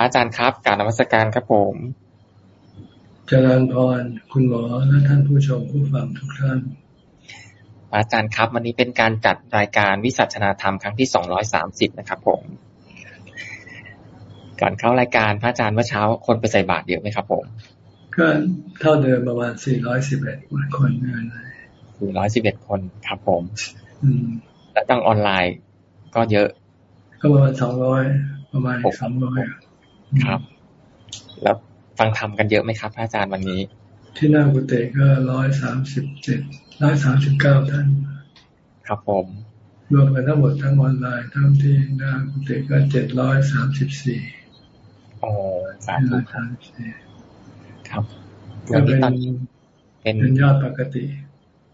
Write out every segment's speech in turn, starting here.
อาจารย์ครับการนมัสการครับผมเจริญพรคุณหมอและท่านผู้ชมผู้ฟังทุกท่าน อาจารย์ครับวันนี้เป็นการจัดรายการวิสัชนาธรรมครั้งที่สองร้อยสามสิบนะครับ ผม ก่อนเข้ารายการพระอาจารย์เมื่อเช้าคนไปใส่บาตรเยอะไหมครับ ผมก็เท่าเดิมประมาณสี่ร้อยสิบเอ็ดคนเงินสี่ร้อยสิบเอ็ดคนครับผมอืมแล้วตั้งออนไลน์ก็เยอะ ก็ประมาณสองร้อยประมาณสามร้อย ครับ แล้วฟังธรรมกันเยอะไหมครับ อาจารย์วันนี้ ที่นั่งกุฏิก็ร้อยสามสิบเจ็ดร้อยสามสิบเก้าท่าน ครับผม รวมกันทั้งหมดทั้งออนไลน์ทั้งที่นั่งกุฏิก็เจ็ดร้อยสามสิบสี่โอ้สาธุครับก็เป็นเป็นยอดปกติ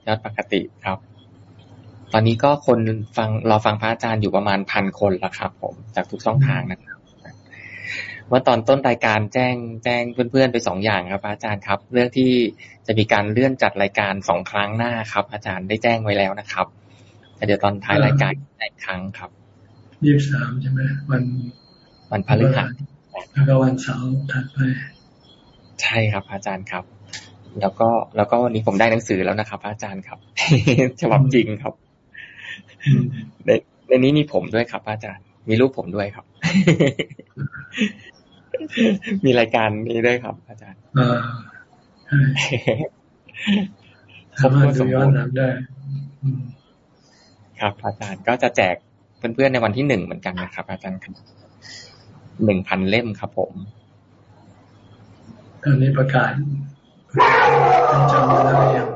ยอดปกติครับ ตอนนี้ก็คนฟังรอฟังพระอาจารย์อยู่ประมาณพันคนแล้วครับ ผมจากทุกช่องทางนะครับ เมื่อตอนต้นรายการแจ้งแจ้งเพื่อนๆไปสองอย่างครับ อาจารย์ครับ เรื่องที่จะมีการเลื่อนจัดรายการสองครั้งหน้าครับ อาจารย์ได้แจ้งไว้แล้วนะครับแต่เดี๋ยวตอนท้ายรายการอีกครั้งครับยี่สิบสามใช่ไหมวันวันพฤหัสแล้วก็วันเสาร์ถัดไปใช่ครับ อาจารย์ครับ แล้วก็แล้วก็วันนี้ผมได้หนังสือแล้วนะครับ อาจารย์ครับฉบับจริงครับในในนี้มีผมด้วยครับ อาจารย์ มีรูปผมด้วยครับ มีรายการนี้ด้วยครับ อาจารย์สามารถดูย้อนหลังได้ครับ อาจารย์ก็จะแจกเพื่อนๆในวันที่หนึ่งเหมือนกันนะครับ อาจารย์ครับหนึ่งพันเล่มครับผมตอนนี้ประกาศจำได้ยัง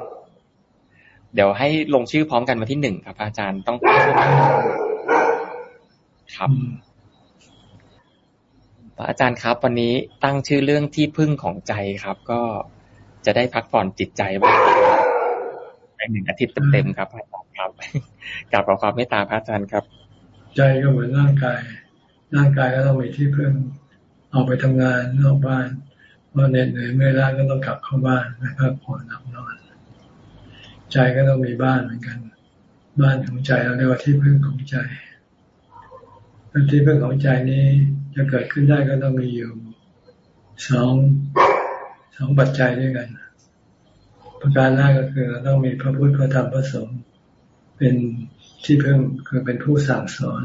เดี๋ยวให้ลงชื่อพร้อมกันวันที่หนึ่งครับ อาจารย์ต้องครับ พระอาจารย์ครับ วันนี้ตั้งชื่อเรื่องที่พึ่งของใจครับ ก็จะได้พักผ่อนจิตใจบ้างในหนึ่งอาทิตย์เต็มๆครับอาจารย์ครับกลับขอความเมตตาพระอาจารย์ครับ ใจก็เหมือนร่างกาย ร่างกายก็ต้องมีที่พึ่งออกไปทำงานนอกบ้านพอเหน็ดเหนื่อยเมื่อยล้าก็ต้องกลับเข้าบ้านนะครับผ่อนหลับนอน ใจก็ต้องมีบ้านเหมือนกัน บ้านของใจเราเรียกว่าที่พึ่งของใจที่พึ่งของใจนี้ จะเกิดขึ้นได้ก็ต้องมีอยู่สองสองปัจจัยด้วยกัน ประการแรกก็คือเราต้องมีพระพุทธพระธรรมพระสงฆ์เป็นที่เพึ่งคือเป็นผู้สั่งสอน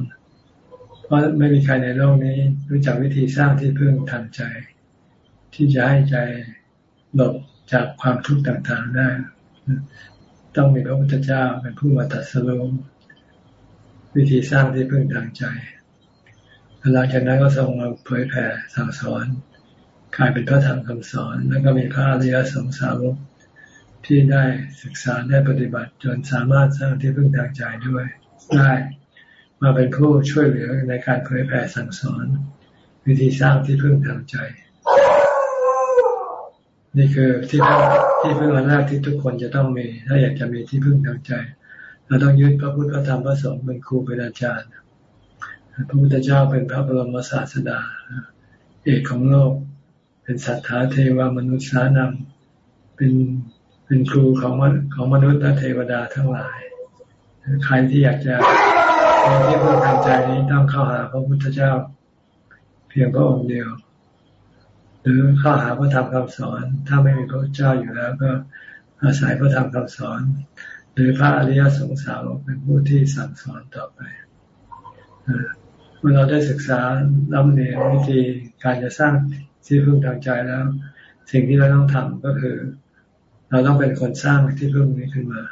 เพราะไม่มีใครในโลกนี้รู้จักวิธีสร้างที่เพึ่งทางใจ ที่จะให้ใจหลบจากความทุกข์ต่างๆได้ ต้องมีพระพุทธเจ้าเป็นผู้มาตัดสรุปวิธีสร้างที่เพึ่งทางใจ หลังจากนั้นก็ทรงมาเผยแผ่สั่งสอนกลายเป็นพระธรรมคำสอน แล้วก็มีพระอริยสงสาวกที่ได้ศึกษาได้ปฏิบัติ จนสามารถสร้างที่พึ่งทางใจด้วยได้มาเป็นผู้ช่วยเหลือในการเผยแผ่สั่งสอน วิธีสร้างที่พึ่งทางใจ นี่คือที่พึ่งที่พึ่งอันแรกที่ทุกคนจะต้องมี ถ้าอยากจะมีที่พึ่งทางใจ เราต้องยึดพระพุทธพระธรรมพระสงฆ์เป็นครูเป็นอาจารย์ พระพุทธเจ้าเป็นพระบรมศาสดา เอกของโลก เป็นสัทธาเทวมนุษย์สานำเป็นเป็นครูของของมนุษย์และเทวดาทั้งหลาย ใครที่อยากจะเป็นที่พึ่งทางใจนี้ต้องเข้าหาพระพุทธเจ้า เพียงพระองค์เดียว หรือเข้าหาพระธรรมคำสอน ถ้าไม่มีพระเจ้าอยู่แล้ว ก็อาศัยพระธรรมคำสอน หรือพระอริยสงสารเป็นผู้ที่สั่งสอนต่อไป มื่อเราได้ศึกษาลำเนียนวิธีการจะสร้างที่พึ่งทางใจแล้ว สิ่งที่เราต้องทำก็คือ เราต้องเป็นคนสร้างที่พึ่งนี้ขึ้นมา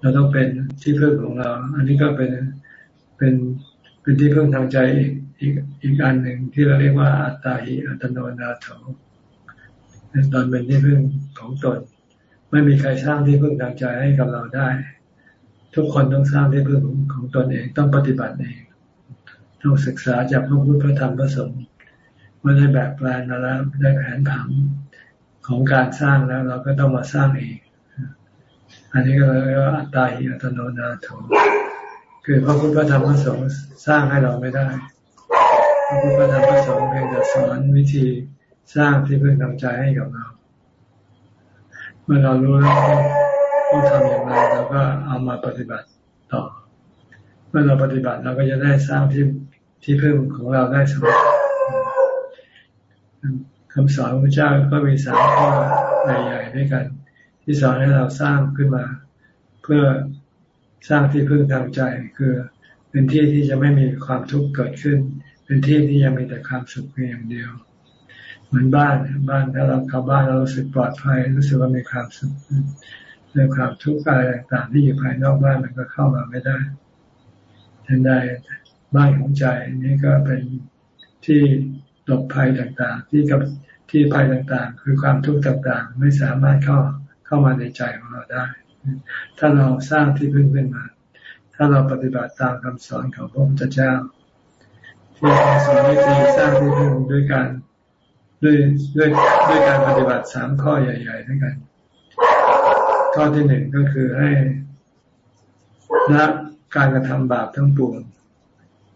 เราต้องเป็นที่พึ่งของเรา อันนี้ก็เป็นเป็นเป็นที่พึ่งทางใจอีกอีกอีกอันหนึ่งที่เราเรียกว่าอัตตาหิอัตโนนาโถเป็นตอนเป็นที่พึ่งของตน ไม่มีใครสร้างที่พึ่งทางใจให้กับเราได้ ทุกคนต้องสร้างที่พึ่งของตนเองต้องปฏิบัติเอง ต้องศึกษาจากพระพุทธพระธรรมพระสงฆ์เมื่อได้แบบแปลนมาแล้วได้แผนผังของการสร้างแล้ว เราก็ต้องมาสร้างเองอันนี้ก็เรียกว่าอัตตาหิอัตโนนาโถคือพระพุทธพระธรรมพระสงฆ์สร้างให้เราไม่ได้พระพุทธพระธรรมพระสงฆ์เพียงแต่สอนวิธีสร้างที่พึ่งทางใจให้กับเรา เมื่อเรารู้แล้วต้องทำอย่างไรเราก็เอามาปฏิบัติต่อ เมื่อเราปฏิบัติเราก็จะได้สร้างที่ ที่พึ่งของเราได้สำเร็จคำสอนพระเจ้าก็มีสามข้อใหญ่ๆด้วยกัน ที่สอนให้เราสร้างขึ้นมา เพื่อสร้างที่พึ่งทางใจ คือเป็นที่ที่จะไม่มีความทุกข์เกิดขึ้น เป็นที่ที่ยังมีแต่ความสุขเพียงอย่างเดียว เหมือนบ้านบ้านถ้าเราเข้าบ้านเรารู้สึกปลอดภัยรู้สึกว่ามีความสุขเรื่องความทุกข์อะไรต่างๆที่อยู่ภายนอกบ้านมันก็เข้ามาไม่ได้ทันใด บ้านของใจนี่ก็เป็นที่หลบภัยต่างๆ ที่กับที่ภัยต่างๆ คือความทุกข์ต่างๆ ไม่สามารถเข้าเข้ามาในใจของเราได้ ถ้าเราสร้างที่พึ่งขึ้นมา ถ้าเราปฏิบัติตามคำสอนของพระพุทธเจ้าที่สอนวิธีสร้างที่พึ่งด้วยการด้วยด้วยด้วยการปฏิบัติสามข้อใหญ่ๆด้วยกัน ข้อที่หนึ่งก็คือให้ละการกระทำบาปทั้งปวง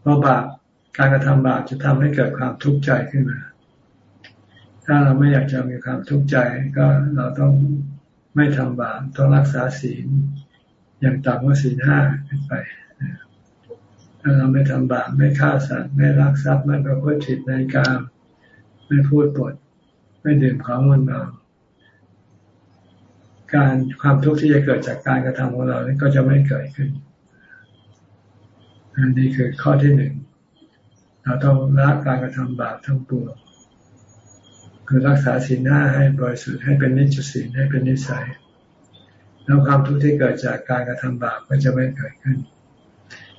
เพราะบาปการกระทำบาปจะทำให้เกิดความทุกข์ใจขึ้นมา ถ้าเราไม่อยากจะมีความทุกข์ใจก็เราต้องไม่ทำบาปต้องรักษาศีลอย่างต่ำกว่าศีลห้าขึ้นไปถ้าเราไม่ทำบาปไม่ฆ่าสัตว์ไม่รักทรัพย์ไม่ประพฤติผิดในการไม่พูดปด ไม่ดื่มของมันเมาการความทุกข์ที่จะเกิดจากการกระทำของเรานี่ก็จะไม่เกิดขึ้น อันนี้คือข้อที่หนึ่งเราต้องละการกระทำบาปทั้งปวงคือรักษาศีลห้าให้บริสุทธิ์ให้เป็นนิจศีลให้เป็นนิสัย แล้วความทุกข์ที่เกิดจากการกระทำบาปก็จะไม่เกิดขึ้น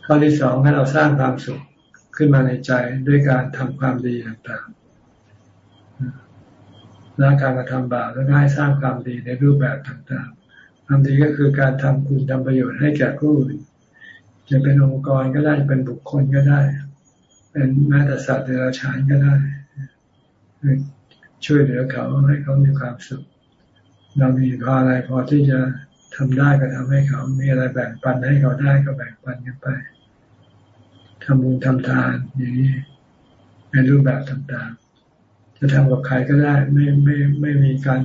ข้อที่สองให้เราสร้างความสุขขึ้นมาในใจด้วยการทำความดีต่างๆละการกระทำบาปแล้วก็ให้สร้างความดีในรูปแบบต่างๆความดีก็คือการทำคุณทำประโยชน์ให้แก่ผู้อื่น จะเป็นองค์กรก็ได้เป็นบุคคลก็ได้ เป็นแม้แต่สัตว์เดรัจฉานก็ได้ช่วยเหลือเขาให้เขามีความสุข เรามีพออะไรพอที่จะทำได้ก็ทำให้เขา มีอะไรแบ่งปันให้เขาได้ก็แบ่งปันกันไปทำบุญทำทานอย่างนี้ในรูปแบบต่างๆ จะทำกับใครก็ได้ ไม่ไม่ไม่มีการ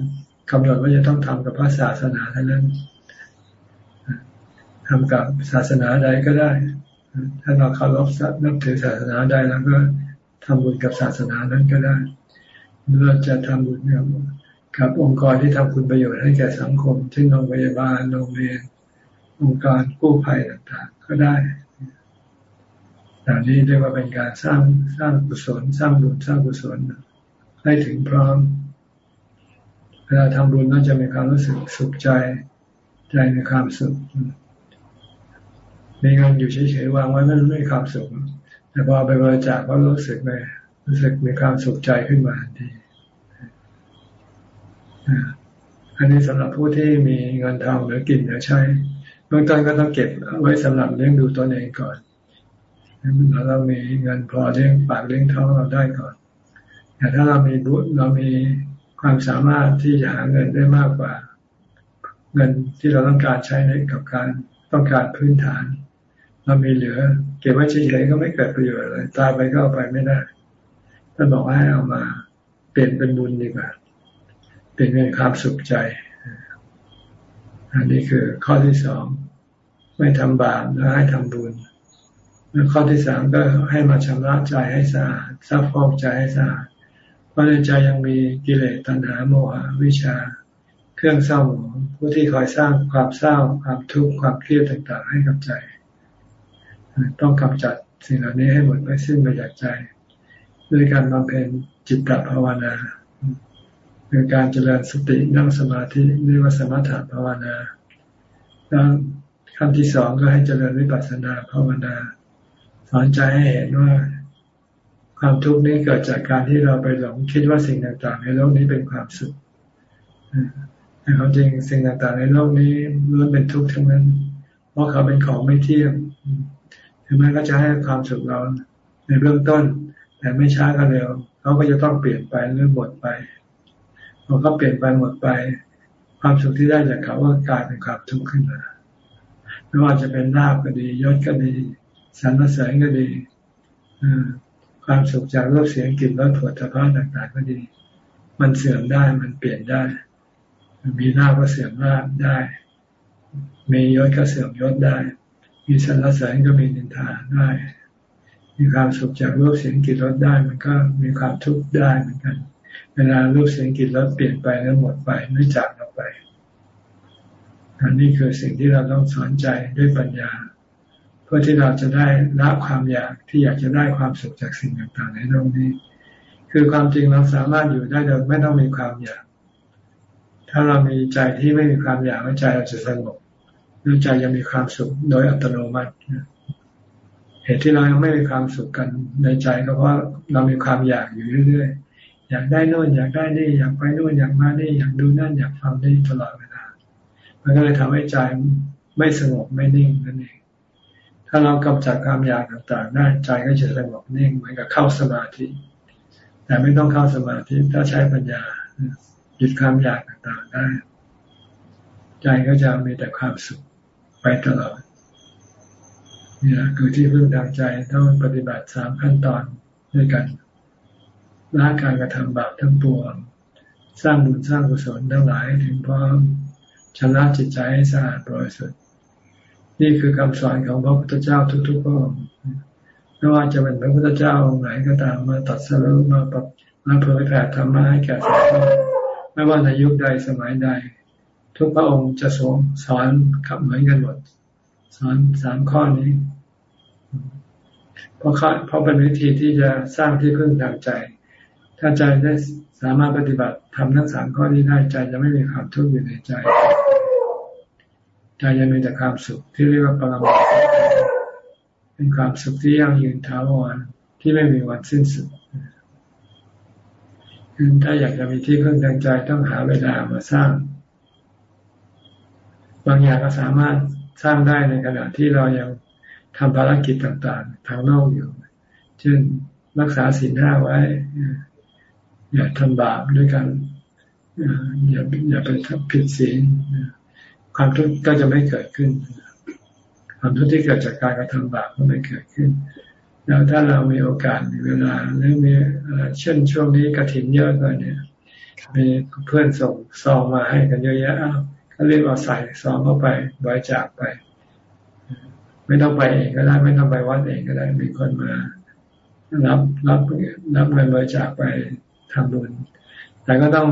กำหนดว่าจะต้องทำกับพระศาสนาเท่านั้น ทำกับศาสนาใดก็ได้ ถ้าเราเคารพนับถือศาสนาใดแล้วก็ทำบุญกับศาสนานั้นก็ได้เราจะทำบุญกับองค์กรที่ทำคุณประโยชน์ให้แก่สังคมเช่นโรงพยาบาลโรงเรียน องค์การกู้ภัยต่างๆ ก็ได้แต่นี้เรียกว่าเป็นการสร้างสร้างกุศล สร้างบุญสร้างกุศลให้ถึงพร้อมเวลาทำบุญเราจะมีความรู้สึกสุขใจ ใจในความสุข มีเงินอยู่เฉยๆวางไว้ไม่ไม่มีความสุขแต่พอไปบริจาคก็รู้สึกเลยรู้สึกมีความสุขใจขึ้นมาทันทีอันนี้สำหรับผู้ที่มีเงินทองหรือกินหรือใช้เบื้องต้นก็ต้องเก็บไว้สำหรับเลี้ยงดูตนเองก่อนแล้วเรามีเงินพอเลี้ยงปากเลี้ยงท้องเราได้ก่อนแต่ถ้าเรามีบุญเรามีความสามารถที่จะหาเงินได้มากกว่า เงินที่เราต้องการใช้ในกับการต้องการพื้นฐาน เรามีเหลือ เก็บไว้เฉยๆก็ไม่เกิดประโยชน์อะไรตายไปก็เอาไปไม่ได้ท่านบอกให้เอามา เปลี่ยนเป็นบุญดีกว่าเป็นเงินความสุขใจ อันนี้คือข้อที่สองไม่ทำบาปแล้วให้ทำบุญแล้วข้อที่สามก็ให้มาชำระใจให้สะอาดซักฟอกใจให้สะอาดเพราะในใจยังมีกิเลสตัณหาโมหะวิชา เครื่องเศร้าหมองผู้ที่คอยสร้างความเศร้าความทุกข์ความเครียดต่าง ๆ ให้กับใจ ต้องกำจัดสิ่งเหล่านี้ให้หมดไปสิ้นไปจากใจ ด้วยการบำเพ็ญจิตตภาวนาคือการเจริญสตินั่งสมาธิเรียกว่าสมถะภาวนาแล้วขั้นที่สองก็ให้เจริญวิปัสสนาภาวนาสอนใจให้เห็นว่าความทุกข์นี้เกิดจากการที่เราไปหลงคิดว่าสิ่งต่างๆ ในโลกนี้เป็นความสุขแต่ความจริงสิ่งต่างๆ ในโลกนี้ล้วนเป็นทุกข์ทั้งนั้น เพราะเขาเป็นของไม่เที่ยง ถึงแม้ก็จะให้ความสุขเราในเบื้องต้น แต่ไม่ช้าก็เร็วเขาก็จะต้องเปลี่ยนไปหรือหมดไปพอเขาเปลี่ยนไปหมดไป ความสุขที่ได้จากเขาก็กลายเป็นความทุกข์ขึ้นมาไม่ว่าจะเป็นลาบก็ดียศก็ดีสรรเสริญก็ดีความสุขจากรูปเสียงกลิ่นรสผลิตภัณฑ์ต่างๆก็ดี มันเสื่อมได้มันเปลี่ยนได้มีลาบก็เสื่อมลาบได้ มียศก็เสื่อมยศได้ มีสรรเสริญก็มีนินทาได้ มีความสุขจากรูปเสียงกลิ่นรสได้มันก็มีความทุกข์ได้เหมือนกัน เวลารูปเสียงกลิ่นรสเปลี่ยนไปแล้วหมดไปไม่จากเราไปอันนี้คือสิ่งที่เราต้องสอนใจด้วยปัญญา เพื่อที่เราจะได้ละความอยากที่อยากจะได้ความสุขจากสิ่งต่างๆในโลกนี้ คือความจริงเราสามารถอยู่ได้โดยไม่ต้องมีความอยาก ถ้าเรามีใจที่ไม่มีความอยากใจเราจะสงบ ใจจะมีความสุขโดยอัตโนมัติเหตุที่เรายังไม่มีความสุขกันในใจก็เพราะเรามีความอยากอยู่เรื่อยๆ อยากได้นู่นอยากได้นี่อยากไปนู่นอยากมานี่อยากดูนั่นอยากฟังนี่ตลอดเวลา มันก็เลยทำให้ใจไม่สงบไม่นิ่งนั่นเอง ถ้าเรากำจัดความอยากต่างๆได้ใจก็จะสงบนิ่งเหมือนกับเข้าสมาธิ แต่ไม่ต้องเข้าสมาธิถ้าใช้ปัญญาหยุดความอยากต่างๆได้ ใจก็จะมีแต่ความสุข ไปตลอดนี่นะคือที่พึ่งทางใจต้องปฏิบัติสามขั้นตอนด้วยกันละการกระทำบาปทั้งปวง สร้างบุญสร้างกุศลทั้งหลายถึงพร้อมชำระจิตใจให้สะอาดบริสุทธิ์นี่คือคำสอนของพระพุทธเจ้าทุกๆพระองค์ไม่ว่าจะเป็นพระพุทธเจ้าองค์ไหนก็ตามมาตัดสรุปมาปรับมาเผยแผ่ธรรมะให้แก่สัตว์ไม่ว่าในยุคใดสมัยใด ทุกพระองค์จะสอนสอนขับเหมือนกันหมด สอนสามข้อนี้เพราะเพราะเป็นวิธีที่จะสร้างที่พึ่งทางใจ ถ้าใจได้สามารถปฏิบัติทำทั้งสามข้อนี้ได้ใจจะไม่มีความทุกข์อยู่ในใจใจจะมีแต่ความสุขที่เรียกว่าปรมาเป็นความสุขที่ยั่งยืนถาวรที่ไม่มีวันสิ้นสุดถ้าอยากจะมีที่พึ่งทางใจต้องหาเวลามาสร้าง บางอย่างก็สามารถสร้างได้ในขณะที่เรายังทำภารกิจต่างๆ ทางโลกอยู่ เช่นรักษาศีลห้าไว้ อย่าทำบาปด้วยกันอย่าอย่าไปผิดศีลความทุกข์ก็จะไม่เกิดขึ้น ความทุกข์ที่เกิดจากการกระทำบาปก็ไม่เกิดขึ้น แล้วถ้าเรามีโอกาสมีเวลาหรือมีเช่นช่วงนี้กระถินเยอะกันเนี่ยมีเพื่อนส่งซองมาให้กันเยอะแยะ ก็เรียกว่าใส่ซองเข้าไปบริจาคไป ไม่ต้องไปเองก็ได้ ไม่ต้องไปวัดเองก็ได้ มีคนมารับรับรับเงินบริจาคไปทำบุญ แต่ก็ต้อง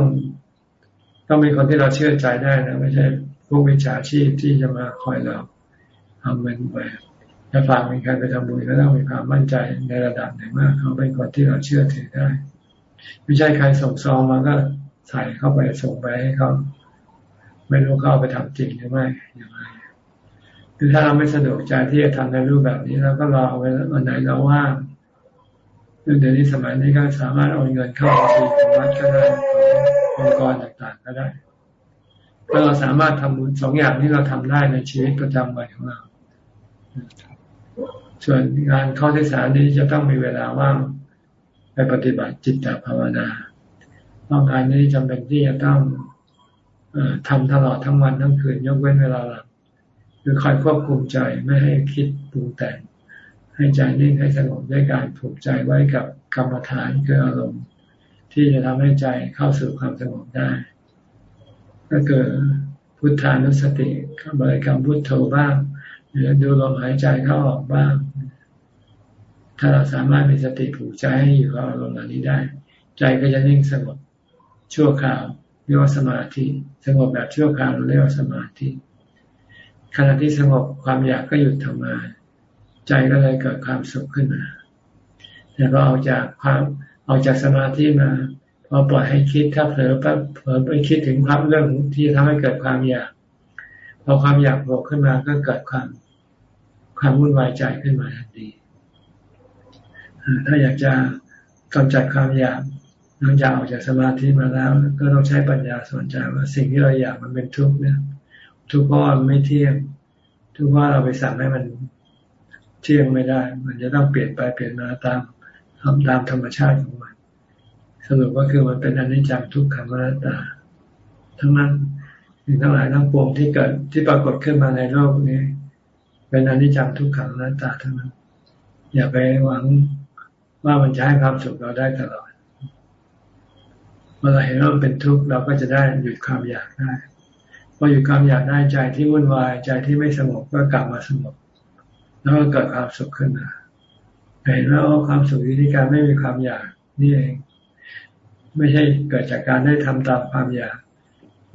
ต้องมีคนที่เราเชื่อใจได้นะไม่ใช่พวกวิชาชีพที่จะมาคอยเราทำเงินไปจะฝากมีใครไปทำบุญก็ต้องมีความมั่นใจในระดับไหนมากเขาเป็นคนที่เราเชื่อถือได้ ไม่ใช่ใครส่งซองมาก็ใส่เข้าไปส่งไปให้เขา ไม่รู้เขาเอาไปทำจริงหรือไม่อย่างไรคือถ้าเราไม่สะดวกใจที่จะทำในรูปแบบนี้เราก็รอวันไหนเราว่างเดี๋ยวนี้สมัยนี้ก็สามารถโอนเงินเข้าบัญชีของวัดก็ได้ขององค์กรต่างๆก็ได้ก็เราสามารถทำบุญสองอย่างนี้เราทำได้ในชีวิตประจำวันของเราส่วนงานข้อที่สามนี้จะต้องมีเวลาว่างไปปฏิบัติจิตตภาวนาเพราะงานนี้จำเป็นที่จะต้อง ทำตลอดทั้งวันทั้งคืน ยกเว้นเวลาหลับคือคอยควบคุมใจไม่ให้คิดปรุงแต่ง ให้ใจนิ่งให้สงบด้วยการผูกใจไว้กับกรรมฐานคืออารมณ์ ที่จะทำให้ใจเข้าสู่ความสงบได้ ก็เกิดพุทธานุสติบริกรรมพุทโธบ้างหรือดูลมหายใจเข้าออกบ้าง ถ้าเราสามารถมีสติผูกใจให้อยู่กับอารมณ์เหล่านี้ได้ ใจก็จะนิ่งสงบชั่วคราว เรียกว่าสมาธิ สงบแบบชั่วคราวเรียกว่าสมาธิ ขณะที่สงบความอยากก็หยุดทำงาน ใจก็เลยเกิดความสุขขึ้นมาแต่พอออกจากความออกจากสมาธิมาพอปล่อยให้คิดถ้าเผลอปั๊บเผลอไปคิดถึงความเรื่องที่ทำให้เกิดความอยากพอความอยากโผล่ขึ้นมาก็เกิดความความวุ่นวายใจขึ้นมาทันทีถ้าอยากจะกำจัดความอยาก หลังจากออกจากสมาธิมาแล้ว ก็ต้องใช้ปัญญาสอนใจว่าสิ่งที่เราอยากมันเป็นทุกข์เนี่ยทุกข์เพราะมันไม่เที่ยง ทุกข์เพราะเราไปสั่งให้มันเที่ยงไม่ได้ มันจะต้องเปลี่ยนไปเปลี่ยนมาตามทำตามธรรมชาติของมัน สรุปก็คือมันเป็นอนิจจังทุกขังอนัตตา ทั้งนั้นสิ่งทั้งหลายทั้งปวงที่เกิดที่ปรากฏขึ้นมาในโลกนี้ เป็นอนิจจังทุกขังอนัตตาทั้งนั้น อย่าไปหวังว่ามันจะให้ความสุขเราได้ตลอด เมื่อเราเห็นว่ามันเป็นทุกข์เราก็จะได้หยุดความอยากได้พอหยุดความอยากได้ใจที่วุ่นวายใจที่ไม่สงบก็กลับมาสงบแล้วก็เกิดความสุขขึ้นมาเห็นแล้วความสุขที่การไม่มีความอยากนี่เอง ไม่ใช่เกิดจากการได้ทำตามความอยาก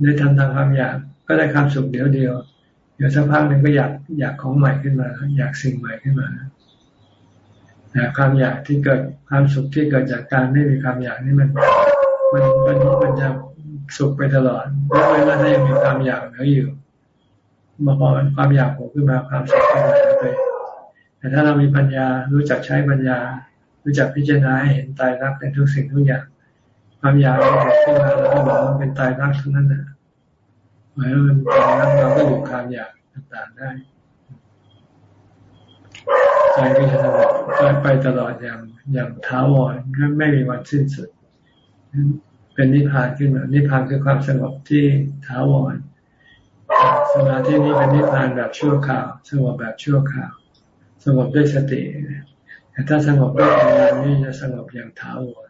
ได้ทำตามความอยาก ก็ได้ความสุขเดียวเดียวเดี๋ยวสักพักหนึ่งก็อยากอยากของใหม่ขึ้นมา อยากสิ่งใหม่ขึ้นมาแต่ความอยากที่เกิดความสุขที่เกิดจากการไม่มีความอยากนี่มัน มันมันมันจะสุขไปตลอดแล้วเวลาถ้ายังมีความอยากเหลืออยู่มาพอความอยากโผล่ขึ้นมาความสุขก็หายไป แต่ถ้าเรามีปัญญารู้จักใช้ปัญญา รู้จักพิจารณาเห็นตายรักในทุกสิ่งทุกอย่าง ความอยากเราเกิดขึ้นมาเราก็บอกมันเป็นตายรักทั้งนั้นนะหมายว่ามันตายรักเราก็หยุดความอยากต่างๆได้ใจก็จะไปตลอดอย่างอย่างท้าวรก็ไม่มีวันสิ้นสุด เป็นนิพพานขึ้นมา นิพพานคือความสงบที่ท้าวร สมาธินี้เป็นนิพพานแบบชั่วคราว สงบแบบชั่วคราว สงบด้วยสติ แต่ถ้าสงบด้วยปัญญานี่จะสงบอย่างท้าวร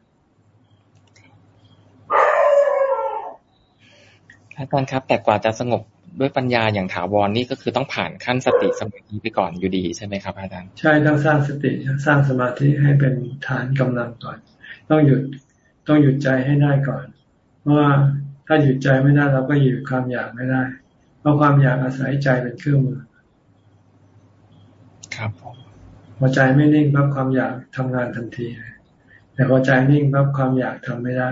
อาจารย์ครับ แต่กว่าจะสงบด้วยปัญญาอย่างถาวรนี่ก็คือต้องผ่านขั้นสติสมาธิไปก่อนอยู่ดีใช่ไหมครับอาจารย์ ใช่ต้องสร้างสติสร้างสมาธิให้เป็นฐานกำลังก่อน ต้องหยุด ต้องหยุดใจให้ได้ก่อน เพราะว่าถ้าหยุดใจไม่ได้เราก็หยุดความอยากไม่ได้ เพราะความอยากอาศัยใจเป็นเครื่องมือ ครับพอใจไม่นิ่งปั๊บความอยากทำงานทันที แต่พอใจนิ่งปั๊บความอยากทำไม่ได้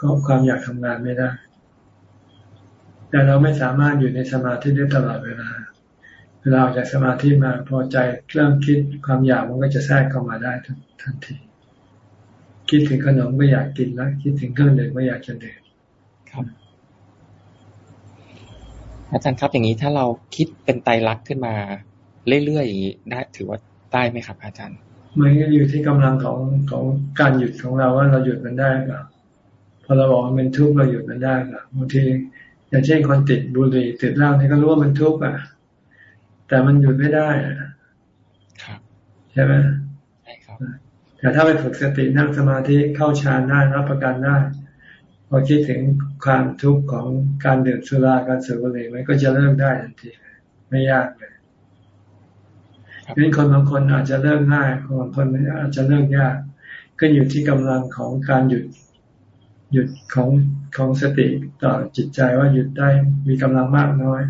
ก็ความอยากทำงานไม่ได้ แต่เราไม่สามารถอยู่ในสมาธิได้ตลอดเวลาเวลาออกจากสมาธิมาพอใจเริ่มคิดความอยากมันก็จะแทรกเข้ามาได้ทันที คิดถึงขนมก็อยากกินแล้วคิดถึงเครื่องดื่มก็อยากจะดื่มครับ อาจารย์ครับอย่างนี้ถ้าเราคิดเป็นไตรลักษณ์ขึ้นมาเรื่อยๆอย่างนี้ได้ถือว่าได้ไหมครับ อาจารย์มันก็อยู่ที่กำลังของของการหยุดของเราว่าเราหยุดมันได้หรือพอเราบอกว่าเป็นทุกข์เราหยุดมันได้หรือบางทีอย่างเช่นคนติดบุหรี่ติดเหล้านี่ก็รู้ว่ามันทุกข์อะ แต่มันหยุดไม่ได้ครับใช่ไหมใช่ครับ แต่ถ้าไปฝึกสตินั่งสมาธิเข้าฌานได้รับประกันได้พอคิดถึงความทุกข์ของการดื่มสุราการสูบบุหรี่มันก็จะเลิกได้ทันทีไม่ยากเลยงั้นคนบางคนอาจจะเลิกง่ายคนบางคนอาจจะเลิกยาก ก็อยู่ที่กำลังของการหยุดหยุดของของสติต่อจิตใจว่าหยุดได้มีกำลังมากน้อย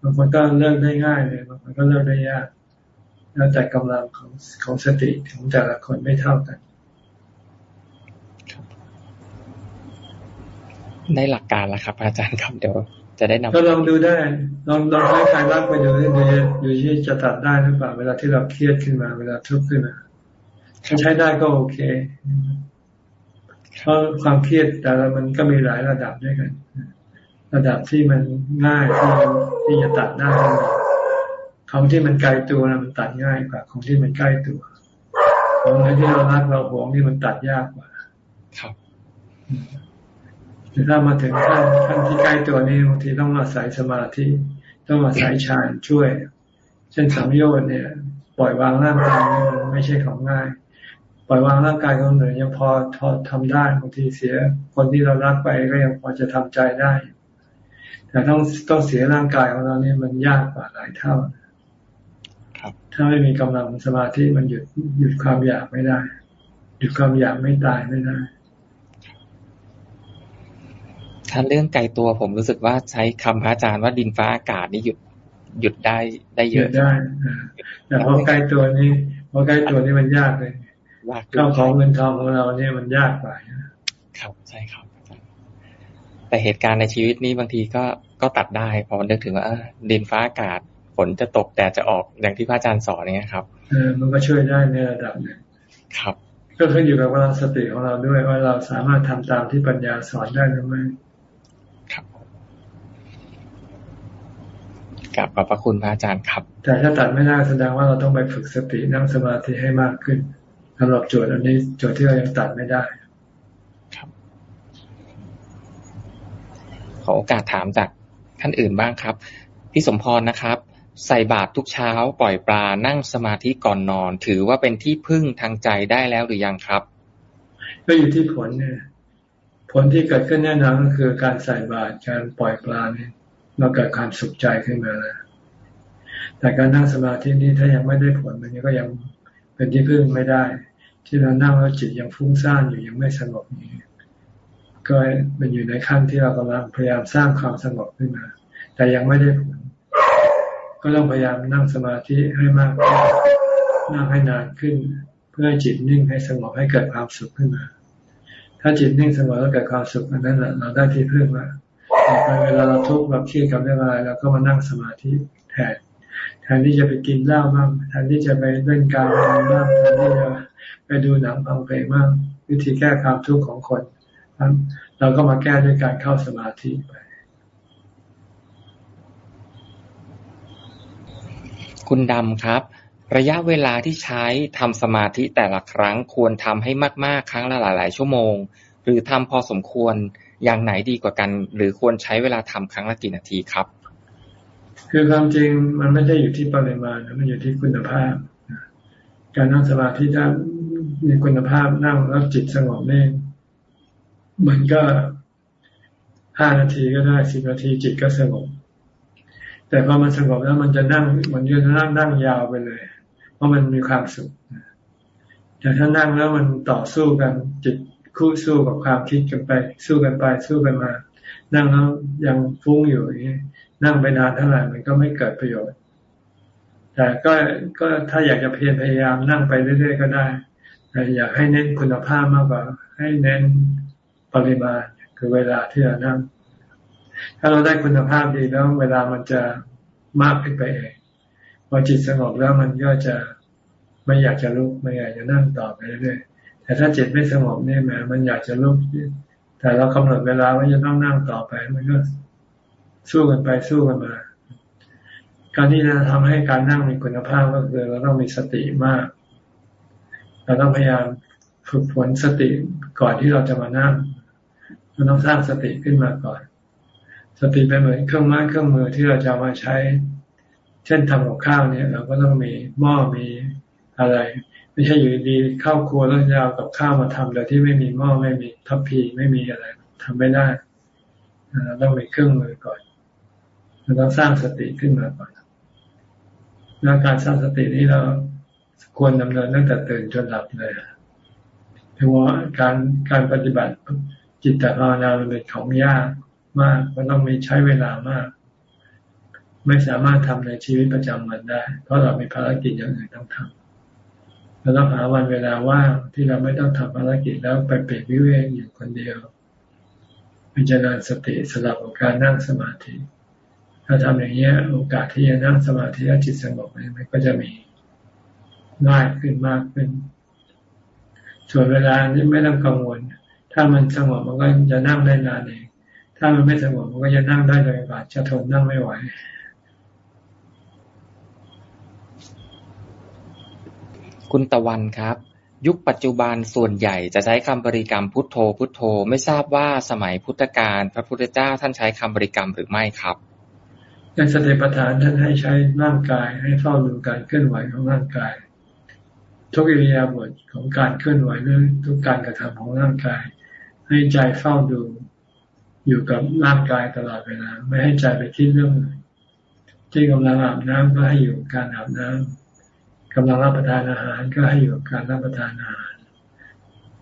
บางคนก็เลิกได้ง่ายเลยบางคนก็เลิกได้ยาก แล้วแต่กำลังของของสติของแต่ละคนไม่เท่ากัน ในหลักการละครับ อาจารย์ครับเดี๋ยวจะได้นำก็ลองดูได้ลองลองใช้การรักไปดูดูดูที่จะตัดได้หรือเปล่า เวลาที่เราเครียดขึ้นมา เวลาทุกข์ขึ้นมาถ้าใช้ได้ก็โอเคเพราะความเครียดแต่ละมันก็มีหลายระดับด้วยกัน ระดับที่มันง่ายที่ที่จะตัดได้ ของที่มันไกลตัวมันตัดง่ายกว่า ของที่มันใกล้ตัว ของอะไรที่เรารักเราหวงนี่มันตัดยากกว่า ครับถ้ามาถึงขั้นขั้นที่ใกล้ตัวนี้บางทีต้องอาศัยสมาธิต้องอาศัยฌานช่วย เช่นสัมโยชน์เนี่ย ปล่อยวางร่างกายมันไม่ใช่ของง่าย ปล่อยวางร่างกายคนหนึ่งยังพอพอทำได้บางทีเสีย คนที่เรารักไปก็ยังพอจะทำใจได้ แต่ต้องต้องเสียร่างกายของเราเนี่ยมันยากกว่าหลายเท่า ถ้าไม่มีกำลังสมาธิมันหยุดหยุดความอยากไม่ได้ หยุดความอยากไม่ตายไม่ได้ถ้าเรื่องไกลตัวผมรู้สึกว่าใช้คำพระอาจารย์ว่าดินฟ้าอากาศนี่หยุดหยุดได้ได้เยอะได้แต่พอใกล้ตัวนี้พอใกล้ตัวนี้มันยากเลยยากเข้าของเงินทองของเราเนี่ยมันยากกว่าครับใช่ครับ แต่เหตุการณ์ในชีวิตนี้บางทีก็ก็ตัดได้พอนึกถึงว่าดินฟ้าอากาศ ฝนจะตกแต่จะออกอย่างที่พระอาจารย์สอนเนี่ยครับเออมันก็ช่วยได้ในระดับหนึ่งครับก็ขึ้นอยู่กับว่าสติของเราด้วยว่าเราสามารถทำตามที่ปัญญาสอนได้หรือไม่ครับกลับขอบพระคุณพระอาจารย์ครับ แต่ถ้าตัดไม่ได้แสดงว่าเราต้องไปฝึกสตินั่งสมาธิให้มากขึ้นสำหรับโจทย์อันนี้โจทย์ที่เรายังตัดไม่ได้ครับขอโอกาสถามจากท่านอื่นบ้างครับ พี่สมพรนะครับ ใส่บาตรทุกเช้า ปล่อยปลา นั่งสมาธิก่อนนอน ถือว่าเป็นที่พึ่งทางใจได้แล้วหรือยังครับ ก็อยู่ที่ผลเนี่ยผลที่เกิดขึ้นแน่นอนก็คือการใส่บาตรการปล่อยปลาเนี่ยเราเกิดความสุขใจขึ้นมาแล้วแต่การนั่งสมาธินี้ถ้ายังไม่ได้ผลมันก็ยังเป็นที่พึ่งไม่ได้ ที่เรานั่งแล้วจิตยังฟุ้งซ่านอยู่ยังไม่สงบนี้ก็มันอยู่ในขั้นที่เรากำลังพยายามสร้างความสงบขึ้นมา แต่ยังไม่ได้ผล ก็ต้องพยายามนั่งสมาธิให้มากขึ้นนั่งให้นานขึ้น เพื่อจิตนิ่งให้สงบให้เกิดความสุขขึ้นมา ถ้าจิตนิ่งสงบแล้วเกิดความสุขอันนั้นแหละเราได้ที่พึ่งแล้วต่อไปเวลาเราทุกข์แบบเครียดกับเรื่องอะไรเราก็มานั่งสมาธิแทนแทนที่จะไปกินเหล้าบ้างแทนที่จะไปเล่นการพนันบ้างแทนที่จะไปดูหนังฟังเพลงบ้างวิธีแก้ความทุกข์ของคนเราก็มาแก้ด้วยการเข้าสมาธิไป คุณดำครับ ระยะเวลาที่ใช้ทำสมาธิแต่ละครั้งควรทำให้มาก ๆ ครั้งละหลาย ๆ ชั่วโมง หรือทำพอสมควรอย่างไหนดีกว่ากัน หรือควรใช้เวลาทำครั้งละกี่นาทีครับ คือความจริงมันไม่ใช่อยู่ที่ปริมาณมันอยู่ที่คุณภาพ การนั่งสมาธิถ้ามีคุณภาพนั่งแล้วจิตสงบเองมันก็ห้านาทีก็ได้สิบนาทีจิตก็สงบ แต่พอมันสงบแล้วมันจะนั่งมันจะนั่งนั่งยาวไปเลย เพราะมันมีความสุขแต่ถ้านั่งแล้วมันต่อสู้กันจิตคู่สู้กับความคิดกันไป สู้กันไป สู้กันมา นั่งแล้วยังฟุ้งอยู่อย่างนี้นั่งไปนานเท่าไหร่มันก็ไม่เกิดประโยชน์ แต่ก็ก็ถ้าอยากจะเพียรพยายามนั่งไปเรื่อยๆก็ได้แต่อยากให้เน้นคุณภาพมากกว่า ให้เน้นปริมาณคือเวลาที่เรานั่ง ถ้าเราได้คุณภาพดีแล้ว เวลามันจะมากขึ้นไปเองพอจิตสงบแล้วมันก็จะไม่อยากจะลุกไม่อยากจะนั่งต่อไปเรื่อยๆแต่ถ้าจิตไม่สงบเนี่ยแม้มันอยากจะลุกแต่เรากำหนดเวลาว่าจะต้องนั่งต่อไป มันก็สู้กันไปสู้กันมา การที่จะทำให้การนั่งมีคุณภาพก็คือเราต้องมีสติมาก เราต้องพยายามฝึกฝนสติก่อนที่เราจะมานั่งเราต้องสร้างสติขึ้นมาก่อน สติเป็นเหมือนเครื่องไม้เครื่องมือที่เราจะมาใช้ เช่นทำกับข้าวเนี่ย เราก็ต้องมีหม้อมีอะไร ไม่ใช่อยู่ดีเข้าครัวแล้วจะเอากับข้าวมาทำโดยที่ไม่มีหม้อไม่มีทัพพีไม่มีอะไรทำไม่ได้เราต้องมีเครื่องมือก่อนเราต้องสร้างสติขึ้นมาก่อนแล้วการสร้างสตินี้เราควรดำเนินตั้งแต่ตื่นจนหลับเลยถือว่าการการปฏิบัติจิตตภาวนาเป็นของยาก มากก็ต้องมีใช้เวลามาก ไม่สามารถทำในชีวิตประจำวันได้ เพราะเรามีภารกิจอย่างอื่นต้องทำเราต้องหาวันเวลาว่างที่เราไม่ต้องทำภารกิจแล้วไปเปรกวิเวกอยู่คนเดียวพิจารณาสติสลับกับการนั่งสมาธิ ถ้าทำอย่างนี้โอกาสที่จะนั่งสมาธิและจิตสงบมันก็จะมีง่ายขึ้นมากขึ้น ส่วนเวลานี้ไม่ต้องกังวล ถ้ามันสงบมันก็จะนั่งได้นานเอง ถ้ามันไม่สงบมันก็จะนั่งได้โดยบาดจะทนนั่งไม่ไหวคุณตะวันครับ ยุคปัจจุบันส่วนใหญ่จะใช้คำบริกรรมพุทโธ พุทโธ ไม่ทราบว่าสมัยพุทธกาลพระพุทธเจ้าท่านใช้คำบริกรรมหรือไม่ครับในสติปัฏฐานท่านให้ใช้ร่างกายให้เฝ้าดูการเคลื่อนไหวของร่างกาย ทุกอิริยาบถของการเคลื่อนไหวหรือทุกการกระทำของร่างกาย ให้ใจเฝ้าดู อยู่กับร่างกายตลอดเวลา ไม่ให้ใจไปคิดเรื่องอื่นที่กำลังอาบน้ำก็ให้อยู่การอาบน้ำกำลังรับประทานอาหารก็ให้อยู่การรับประทานอาหาร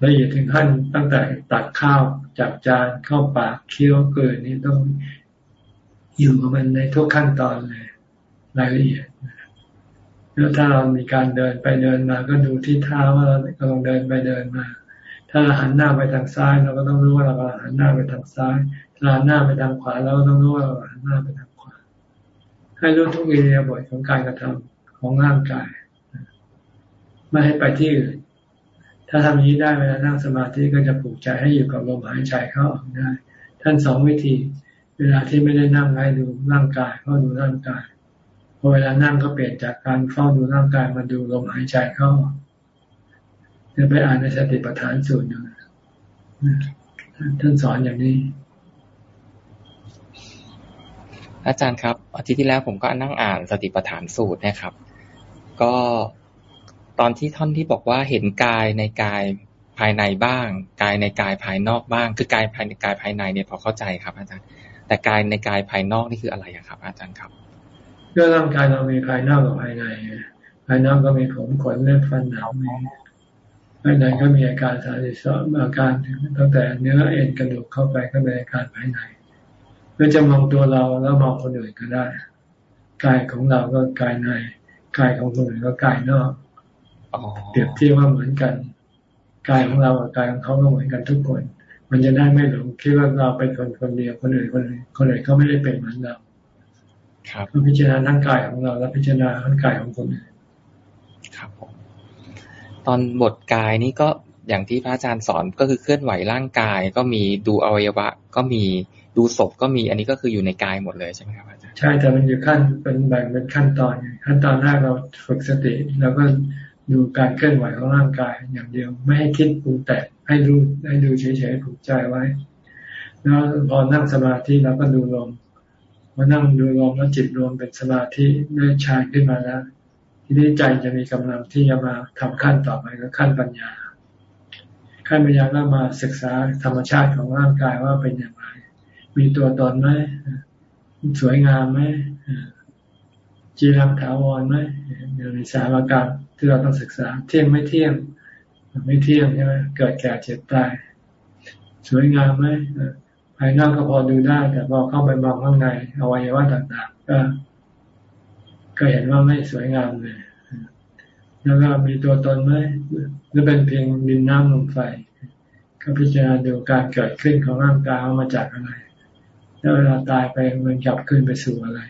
ละเอียดถึงขั้นตั้งแต่ตักข้าวจากจานเข้าปากเคี้ยวเกินนี่ต้องอยู่กับมันในทุกขั้นตอนเลยรายละเอียดแล้วถ้าเรามีการเดินไปเดินมาก็ดูที่เท้าว่าเรากำลังเดินไปเดินมา ถ้าเราหันหน้าไปทางซ้าย เราก็ต้องรู้ว่าเราหันหน้าไปทางซ้ายถ้าหันหน้าไปทางขวาเราก็ต้องรู้ว่าเราหันหน้าไปทางขวา ให้รู้ทุกอิริยาบถของการกระทำของร่างกาย ไม่ให้ไปที่อื่น ถ้าทำนี้ได้เวลานั่งสมาธิก็จะปลุกใจให้อยู่กับลมหายใจเข้าออกได้ ท่านสองวิธี เวลาที่ไม่ได้นั่งให้ดูร่างกายก็ดูร่างกายพอเวลานั่งก็เปลี่ยนจากการเฝ้าดูร่างกายมาดูลมหายใจเข้า จะไปอ่านในสติปัฏฐานสูตรหนึ่งท่านสอนอย่างนี้ อาจารย์ครับอาทิตย์ที่แล้วผมก็นั่งอ่านสติปัฏฐานสูตรนะครับ ก็ตอนที่ท่อนที่บอกว่าเห็นกายในกายภายในบ้าง กายในกายภายนอกบ้าง คือกายภายในกายภายในเนี่ยพอเข้าใจครับ อาจารย์ แต่กายในกายภายนอกนี่คืออะไรครับ อาจารย์ครับก็ร่างกายเรามีภายนอกกับภายในภายนอกก็มีผมขนเล็บฟันหนังมี ภายในก็มีอาการสาสิสองอาการตั้งแต่เนื้อเอ็นกระดูกเข้าไปก็เป็นอาการภายในเพื่อจะมองตัวเราแล้วมองคนอื่นก็ได้กายของเราก็กายในกายของคนอื่นก็กายนอกเปรียบเทียบว่าเหมือนกันกายของเรากับกายของเขาก็เหมือนกันทุกคน มันจะได้ไม่หลงคิดว่าเราเป็นคนคนเดียวคนอื่นคนอื่นคนอื่นก็ไม่ได้เป็นเหมือนเราครับพิจารณาทั้งกายของเรา และพิจารณาทั้งกายของคนอื่นครับผม ตอนบทกายนี่ก็อย่างที่พระอาจารย์สอนก็คือเคลื่อนไหวร่างกาย ก็มีดูอวัยวะ ก็มีดูศพก็มีอันนี้ก็คืออยู่ในกายหมดเลยใช่ไหมครับอาจารย์ใช่แต่มันอยู่ขั้นเป็นแบ่งเป็นขั้นตอนขั้นตอนแรกเราฝึกสติ แล้วก็ดูการเคลื่อนไหวของร่างกายอย่างเดียว ไม่ให้คิดปรุงแต่งให้ดูให้ดูเฉยๆผูกใจไว้ แล้วพอนั่งสมาธิเราก็ดูลมพอนั่งดูลมแล้วจิตรวมเป็นสมาธิได้ฌานขึ้นมาแล้ว ทีนี้ใจจะมีกำลังที่จะมาทำขั้นต่อไปก็ขั้นปัญญา ขั้นปัญญาก็มาศึกษาธรรมชาติของร่างกายว่าเป็นอย่างไร มีตัวตนไหมสวยงามไหมจีรังถาวรไหมมีสามอาการที่เราต้องศึกษา เที่ยงไม่เที่ยง ไม่เที่ยงใช่ไหมเกิดแก่เจ็บตายสวยงามไหมภายนอกก็พอดูได้ แต่พอเข้าไปมองข้างในอวัยวะต่างๆ ก็ ก็เห็นว่าไม่สวยงามเลย แล้วก็มีตัวตนไหมหรือเป็นเพียงดินน้ำลมไฟ ก็พิจารณาดูการเกิดขึ้นของร่างกายว่ามาจากอะไร แล้วเวลาตายไปมันกลับขึ้นไปสู่อะไร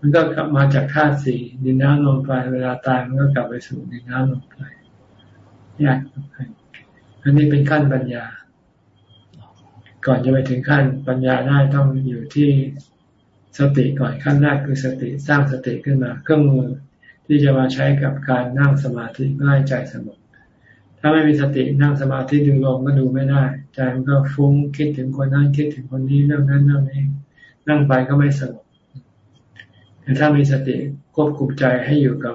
มันก็กลับมาจากธาตุสี่ดินน้ำลมไฟ เวลาตายมันก็กลับไปสู่ดินน้ำลมไฟยากอันนี้เป็นขั้นปัญญา ก่อนจะไปถึงขั้นปัญญาได้ต้องอยู่ที่ สติก่อนขั้นแรกคือสติสร้างสติขึ้นมา เครื่องมือที่จะมาใช้กับการนั่งสมาธิเพื่อให้ใจสงบถ้าไม่มีสตินั่งสมาธิดูลมก็ดูไม่ได้ ใจมันก็ฟุ้งคิดถึงคนนั้นคิดถึงคนนี้เรื่องนั้นเรื่องนี้ นั่งไปก็ไม่สงบแต่ถ้ามีสติควบคุมใจให้อยู่กับ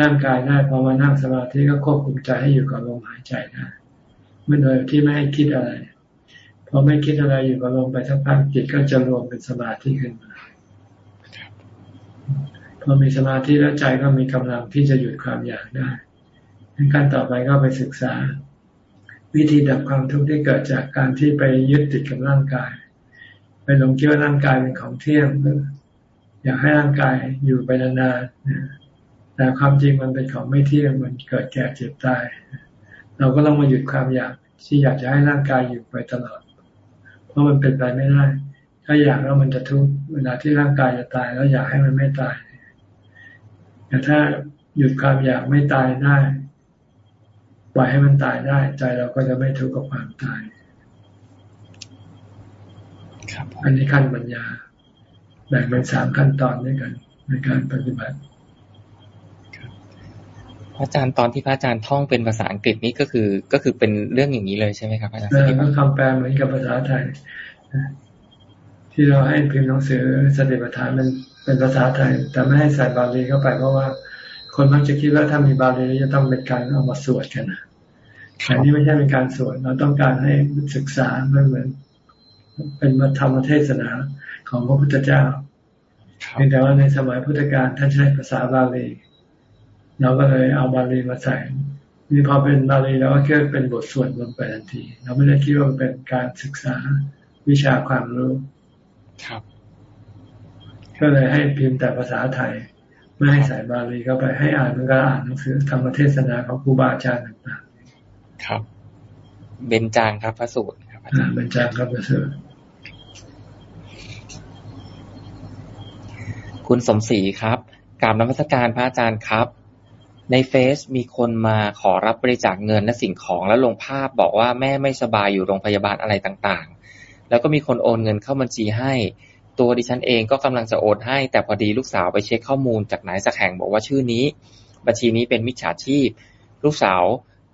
ร่างกายได้พอมานั่งสมาธิก็ควบคุมใจให้อยู่กับลมหายใจได้เมื่อโดยที่ไม่ให้คิดอะไรพอไม่คิดอะไรอยู่กับลมไปทั้งพักจิตก็จะรวมเป็นสมาธิขึ้นมา อมีสมาธิแล้วใจก็มีกำลังที่จะหยุดความอยากได้ขั้นต่อไปก็ไปศึกษา วิธีดับความทุกข์ที่เกิดจากการที่ไปยึดติดกับร่างกาย ไปหลงคิดว่าร่างกายเป็นของเที่ยงอยากให้ร่างกายอยู่ไปนานๆแต่ความจริงมันเป็นของไม่เที่ยงมันเกิดแก่เจ็บตาย เราก็ต้องมาหยุดความอยากที่อยากจะให้ร่างกายอยู่ไปตลอด เพราะมันเป็นไปไม่ได้ ถ้าอยากแล้วมันจะทุกข์เวลาที่ร่างกายจะตาย แล้วอยากให้มันไม่ตาย แต่ถ้าหยุดความอยากไม่ตายได้ปล่อยให้มันตายได้ ใจเราก็จะไม่ทุกข์กับความตายอันนี้ขั้นปัญญา แบ่งเป็นสามขั้นตอนด้วยกัน ในการปฏิบัติพระอาจารย์ตอนที่พระอาจารย์ท่องเป็นภาษาอังกฤษนี่ก็คือ ก็คือเป็นเรื่องอย่างนี้เลยใช่ไหมครับอาจารย์ก็คำแปลเหมือนกับภาษาไทย ที่เราให้พิมพ์หนังสือสติปัฏฐานมัน เป็นภาษาไทย แต่ไม่ให้ใส่บาลีเข้าไปเพราะว่า คนมักจะคิดว่าถ้ามีบาลีจะต้องเป็นการเอามาสวดกันนะแต่นี่ไม่ใช่เป็นการสวดเราต้องการให้ศึกษาไม่เหมือน เป็นมาธรรมเทศนาของพระพุทธเจ้าเพียงแต่ว่าในสมัยพุทธกาลท่านใช้ภาษาบาลีเราก็เลยเอาบาลีมาใส่นี่พอเป็นบาลีแล้วก็แค่เป็นบทสวดลงไปทันที เราไม่ได้คิดว่าเป็นการศึกษาวิชาความรู้ ครับ ก็เลยให้พิมพ์แต่ภาษาไทย ไม่ให้ใส่บาลีเข้าไปให้อ่านมันก็อ่านหนังสือธรรมเทศนาของครูบาอาจารย์ต่างๆครับ เบญจางครับพระสูตรครับเบญจางครับพระสูตรคุณสมศรีครับกราบนมัสการพระอาจารย์ครับ ในเฟซมีคนมาขอรับบริจาคเงินและสิ่งของแล้วลงภาพบอกว่าแม่ไม่สบายอยู่โรงพยาบาลอะไรต่างๆ แล้วก็มีคนโอนเงินเข้าบัญชีให้ ตัวดิฉันเองก็กำลังจะโอนให้ แต่พอดีลูกสาวไปเช็คข้อมูลจากไหนสักแห่งบอกว่าชื่อนี้ บัญชีนี้เป็นมิจฉาชีพ ลูกสาว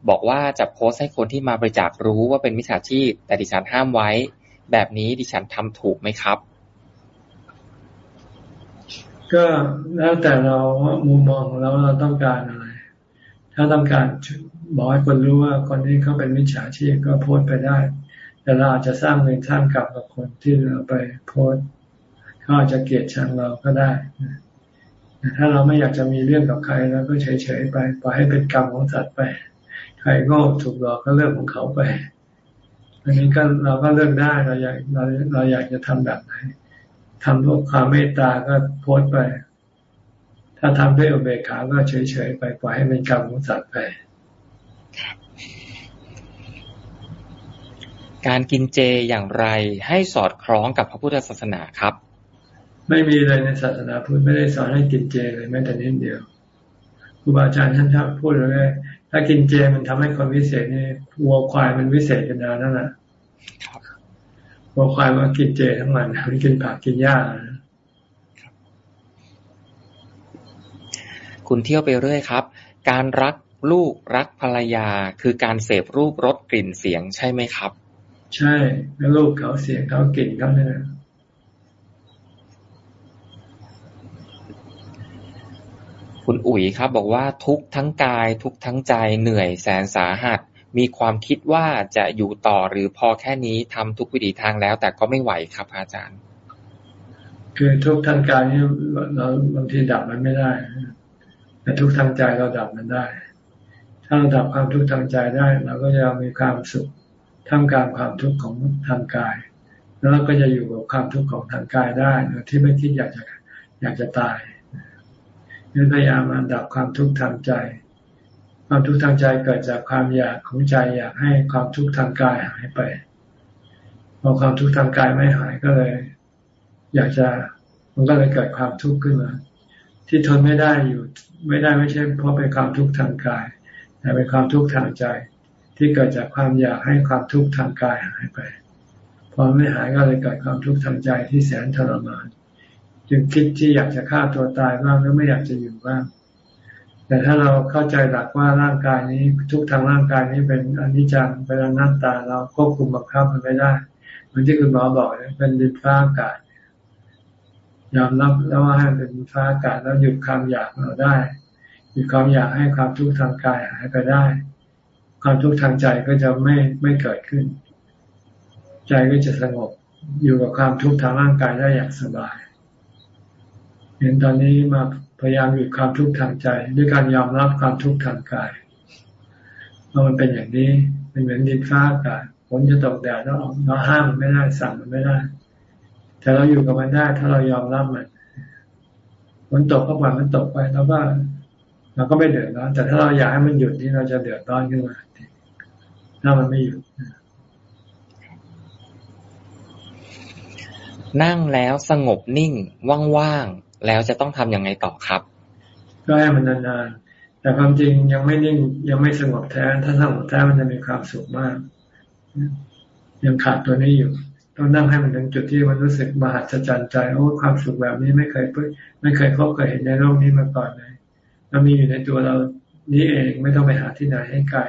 บอกว่าจะโพสต์ให้คนที่มาบริจาครู้ว่าเป็นมิจฉาชีพ แต่ดิฉันห้ามไว้ แบบนี้ดิฉันทำถูกไหมครับ ก็แล้วแต่เรามุมมองของเราเราต้องการอะไร ถ้าต้องการบอกให้คนรู้ว่าคนนี้เขาเป็นมิจฉาชีพก็โพสต์ไปได้ แต่เราอาจจะสร้างเงินสร้างกลับกับคนที่เราไปโพสต์ เขาอาจจะเกลียดชังเราก็ได้ถ้าเราไม่อยากจะมีเรื่องกับใครเราก็เฉยๆไปปล่อยให้เป็นกรรมของสัตว์ไป ใครรโง่ถูกหลอกก็เรื่องของเขาไป อันนี้ก็เราก็เลือกได้เราอยากเราเราอยากจะทำแบบไหนทำด้วยความเมตตาก็โพสไป ถ้าทำด้วยอุเบกขาก็เฉยๆไปปล่อยให้เป็นกรรมของสัตว์ไป การกินเจอย่างไรให้สอดคล้องกับพระพุทธศาสนาครับ ไม่มีเลยในศาสนาพุทธไม่ได้สอนให้กินเจเลยแม้แต่นิดเดียวครูบาอาจารย์ท่านชอบพูดเลยถ้ากินเจมันทำให้คนวิเศษนี่วัวควายมันวิเศษกันดานั่นแหละวัวควายมันกินเจทั้งวันมันกินผักกินหญ้าคุณเที่ยวไปเรื่อยครับ การรักลูกรักภรรยาคือการเสพรูปรสกลิ่นเสียงใช่ไหมครับ ใช่แล้วลูกเขาเสียงเขากลิ่นเขาเนี่ย คุณอุ๋ยครับ บอกว่าทุกทั้งกาย ทุกทั้งใจเหนื่อยแสนสาหัส มีความคิดว่าจะอยู่ต่อหรือพอแค่นี้ทำทุกวิถีทางแล้ว แต่ก็ไม่ไหวครับอาจารย์ คือทุกทางกายนี่เราบางทีดับมันไม่ได้ แต่ทุกทางใจเราดับมันได้ ถ้าเราดับความทุกข์ทางใจได้เราก็จะมีความสุขท่ามกลางความทุกข์ของทางกาย แล้วก็จะอยู่กับความทุกข์ของทางกายได้โดยที่ไม่คิดอยากจะอยากจะตาย พยายามมาดับความทุกข์ทางใจ ความทุกข์ทางใจเกิดจากความอยากของใจอยากให้ความทุกข์ทางกายหายไปพอความทุกข์ทางกายไม่หายก็เลย อยากจะมันก็เลยเกิดความทุกข์ขึ้นมา ที่ทนไม่ได้อยู่ไม่ได้ไม่ใช่ เพราะเป็นความทุกข์ทางกาย แต่เป็นความทุกข์ทางใจ ที่เกิดจากความอยากให้ความทุกข์ทางกายหายไปพอไม่หายก็เลยเกิดความทุกข์ทางใจที่แสนทรมาน จึงคิดที่อยากจะฆ่าตัวตายบ้างหรือไม่อยากจะอยู่บ้าง แต่ถ้าเราเข้าใจหลักว่าร่างกายนี้ทุกทางร่างกายนี้เป็นอนิจจังเป็นอนัตตาเราควบคุมบังคับมันไม่ได้เหมือนที่คุณหมอบอกเป็นดินฟ้าอากาศยอมรับแล้วว่าให้เป็นฟ้าอากาศแล้วหยุดความอยากเราได้หยุดความอยากให้ความทุกข์ทางกายหายไปได้ ความทุกข์ทางใจก็จะไม่ไม่เกิดขึ้น ใจก็จะสงบอยู่กับความทุกข์ทางร่างกายได้อย่างสบาย เห็นตอนนี้มาพยายามหยุดความทุกข์ทางใจ ด้วยการยอมรับความทุกข์ทางกายว่ามันเป็นอย่างนี้เป็นเหมือนดินฟ้าอากาศฝนจะตกแดดเราเราห้ามมันไม่ได้สั่งมันไม่ได้ แต่เราอยู่กับมันได้ ถ้าเรายอมรับมันฝนตกก็ปล่อยมันตกไปแล้วก็เราก็ไม่เดือดร้อนแต่ถ้าเราอยากให้มันหยุดนี่เราจะเดือดร้อนขึ้นมาถ้ามันไม่หยุดนั่งแล้วสงบนิ่ง ว่าง แล้วจะต้องทํำยังไงต่อครับ ก็ให้มันนานๆ แต่ความจริงยังไม่นิ่งยังไม่สงบแท้ ถ้าสงบแท้มันจะมีความสุขมาก ยังขาดตัวนี้อยู่ ต้องนั่งให้มันถึงจุดที่มันรู้สึกมหัศจรรย์ใจโอ้ความสุขแบบนี้ไม่เคยไม่เคยพบเคยเห็นในโลกนี้มาก่อนเลยมันมีอยู่ในตัวเรานี้เองไม่ต้องไปหาที่ไหนให้ไกล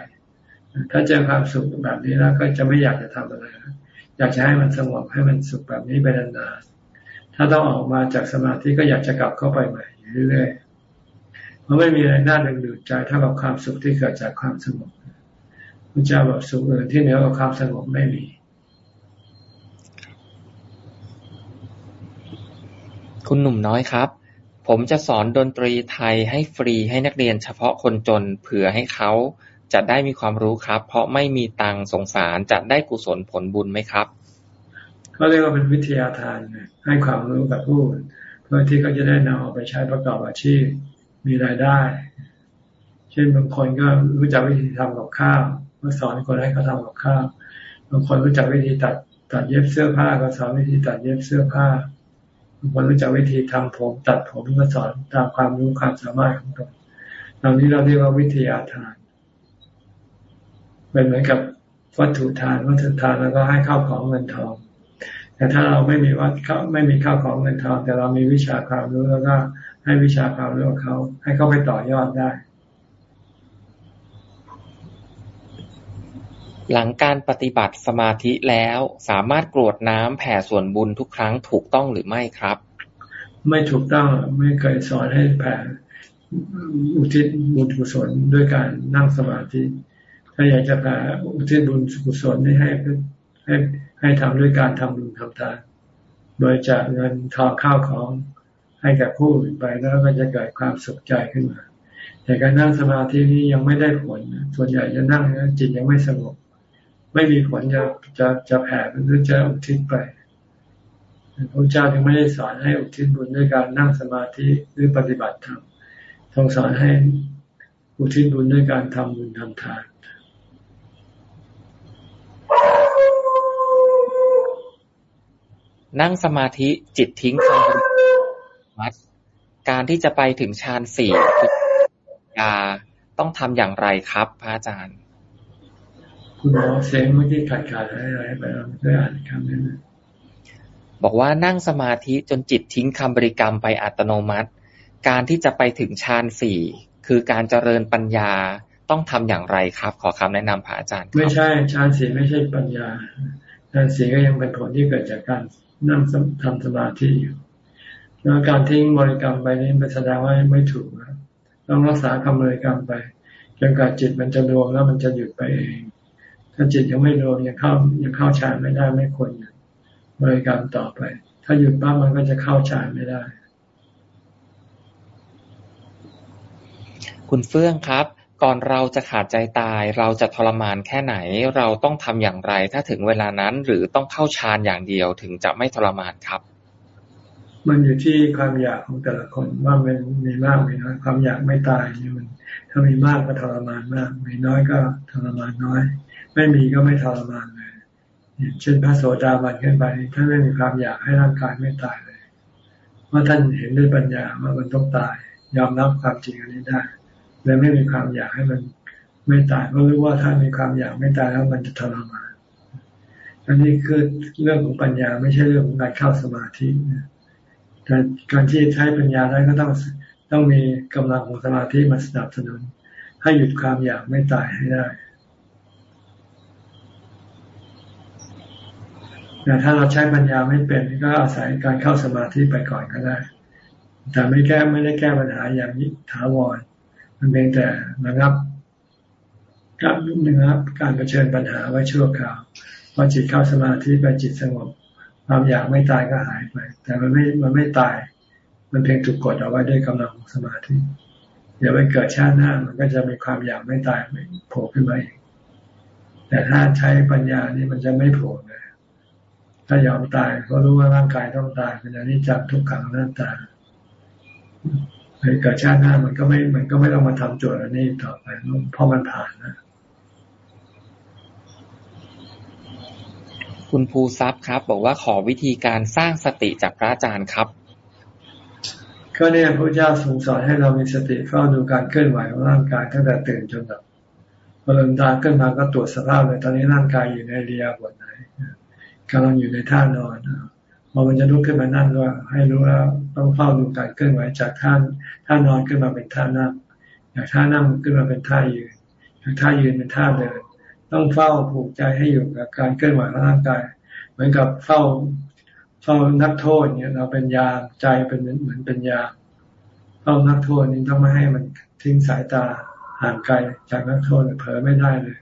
ถ้าเจอความสุขแบบนี้แล้วก็จะไม่อยากจะทำอะไรอยากจะให้มันสงบให้มันสุขแบบนี้ไปนานๆ ถ้าต้องออกมาจากสมาธิก็อยากจะกลับเข้าไปใหม่อยู่เรื่อยๆเพราะไม่มีอะไรน่าดึงดูดใจเท่ากับความสุขที่เกิดจากความสงบพระเจ้าบอกสุขอื่นที่เหนือกว่าความสงบไม่มี คุณหนุ่มน้อยครับ ผมจะสอนดนตรีไทยให้ฟรีให้นักเรียนเฉพาะคนจนเผื่อให้เขาจะได้มีความรู้ครับ เพราะไม่มีตังสงสารจะได้กุศลผลบุญไหมครับ ก็เรียกว่าเป็นวิทยาทานให้ความรู้กับผู้เพื่อที่เขาจะได้นำเอาไปใช้ประกอบอาชีพมีรายได้ เช่นบางคนก็รู้จักวิธีทำกับข้าวก็สอนคนให้เขาทำกับข้าวบางคนรู้จักวิธีตัดตัดเย็บเสื้อผ้าก็สอนวิธีตัดเย็บเสื้อผ้าบางคนรู้จักวิธีทำผม ตัดผมก็สอนตามความรู้ความสามารถของตนเหล่านี้เราเรียกว่าวิทยาทานเป็นเหมือนกับวัตถุทานวัตถุทานแล้วก็ให้ข้าวของเงินทอง แต่ถ้าเราไม่มีวัดเขาไม่มีข้าวของเงินทองแต่เรามีวิชาความรู้แล้วก็ให้วิชาความรู้เขา ให้เขาไปต่อยอดได้ หลังการปฏิบัติสมาธิแล้วสามารถกรวดน้ำแผ่ส่วนบุญทุกครั้งถูกต้องหรือไม่ครับ ไม่ถูกต้องไม่เคยสอนให้แผ่อุทิศบุญกุศลด้วยการนั่งสมาธิ ถ้าอยากจะแผ่อุทิศบุญกุศลให้ให้ ให้ทำด้วยการทำบุญทำทานโดยจากเงินทองข้าวของให้กับผู้อื่นไปแล้วก็จะเกิดความสุขใจขึ้นมา แต่การนั่งสมาธินี้ยังไม่ได้ผลส่วนใหญ่จะนั่งจิตยังไม่สงบไม่มีผลจะจะจะแผ่หรือจะอุทิศไปพระเจ้าจึงไม่ได้สอนให้อุทิศบุญด้วยการนั่งสมาธิหรือปฏิบัติธรรมทรงสอนให้อุทิศบุญด้วยการทำบุญทำทาน นั่งสมาธิจิตทิ้งความมัดการที่จะไปถึงฌานสี่ยาต้องทำอย่างไรครับพระอาจารย์ คุณหมอเสียงเมื่อกี้ขาดขาดอะไรไปเราได้อ่านคำนี้บอกว่านั่งสมาธิจนจิตทิ้งคำบริกรรมไปอัตโนมัติ การที่จะไปถึงฌานสี่คือการเจริญปัญญาต้องทำอย่างไรครับ ขอคำแนะนำพระอาจารย์ ไม่ใช่ฌานสี่ไม่ใช่ปัญญาฌานสี่ก็ยังเป็นผลที่เกิดจากการ นั่งทำสมาธิอยู่แล้วการทิ้งบริกรรมไปนี้เป็นแสดงว่าไม่ถูกนะต้องรักษาคำบริกรรมไปจนกว่าจิตมันจะรวมแล้วมันจะหยุดไปเอง ถ้าจิตยังไม่รวมยังเข้ายังเข้าฌานไม่ได้ไม่ควรบริกรรมต่อไป ถ้าหยุดปั๊บมันก็จะเข้าฌานไม่ได้ คุณเฟื่องครับ ก่อนเราจะขาดใจตาย เราจะทรมานแค่ไหน เราต้องทำอย่างไร ถ้าถึงเวลานั้น หรือต้องเข้าฌานอย่างเดียวถึงจะไม่ทรมานครับ มันอยู่ที่ความอยากของแต่ละคนว่ามันมีมากมีน้อยความอยากไม่ตายนี่มัน ถ้ามีมากก็ทรมานมาก มีน้อยก็ทรมานน้อย ไม่มีก็ไม่ทรมานเลยเช่นพระโสดาบันขึ้นไปท่านไม่มีความอยากให้ร่างกายไม่ตายเลยเพราะท่านเห็นด้วยปัญญาว่ามันต้องตาย ยอมรับความจริงอันนี้ได้ เลยไม่มีความอยากให้มันไม่ตายเพราะรู้ว่าถ้ามีความอยากไม่ตายแล้วมันจะทรมานอันนี้คือเรื่องของปัญญาไม่ใช่เรื่องของการเข้าสมาธิแต่การที่ใช้ปัญญาได้ก็ต้องต้องมีกำลังของสมาธิมาสนับสนุน ให้หยุดความอยากไม่ตายให้ได้แต่ถ้าเราใช้ปัญญาไม่เป็นก็อาศัยการเข้าสมาธิไปก่อนก็ได้ แต่ไม่แก้ไม่ได้แก้ปัญหาอย่างนี้ถาวร มันเป็นแต่นะครับการนะครับ การเผชิญปัญหาไว้ชั่วคราวพอจิตเข้าสมาธิไปจิตสงบความอยากไม่ตายก็หายไป แต่มันไม่มันไม่ตาย มันเพียงถูกกดเอาไว้ด้วยกำลังสมาธิเดี๋ยวไปเกิดชาติหน้ามันก็จะมีความอยากไม่ตายโผล่ขึ้นมาเองแต่ถ้าใช้ปัญญานี่มันจะไม่โผล่เลยถ้ายอมตายก็รู้ว่าร่างกายต้องตายเป็นอนิจจังทุกขังหน้าตา ไปเกิดชาติหน้ามันก็ไม่ มันก็ไม่ต้องมาทำโจทย์อันนี้ต่อไปเพราะมันผ่านนะคุณภูทรัพย์ครับ บอกว่าขอวิธีการสร้างสติจากพระอาจารย์ครับก็เนี่ยพระเจ้าทรงสอนให้เรามีสติเฝ้าดูการเคลื่อนไหวของร่างกายตั้งแต่ตื่นจนหลับพอลืมตาขึ้นมาก็ตรวจสภาพเลยตอนนี้ร่างกายอยู่ในเรียบทไหนกำลังอยู่ในท่านอนพ อมันจะลุกขึ้นมานั่งด้วยให้รู้แล้วต้องเฝ้าดูการเคลื่อนไหวจากท่านท่านอนขึ้นมาเป็นท่านั่งจากท่านั่งขึ้นมาเป็นท่ายืนจากท่ายืนเป็นท่าเดิน ต้องเฝ้าผูกใจให้อยู่กับการเคลื่อนไหวของร่างกาย เหมือนกับเฝ้าเฝ้านักโทษเนี่ยเราเป็นยาใจเป็นเหมือนเป็นยาเฝ้านักโทษนี่ต้องไม่ให้มันทิ้งสายตาห่างไกลจากนักโทษเผลอไม่ได้เลย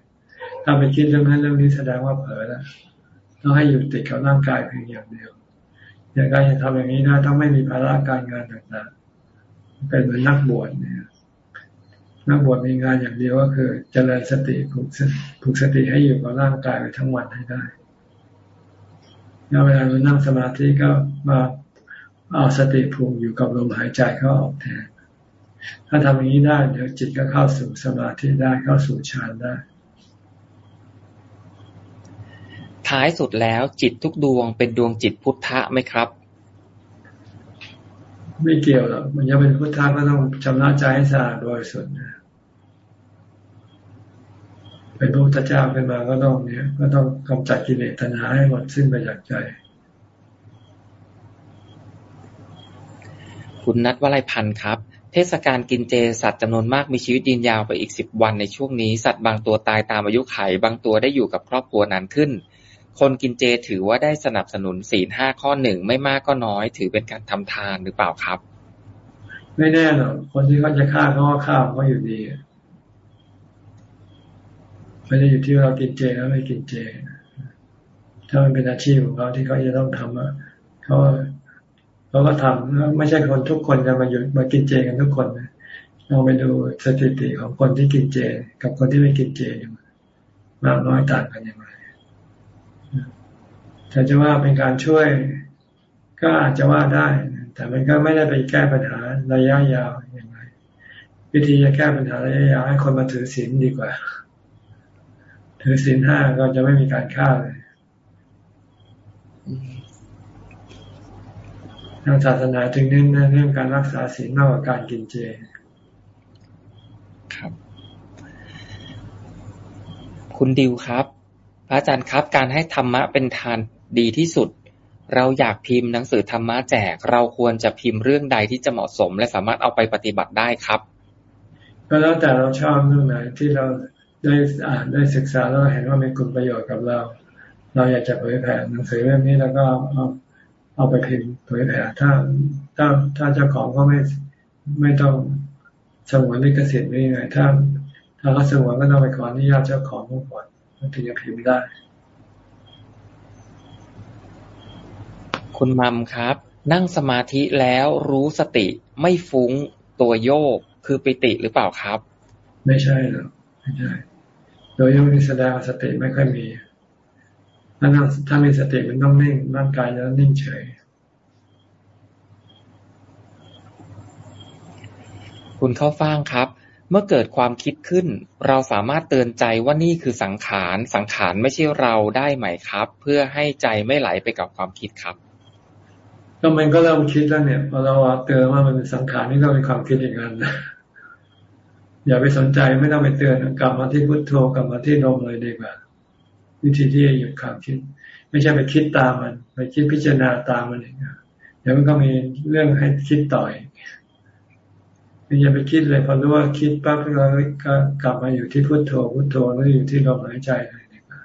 ถ้าไปคิดเรื่องนั้นเรื่องนี้แสดงว่าเผลอแล้วต้องให้อยู่ติดกับร่างกายเพียงอย่างเดียว อย่างการจะทำอย่างนี้ได้ต้องไม่มีภาระการงานต่างๆ เป็นเหมือนนักบวชเนี่ยนักบวชมีงานอย่างเดียวก็คือเจริญสติผูกผูกสติให้อยู่กับร่างกายไปทั้งวันให้ได้แล้วเวลาเรานั่งสมาธิก็มาเอาสติผูกอยู่กับลมหายใจเข้าออกแทนถ้าทำอย่างนี้ได้เดี๋ยวจิตก็เข้าสู่สมาธิได้เข้าสู่ฌานได้ ท้ายสุดแล้วจิตทุกดวงเป็นดวงจิตพุทธะไหมครับ ไม่เกี่ยวหรอกมันจะเป็นพุทธะก็ต้องชำระใจให้สะอาดโดยสุดนะเป็นพระพุทธเจ้าขึ้นมาก็ต้องเนี่ย ก็ต้องกำจัดกิเลสตัณหาให้หมดสิ้นไปจากใจ คุณนัทวลัยพันธ์ครับ เทศกาลกินเจสัตว์จำนวนมากมีชีวิตยืนยาวไปอีกสิบวันในช่วงนี้ สัตว์บางตัวตายตามอายุไขบางตัวได้อยู่กับครอบครัวนานขึ้น คนกินเจถือว่าได้สนับสนุนศีลห้าข้อหนึ่งไม่มากก็น้อย ถือเป็นการทำทานหรือเปล่าครับ ไม่แน่หรอกคนที่เขาจะฆ่าเขาก็ฆ่าเขาอยู่ดีไม่ได้อยู่ที่เรากินเจแล้วไม่กินเจ ถ้ามันเป็นอาชีพของเขาที่เขาจะต้องทำอะเขาเขาก็ทำไม่ใช่คนทุกคนจะมาหยุดมากินเจกันทุกคนนะลองไปดูสถิติของคนที่กินเจ กับคนที่ไม่กินเจมากน้อยต่างกันย่างไร แต่จะว่าเป็นการช่วย ก็อาจจะว่าได้ แต่มันก็ไม่ได้ไปแก้ปัญหาระยะยาวอย่างไร วิธีจะแก้ปัญหาระยะยาวให้คนมาถือศีลดีกว่า ถือศีลห้าก็จะไม่มีการฆ่าเลยทางศาสนาจึงเน้นเรื่องการรักษาศีลมากกว่าการกินเจ ครับ คุณดิวครับ พระอาจารย์ครับ การให้ธรรมะเป็นทาน ดีที่สุด เราอยากพิมพ์หนังสือธรรมะแจก เราควรจะพิมพ์เรื่องใดที่จะเหมาะสม และสามารถเอาไปปฏิบัติได้ครับ ก็แล้วแต่เราชอบเรื่องไหนที่เราได้อ่านได้ศึกษาแล้วเห็นว่ามีคุณประโยชน์กับเรา เราอยากจะเผยแผ่หนังสือเล่มนี้แล้วก็เอาเอาไปพิมพ์เผยแผ่ถ้าถ้าถ้าเจ้าของก็ไม่ไม่ต้องสงวนลิขสิทธิ์ไม่ยังไงถ้าถ้าเขาสงวนก็ต้องไปขออนุญาตเจ้าของก่อนถึงจะพิมพ์ได้ คุณมัมครับ นั่งสมาธิแล้วรู้สติไม่ฟุ้งตัวโยกคือปิติหรือเปล่าครับ ไม่ใช่หรอกไม่ใช่โดยโยกนี่แสดงสติไม่ค่อยมีถ้าถ้ามีสติมันต้องนิ่งร่างกายจะนิ่งเฉย คุณเข้าฟ่างครับ เมื่อเกิดความคิดขึ้น เราสามารถเตือนใจว่านี่คือสังขาร สังขารไม่ใช่เราได้ไหมครับ เพื่อให้ใจไม่ไหลไปกับความคิดครับ ก็มันก็เริ่มคิดแล้วเนี่ยพอเราเตือนว่ามันเป็นสังขารนี่ก็เป็นความคิดอย่างนั้นนะอย่าไปสนใจไม่ต้องไปเตือนกลับมาที่พุทโธกลับมาที่ลมเลยดีกว่า วิธีที่จะหยุดความคิด ไม่ใช่ไปคิดตามมัน ไปคิดพิจารณาตามมันเองเดี๋ยวมันก็มีเรื่องให้คิดต่อยอย่าไปคิดเลยพอรู้ว่าคิดปั๊บเราก็กลับมาอยู่ที่พุทโธพุทโธแล้วอยู่ที่ลมหายใจเลยดีกว่า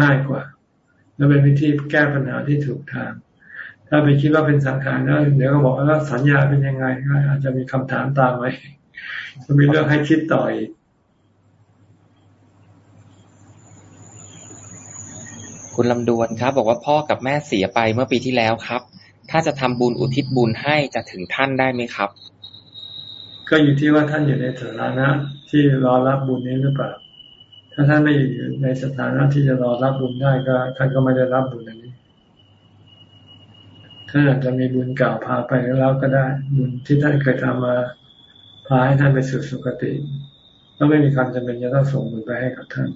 ง่ายกว่า แล้วเป็นวิธีแก้ปัญหาที่ถูกทาง ถ้าไปคิดว่าเป็นสังขารแล้วเดี๋ยวก็บอกว่าสัญญาเป็นยังไงอาจจะมีคำถามตามไหมจะมีเรื่องให้คิดต่ออีกคุณลำดวนครับ บอกว่าพ่อกับแม่เสียไปเมื่อปีที่แล้วครับ ถ้าจะทำบุญอุทิศบุญให้จะถึงท่านได้ไหมครับ ก็อยู่ที่ว่าท่านอยู่ในสถานะ ที่รอรับบุญนี้หรือเปล่าถ้าท่านไม่อยู่ในสถานะที่จะรอรับบุญได้ก็ท่านก็ไม่ได้รับบุญอันนี้ ท่านอาจจะมีบุญเก่าพาไปแล้วก็ได้ บุญที่ท่านเคยทำมาพาให้ท่านไปสู่สุคติก็ไม่มีความจำเป็นจะต้องส่งบุญไปให้กับท่าน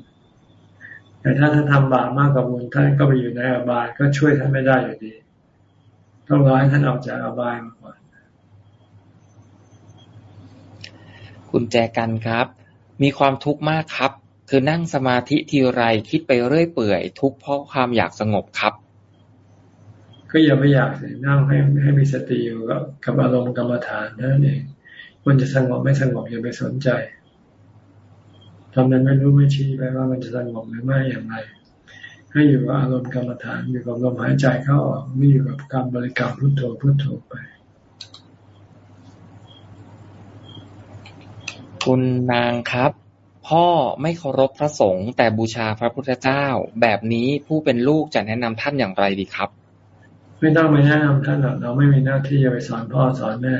แต่ถ้าท่านทำบาปมากกว่าบุญท่านก็ไปอยู่ในอบายก็ช่วยท่านไม่ได้อยู่ดี ต้องรอให้ท่านออกจากอบายมาก่อนคุณแจกันครับ มีความทุกข์มากครับ คือนั่งสมาธิทีไรคิดไปเรื่อยเปื่อย ทุกข์เพราะความอยากสงบครับ ก็อย่าไปอยากสินั่งให้ให้มีสติอยู่กับอารมณ์กรรมฐานนั่นเองควรจะสงบไม่สงบอย่าไปสนใจทำนั้นไม่รู้ไม่ชี้ไปว่ามันจะสงบหรือไม่อย่างไร ให้อยู่กับอารมณ์กรรมฐานอยู่กับลมหายใจเข้าออกไม่อยู่กับการบริกรรมพุทโธพุทโธไป คุณนางครับ พ่อไม่เคารพพระสงฆ์แต่บูชาพระพุทธเจ้า แบบนี้ผู้เป็นลูกจะแนะนำท่านอย่างไรดีครับ ไม่ต้องไปแนะนำท่านหรอกเราไม่มีหน้าที่จะไปสอนพ่อสอนแม่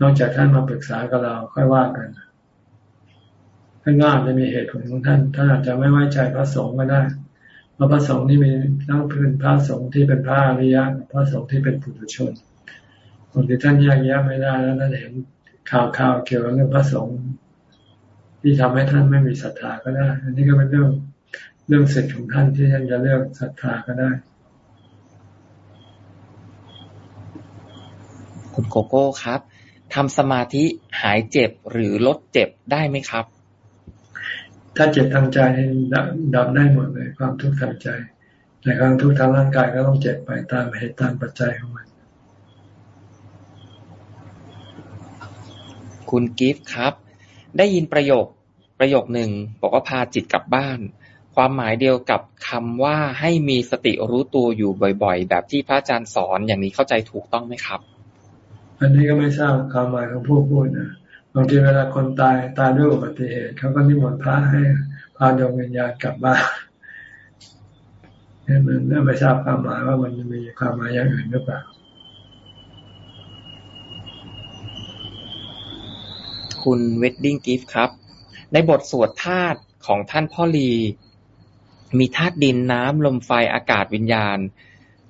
นอกจากท่านมาปรึกษากับเราค่อยว่ากันท่านก็อาจจะมีเหตุผลของท่านท่านอาจจะไม่ไว้ใจพระสงฆ์ก็ได้เพราะพระสงฆ์นี่มีทั้งเป็นพระสงฆ์ที่เป็นพระอริยะพระสงฆ์ที่เป็นปุถุชนบางทีท่านแยกแยะไม่ได้แล้วท่านเห็นข่าวข่าวเกี่ยวกับเรื่องพระสงฆ์ที่ทำให้ท่านไม่มีศรัทธาก็ได้ อันนี้ก็เป็นเรื่องเรื่องสิทธิของท่านที่ท่านจะเลือกศรัทธาก็ได้ คุณโกโก้ครับทำสมาธิหายเจ็บหรือลดเจ็บได้ไหมครับ ถ้าเจ็บทางใจดับได้หมดเลย ความทุกข์ทางใจแต่ความทุกข์ทางร่างกายก็ต้องเจ็บไปตามเหตุตามปัจจัยของมัน คุณกิฟต์ครับ ได้ยินประโยคประโยคหนึ่งบอกว่าพาจิตกลับบ้าน ความหมายเดียวกับคำว่าให้มีสติรู้ตัวอยู่บ่อย ๆ แบบที่พระอาจารย์สอนอย่างนี้เข้าใจถูกต้องไหมครับ อันนี้ก็ไม่ทราบความหมายของผู้พูดนะบางทีเวลาคนตายตายด้วยอุบัติเหตุเขาก็นิมนต์พระให้พาดวงวิญญาณกลับบ้านนี่มันไม่ทราบความหมายว่ามันมีความหมายอย่างอื่นหรือเปล่าคุณ Wedding Gift ครับ ในบทสวดธาตุของท่านพ่อลี มีธาตุดินน้ำลมไฟอากาศวิญญาณ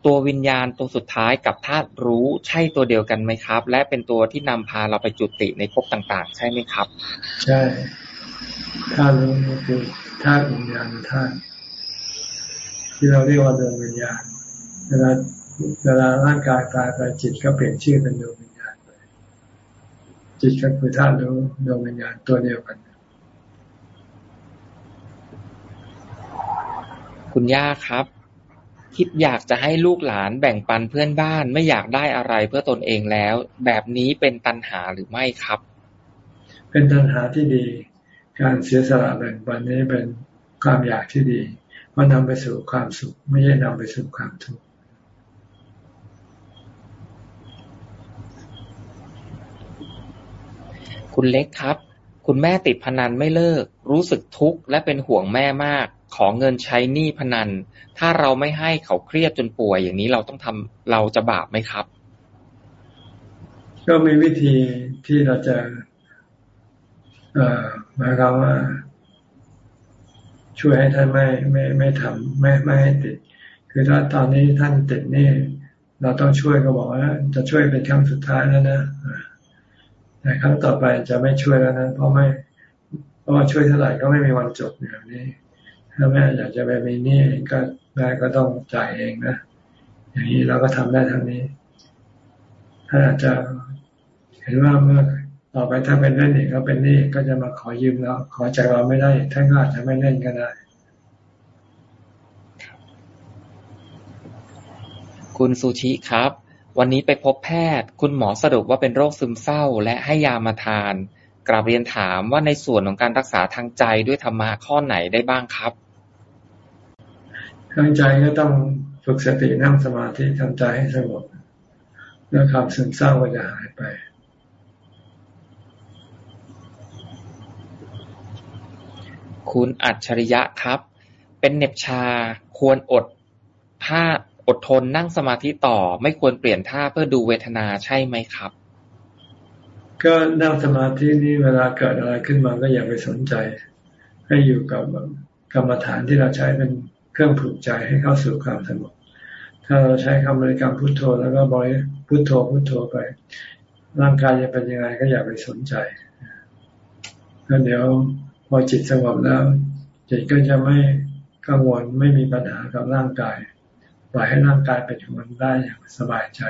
ตัววิญญาณตัวสุดท้ายกับธาตุรู้ใช่ตัวเดียวกันไหมครับ และเป็นตัวที่นำพาเราไปจุติในภพต่าง ๆ ใช่ไหมครับ ใช่ธาตุรู้คือธาตุวิญญาณธาตุที่เราเรียกว่าดวงวิญญาณเวลาเวลาร่างกายตายไปจิตก็เปลี่ยนชื่อเป็นดวงวิญญาณไปจิตก็คือธาตุรู้ดวงวิญญาณตัวเดียวกัน คุณย่าครับ คิดอยากจะให้ลูกหลานแบ่งปันเพื่อนบ้าน ไม่อยากได้อะไรเพื่อตนเองแล้ว แบบนี้เป็นตันหาหรือไม่ครับ เป็นตันหาที่ดี การเสียสละแบ่งปันนี้เป็นความอยากที่ดีมันนำไปสู่ความสุข ไม่ใช่นำไปสู่ความทุกข์คุณเล็กครับ คุณแม่ติดพนันไม่เลิก รู้สึกทุกข์และเป็นห่วงแม่มาก ขอเงินใช้หนี้พนัน ถ้าเราไม่ให้เขาเครียดจนป่วย อย่างนี้เราต้องทำเราจะบาปไหมครับ ก็มีวิธีที่เราจะหมายความว่า ช่วยให้ท่านไม่ไม่ไม่ทำไม่ไม่ให้ติด คือถ้าตอนนี้ท่านติดนี่เราต้องช่วยก็บอกว่า จะช่วยเป็นครั้งสุดท้ายแล้วนะแต่ครั้งต่อไปจะไม่ช่วยแล้วนะเพราะไม่เพราะว่าช่วยเท่าไหร่ก็ไม่มีวันจบอย่างนี้ ถ้าแม่อยากจะไปมีหนี้ก็แม่ก็ต้องจ่ายเองนะอย่างนี้เราก็ทำได้ทั้งนี้ท่าอาจจะเห็นว่าเมื่อต่อไปถ้าเป็นเล่นอีกก็เป็นหนี้ก็จะมาขอยืมแล้วขอจากเราไม่ได้ท่านก็อาจจะไม่เล่นก็ได้ คุณซูชิครับ วันนี้ไปพบแพทย์ คุณหมอสรุปว่าเป็นโรคซึมเศร้า และให้ยามาทาน กราบเรียนถามว่าในส่วนของการรักษาทางใจด้วยธรรมะข้อไหนได้บ้างครับทางใจก็ต้องฝึกสตินั่งสมาธิทำใจให้สงบแล้วความซึมเศร้าก็จะหายไป คุณอัจฉริยะครับ เป็นเหน็บชาควรอดท่าอดทนนั่งสมาธิต่อ ไม่ควรเปลี่ยนท่าเพื่อดูเวทนาใช่ไหมครับ ก็นั่งสมาธินี่เวลาเกิดอะไรขึ้นมาก็อย่าไปสนใจ ให้อยู่กับกรรมฐานที่เราใช้เป็นเครื่องผูกใจให้เข้าสู่ความสงบถ้าเราใช้คำบริกรรมพุทโธ แล้วก็บริพุทโธพุทโธไป ร่างกายจะเป็นยังไงก็อย่าไปสนใจแล้วเดี๋ยวพอจิตสงบแล้วจิตก็จะไม่กังวลไม่มีปัญหากับร่างกายปล่อยให้ร่างกายเป็นของมันได้อย่างสบายใจ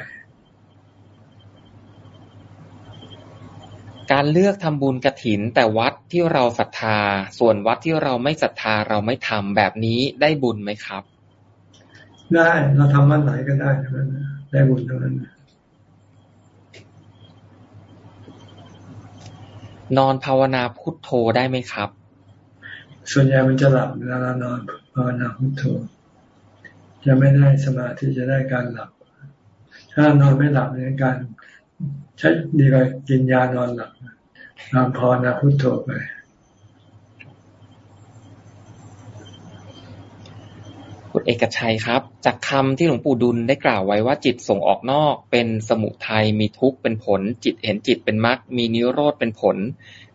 การเลือกทำบุญกระถิน แต่วัดที่เราศรัทธา ส่วนวัดที่เราไม่ศรัทธาเราไม่ทำแบบนี้ได้บุญไหมครับ ได้เราทำวันไหนก็ได้ทั้งนั้นได้บุญทั้งนั้นนอนภาวนาพุทโธได้ไหมครับ ส่วนใหญ่มันจะหลับเวลาเรานอนภาวนาพุทโธ จะไม่ได้สมาธิจะได้การหลับ ถ้านอนไม่หลับในการใช้ดีกว่ากินยานอนหลับ นอนภาวนาพุทโธไปคุณเอกชัยครับ จากคำที่หลวงปู่ดุลได้กล่าวไว้ว่าจิตส่งออกนอกเป็นสมุทัยมีทุกข์เป็นผล จิตเห็นจิตเป็นมรรคมีนิโรธเป็นผล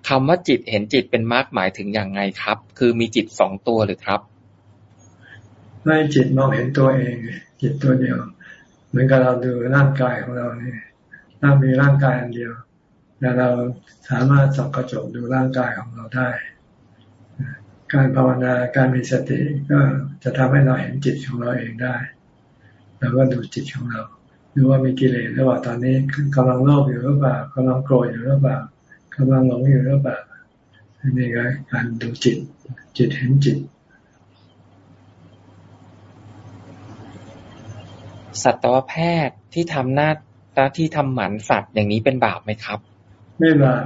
คำว่าจิตเห็นจิตเป็นมรรคหมายถึงอย่างไงครับ คือมีจิตสองตัวหรือครับ ไม่จิตมองเห็นตัวเอง จิตตัวเดียว เหมือนกับเราดูร่างกายของเราเนี่ยร่างมีร่างกายอันเดียว แต่เราสามารถส่องกระจกดูร่างกายของเราได้ การภาวนาการมีสติก็จะทำให้เราเห็นจิตของเราเองได้แล้วก็ดูจิตของเราดูว่ามีกิเลสหรือเปล่าตอนนี้กำลังโลภอยู่หรือเปล่ากำลังโกรธอยู่หรือเปล่ากำลังหลงอยู่หรือเปล่าอันนี้ก็การดูจิต จิตเห็นจิตสัตวแพทย์ที่ทำหน้าหน้าที่ทำหมันสัตว์อย่างนี้เป็นบาปไหมครับ ไม่บาป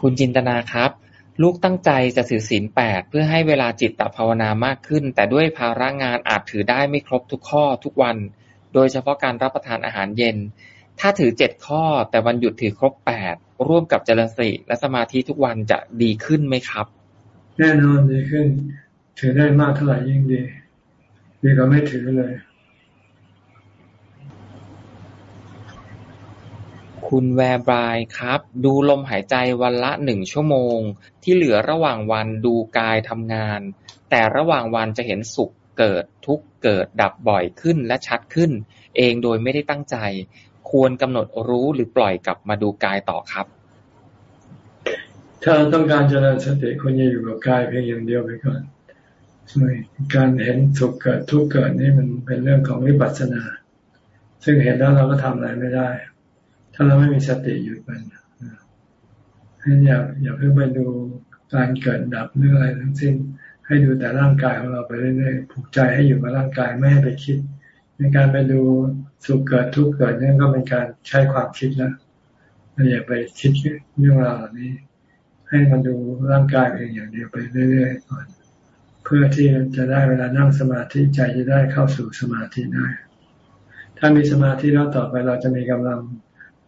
คุณจินตนาครับ ลูกตั้งใจจะถือศีลแปดเพื่อให้เวลาจิตตภาวนามากขึ้น แต่ด้วยภาระงานอาจถือได้ไม่ครบทุกข้อทุกวัน โดยเฉพาะการรับประทานอาหารเย็น ถ้าถือเจ็ดข้อ แต่วันหยุดถือครบแปดร่วมกับเจริญสติและสมาธิทุกวันจะดีขึ้นไหมครับ แน่นอนดีขึ้น ถือได้มากเท่าไหร่ยิ่งดี ดีกว่าไม่ถือเลย คุณแวร์บรายครับ ดูลมหายใจวันละหนึ่งชั่วโมง ที่เหลือระหว่างวันดูกายทำงาน แต่ระหว่างวันจะเห็นสุขเกิดทุกเกิดดับบ่อยขึ้นและชัดขึ้น เองโดยไม่ได้ตั้งใจ ควรกำหนดรู้หรือปล่อยกลับมาดูกายต่อครับ ถ้าต้องการเจริญสติควรจะอยู่กับกายเพียงอย่างเดียวไปก่อนการเห็นสุขเกิดทุกเกิดนี่มันเป็นเรื่องของวิปัสสนา ซึ่งเห็นแล้วเราก็ทำอะไรไม่ได้ ถ้าเราไม่มีสติอยู่มันให้อย่าอย่าเพิ่งไปดูการเกิดดับเรื่ออะไรทั้งสิ้น ให้ดูแต่ร่างกายของเราไปเรื่อยๆผูกใจให้อยู่กับร่างกายไม่ให้ไปคิด ในการไปดูสุขเกิดทุกข์เกิดนี่ก็เป็นการใช้ความคิดแล้วอย่าไปคิดเรื่องราวเหล่านี้ ให้มันดูร่างกายเองอย่างเดียวไปเรื่อยๆก่อนเพื่อที่จะได้เวลานั่งสมาธิใจจะได้เข้าสู่สมาธิได้ ถ้ามีสมาธิแล้วต่อไปเราจะมีกำลัง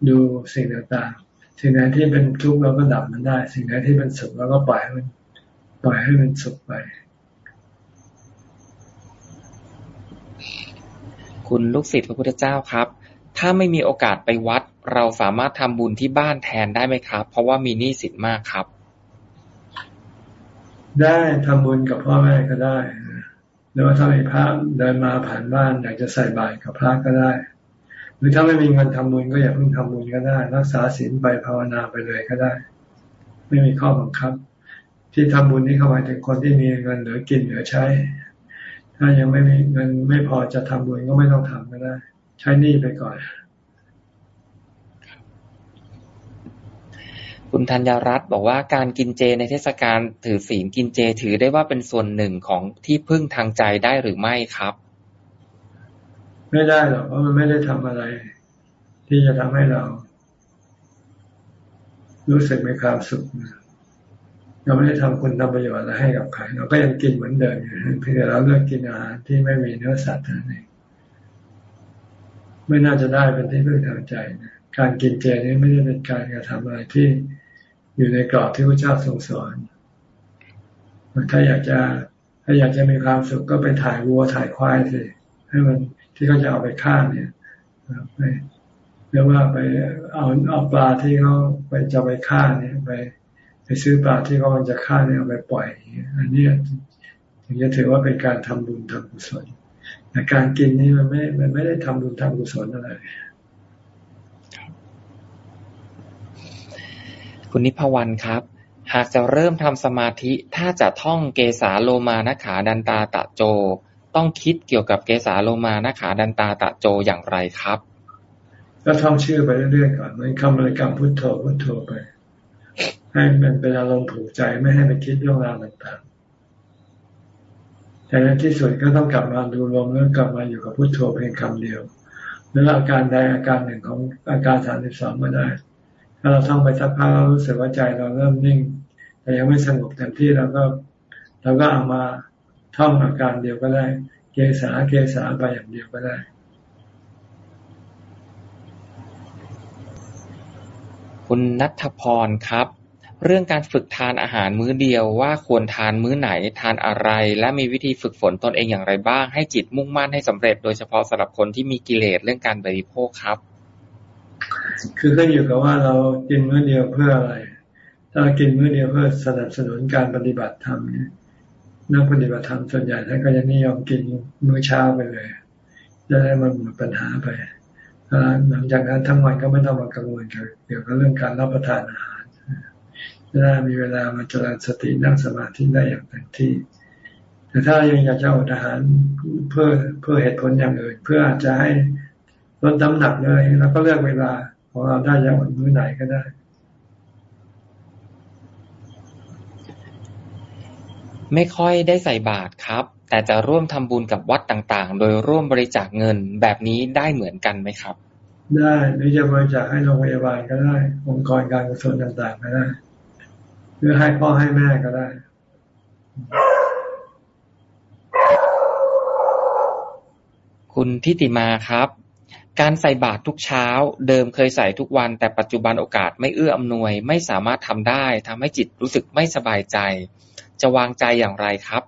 ดูสิ่งต่างๆ สิ่งไหนที่เป็นทุกข์เราก็ดับมันได้ สิ่งไหนที่เป็นสุขเราก็ปล่อยให้มันปล่อยให้มันสุขไป คุณลูกศิษย์พระพุทธเจ้าครับ ถ้าไม่มีโอกาสไปวัด เราสามารถทำบุญที่บ้านแทนได้ไหมครับ เพราะว่ามีหนี้สินมากครับ ได้ทำบุญกับพ่อแม่ก็ได้หรือว่าถ้ามีพระเดินมาผ่านบ้านอยากจะใส่บาตรกับพระก็ได้ หรือถ้าไม่มีเงินทำบุญก็อย่าเพิ่งทำบุญก็ได้ รักษาศีลไปภาวนาไปเลยก็ได้ ไม่มีข้อบังคับ ที่ทำบุญนี่เข้าหมายถึงคนที่มีเงินเหลือกินเหลือใช้ ถ้ายังไม่มีเงินไม่พอจะทำบุญก็ไม่ต้องทำก็ได้ ใช้หนี้ไปก่อน คุณธัญรัตน์บอกว่าการกินเจในเทศกาลถือศีลกินเจถือได้ว่าเป็นส่วนหนึ่งของที่พึ่งทางใจได้หรือไม่ครับ ไม่ได้หรอกเพราะมันไม่ได้ทำอะไร ที่จะทำให้เรา รู้สึกมีความสุขเราไม่ได้ทำคุณทำประโยชน์อะไรให้กับใครเราก็ยังกินเหมือนเดิมอยู่เพียงแต่เราเลือกกินอาหารที่ไม่มีเนื้อสัตว์นั่นเองไม่น่าจะได้เป็นที่พึ่งทางใจนะการกินเจนี้ไม่ได้เป็นการกระทำอะไรที่อยู่ในกรอบที่พระเจ้าทรงสอนถ้าอยากจะถ้าอยากจะมีความสุขก็ไปถ่ายวัวถ่ายควายสิให้มัน ที่เขาจะเอาไปฆ่าเนี่ยไปเรียกว่าไปเอาเอาปลาที่เขาไปจะไปฆ่าเนี่ยไปไปซื้อปลาที่เขาจะฆ่าเนี่ยเอาไปปล่อยอันนี้ถึงจะถือว่าเป็นการทำบุญทำกุศลแต่การกินนี่มันไม่ มันไม่ได้ทำบุญทำกุศลอะไรคุณนิพวรรณครับ หากจะเริ่มทำสมาธิถ้าจะท่องเกสาโลมานขาดันตาตะโจ ต้องคิดเกี่ยวกับเกสาโลมานะขาดันตาตะโจอย่างไรครับ ก็ท่องชื่อไปเรื่อยๆก่อนเหมือนคำบริกรรมพุทโธพุทโธไป ให้มันเป็นอารมณ์ผูกใจไม่ให้ไปคิดเรื่องราวต่างๆแต่ในที่สุดก็ต้องกลับมาดูลมแล้วกลับมาอยู่กับพุทโธเพียงคำเดียวแล้วอาการใดอาการหนึ่งของอาการสามสิบสองก็ได้ ถ้าเราท่องไปสักพักเรารู้สึกว่าใจเราเริ่มนิ่ง แต่ยังไม่สงบเต็มที่เราก็เราก็เอามา ท่องอาการเดียวก็ได้ เกสาเกสาไปอย่างเดียวก็ได้ คุณนัทพรครับ เรื่องการฝึกทานอาหารมื้อเดียวว่าควรทานมื้อไหนทานอะไร และมีวิธีฝึกฝนตนเองอย่างไรบ้าง ให้จิตมุ่งมั่นให้สำเร็จ โดยเฉพาะสำหรับคนที่มีกิเลสเรื่องการบริโภคครับ คือขึ้นอยู่กับว่าเรากินมื้อเดียวเพื่ออะไร ถ้าเรากินมื้อเดียวเพื่อสนับสนุนการปฏิบัติธรรมเนี่ย นักปฏิบัติธรรมส่วนใหญ่ท่านก็จะนิยมกินมื้อเช้าไปเลยจะได้มันหมดปัญหาไปหลังจากนั้นทั้งวันก็ไม่ต้องมากังวลเกี่ยวกับเรื่องการรับประทานอาหารจะได้มีเวลามาเจริญสตินั่งสมาธิได้อย่างเต็มที่ แต่ถ้ายังอยากจะอดอาหารเพื่อเพื่อเหตุผลอย่างอื่นเพื่ออาจจะให้ลดน้ำหนักเลย แล้วก็เลือกเวลาของเราได้จะอดมื้อไหนก็ได้ ไม่ค่อยได้ใส่บาตรครับ แต่จะร่วมทำบุญกับวัดต่างๆ โดยร่วมบริจาคเงินแบบนี้ได้เหมือนกันไหมครับ ได้หรือจะบริจาคให้โรงพยาบาลก็ได้ องค์กรการกุศลต่างๆก็ได้ หรือให้พ่อให้แม่ก็ได้คุณทิติมาครับ การใส่บาตรทุกเช้า เดิมเคยใส่ทุกวัน แต่ปัจจุบันโอกาสไม่เอื้ออำนวย ไม่สามารถทำได้ทำให้จิตรู้สึกไม่สบายใจ จะวางใจอย่างไรครับ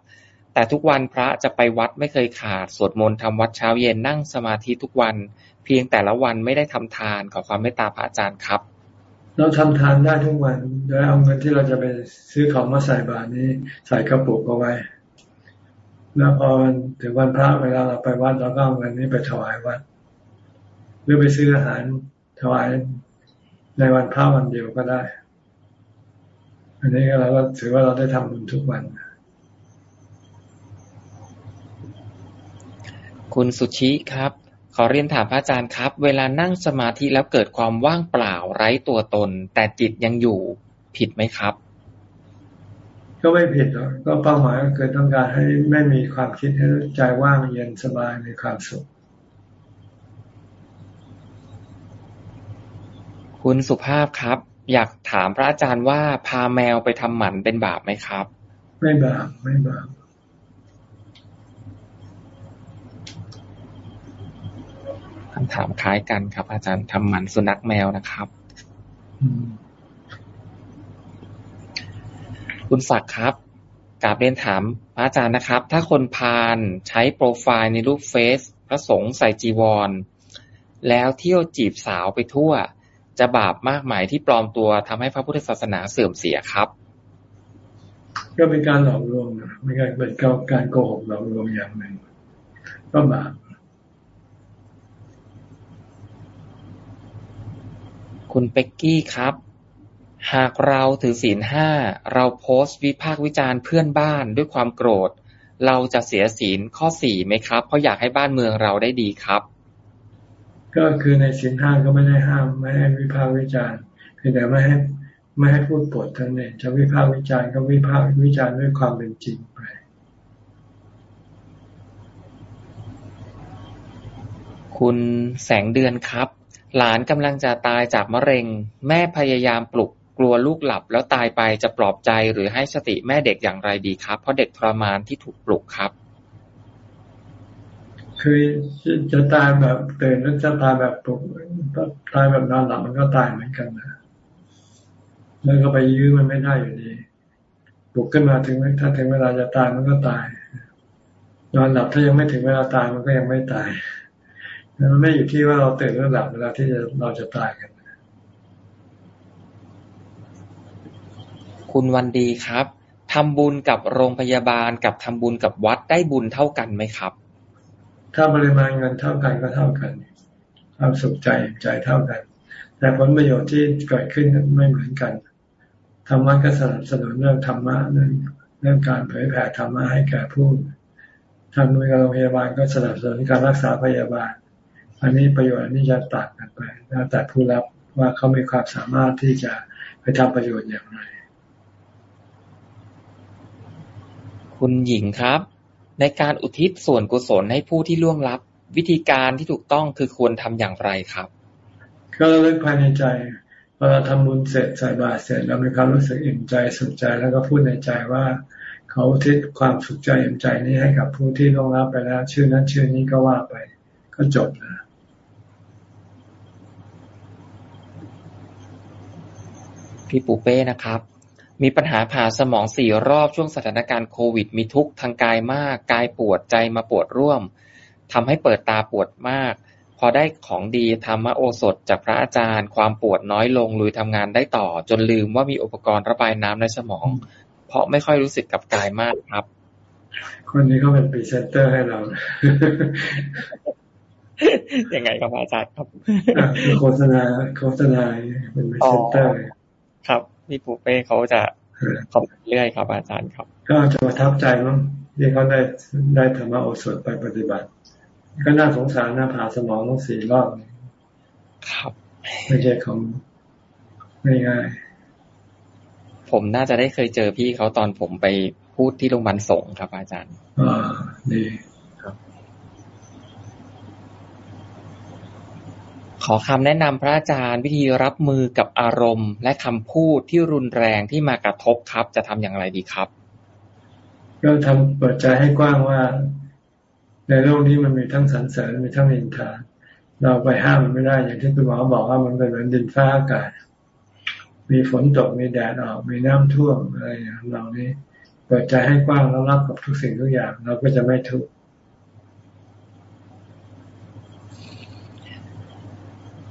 แต่ทุกวันพระจะไปวัดไม่เคยขาด สวดมนต์ทำวัดเช้าเย็นนั่งสมาธิทุกวัน เพียงแต่ละวันไม่ได้ทำทานขอความเมตตาพระอาจารย์ครับ เราทำทานได้ทุกวัน โดยเอาเงินที่เราจะไปซื้อของมาใส่บาตรนี้ใส่กระปุกเอาไว้ แล้วพอถึงวันพระเวลาเราไปวัดเราก็เอาเงินนี้ไปถวายวัดหรือไปซื้ออาหารถวายในวันพระวันเดียวก็ได้ อันนี้เราก็ถือว่าเราได้ทำบุญทุกวัน คุณสุชิครับ ขอเรียนถามพระอาจารย์ครับ เวลานั่งสมาธิแล้วเกิดความว่างเปล่าไร้ตัวตน แต่จิตยังอยู่ผิดไหมครับ ก็ไม่ผิดหรอกก็เป้าหมายก็คือต้องการให้ไม่มีความคิดให้ใจว่างเย็นสบายมีความสุขคุณสุภาพครับ อยากถามพระอาจารย์ว่าพาแมวไปทำหมันเป็นบาปไหมครับ ไม่บาปไม่บาปคำถามคล้ายกันครับ อาจารย์ทำหมันสุนัขแมวนะครับอืมคุณศักดิ์ครับกราบเรียนถามพระอาจารย์นะครับ ถ้าคนพาลใช้โปรไฟล์ในรูปเฟซพระสงฆ์ใส่จีวร แล้วเที่ยวจีบสาวไปทั่ว จะบาปมากไหมที่ปลอมตัวทำให้พระพุทธศาสนาเสื่อมเสียครับ ก็เป็นการหลอกลวงนะไม่ใช่เป็นการโกหกหลอกลวงอย่างหนึ่งก็บาปคุณเป็กกี้ครับ หากเราถือศีลห้าเราโพสต์วิพากษ์วิจารณ์เพื่อนบ้านด้วยความโกรธ เราจะเสียศีลข้อสี่ไหมครับ เพราะอยากให้บ้านเมืองเราได้ดีครับ ก็คือในศีลห้าก็ไม่ได้ห้าม ไม่ให้วิพากษ์วิจารณ์เพียงแต่ไม่ให้ไม่ให้พูดปดท่านเองจะวิพากษ์วิจารณ์ก็วิพากษ์วิจารณ์ด้วยความเป็นจริงไปคุณแสงเดือนครับ หลานกำลังจะตายจากมะเร็ง แม่พยายามปลุกกลัวลูกหลับแล้วตายไปจะปลอบใจหรือให้สติแม่เด็กอย่างไรดีครับ เพราะเด็กทรมานที่ถูกปลุกครับ คือจะตายแบบตื่นแล้วจะตายแบบปลุกตายแบบนอนหลับมันก็ตายเหมือนกันนะแล้วก็ไปยื้อมันไม่ได้อยู่ดีปลุกขึ้นมาถึงถ้าถึงเวลาจะตายมันก็ตาย นอนหลับถ้ายังไม่ถึงเวลาตายมันก็ยังไม่ตายมันไม่อยู่ที่ว่าเราตื่นหรือหลับเวลาที่เราจะตายกัน คุณวันดีครับทำบุญกับโรงพยาบาลกับทำบุญกับวัดได้บุญเท่ากันไหมครับ ถ้าปริมาณเงินเท่ากันก็เท่ากัน ความสุขใจใจเท่ากัน แต่ผลประโยชน์ที่เกิดขึ้นไม่เหมือนกันธรรมะก็สนับสนุนเรื่องธรรมะเรื่องเรื่องการเผยแผ่ธรรมะให้แก่ผู้ทำบุญกับโรงพยาบาลก็สนับสนุนการรักษาพยาบาล อันนี้ประโยชน์อันนี้จะต่างกันไปแล้วแต่ผู้รับว่าเขามีความสามารถที่จะไปทำประโยชน์อย่างไร คุณหญิงครับ ในการอุทิศส่วนกุศลให้ผู้ที่ล่วงลับ วิธีการที่ถูกต้องคือควรทำอย่างไรครับ ก็ระลึกภายในใจพอเราทำบุญเสร็จใส่บาตรเสร็จเรามีความรู้สึกอิ่มใจสุขใจแล้วก็พูดในใจว่าเขาอุทิศความสุขใจอิ่มใจนี้ให้กับผู้ที่ล่วงลับไปแล้ว ชื่อนั้นชื่อนี้ก็ว่าไป ก็จบนะพี่ปูเป้นะครับ มีปัญหาผ่าสมองสี่รอบช่วงสถานการณ์โควิด มีทุกข์ทางกายมาก กายปวดใจมาปวดร่วมทำให้เปิดตาปวดมาก พอได้ของดีธรรมโอสถจากพระอาจารย์ ความปวดน้อยลงลุยทำงานได้ต่อ จนลืมว่ามีอุปกรณ์ระบายน้ำในสมอง เพราะไม่ค่อยรู้สึกกับกายมากครับ คนนี้เขาเป็นพรีเซนเตอร์ให้เรายังไงครับอาจารย์ครับอะโฆษณาโฆษณาเป็นพรีเซนเตอร์ครับ พี่ปูเป้เขาจะขอบเรื่อยครับ อาจารย์ครับ ก็จะประทับใจมั้งที่เขาได้ได้ธรรมโอสถไปปฏิบัติ ก็น่าสงสารน่าผ่าสมองต้องสี่รอบครับไม่ใช่ของไม่ง่ายผมน่าจะได้เคยเจอพี่เขาตอนผมไปพูดที่โรงพยาบาลสงฆ์ครับ อาจารย์อ่าดี อคำแนะนำพระอาจารย์วิธีรับมือกับอารมณ์ และคำพูดที่รุนแรงที่มากระทบครับ จะทำอย่างไรดีครับก็ทำเปิดใจให้กว้างว่า ในโลกนี้มันมีทั้งสรรเสริญมีทั้งนินทาเราไปห้ามมันไม่ได้อย่างที่คุณหมอบอกว่ามันเป็นเหมือนดินฟ้าอากาศ มีฝนตกมีแดดออกมีน้ำท่วมอะไรอย่างเรานี้ปิดใจให้กว้างแล้วรับกับทุกสิ่งทุกอย่าง เราก็จะไม่ทุกข์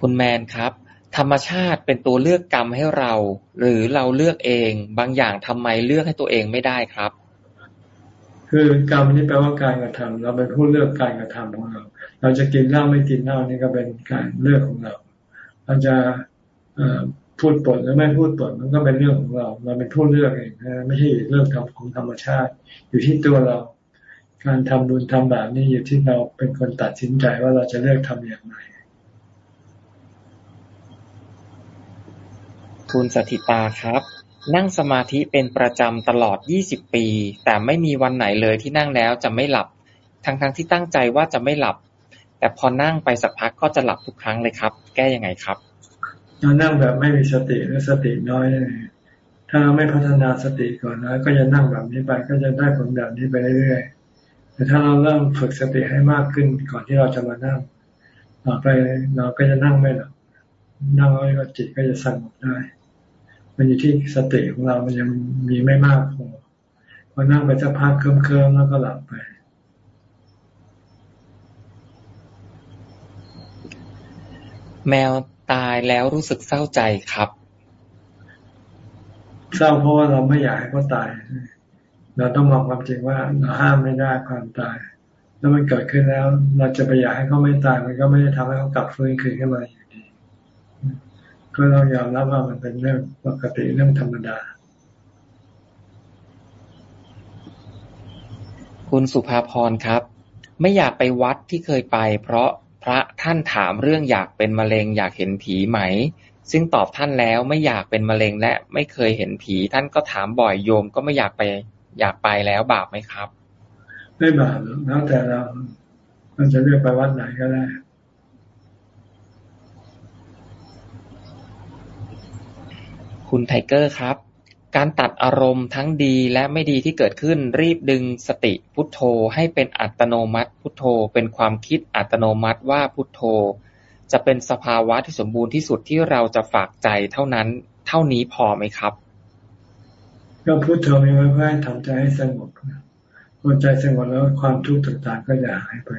คุณแมนครับ ธรรมชาติเป็นตัวเลือกกรรมให้เรา หรือเราเลือกเอง บางอย่างทำไมเลือกให้ตัวเองไม่ได้ครับ คือกรรมนี่แปลว่าการกระทำเราเป็นผู้เลือกการกระทำของเรา เราจะกินเหล้าไม่กินเหล้านี่ก็เป็นการเลือกของเรา เราจะพูดปดหรือไม่พูดปดมันก็เป็นเรื่องของเรา เราเป็นผู้เลือกเองนะไม่ใช่เรื่องของธรรมชาติ อยู่ที่ตัวเรา การทำบุญทำบาปนี่อยู่ที่เราเป็นคนตัดสินใจว่าเราจะเลือกทำอย่างไร คุณสถิตาครับ นั่งสมาธิเป็นประจำตลอด 20 ปี แต่ไม่มีวันไหนเลยที่นั่งแล้วจะไม่หลับ ทั้งๆทที่ตั้งใจว่าจะไม่หลับ แต่พอนั่งไปสักพักก็จะหลับทุกครั้งเลยครับ แก้ยังไงครับเรานั่งแบบไม่มีสติหรือสติน้อย ถ้าเราไม่พัฒนาสติก่อนนะก็จะนั่งแบบนี้ไปก็จะได้ผลแบบนี้ไปเรื่อยๆ แต่ถ้าเราเริ่มฝึกสติให้มากขึ้นก่อนที่เราจะมานั่งต่อไปเราก็จะนั่งไม่หลับนั่งแล้วจิตก็จะสงบได้ มันอยู่ที่สติของเรา มันยังมีไม่มากพอพอนั่งไปจะพักเคลิ้มๆแล้วก็หลับไป แมวตายแล้วรู้สึกเศร้าใจครับ เศร้าเพราะว่าเราไม่อยากให้เขาตาย เราต้องมองความจริงว่าเราห้ามไม่ได้ความตาย แล้วมันเกิดขึ้นแล้ว เราจะไปอยากให้เขาไม่ตาย มันก็ไม่ได้ทำให้เขากลับฟื้นคืนขึ้นมาอยู่ดี ก็เรายอมรับว่ามันเป็นเรื่องปกติเรื่องธรรมดา คุณสุภาพรครับ ไม่อยากไปวัดที่เคยไป เพราะพระท่านถามเรื่องอยากเป็นมะเร็งอยากเห็นผีไหม ซึ่งตอบท่านแล้วไม่อยากเป็นมะเร็งและไม่เคยเห็นผี ท่านก็ถามบ่อยโยมก็ไม่อยากไปอยากไปแล้วบาปไหมครับ ไม่บาปแล้วแต่เราเราจะเลือกไปวัดไหนก็ได้ คุณไทเกอร์ครับ การตัดอารมณ์ทั้งดีและไม่ดีที่เกิดขึ้น รีบดึงสติพุทโธให้เป็นอัตโนมัติพุทโธ เป็นความคิดอัตโนมัติว่าพุทโธ จะเป็นสภาวะที่สมบูรณ์ที่สุดที่เราจะฝากใจเท่านั้น เท่านี้พอไหมครับก็พุทโธมีไว้เพื่อทำใจให้สงบพอใจสงบแล้วความทุกข์ต่างๆ ก็จะหายไป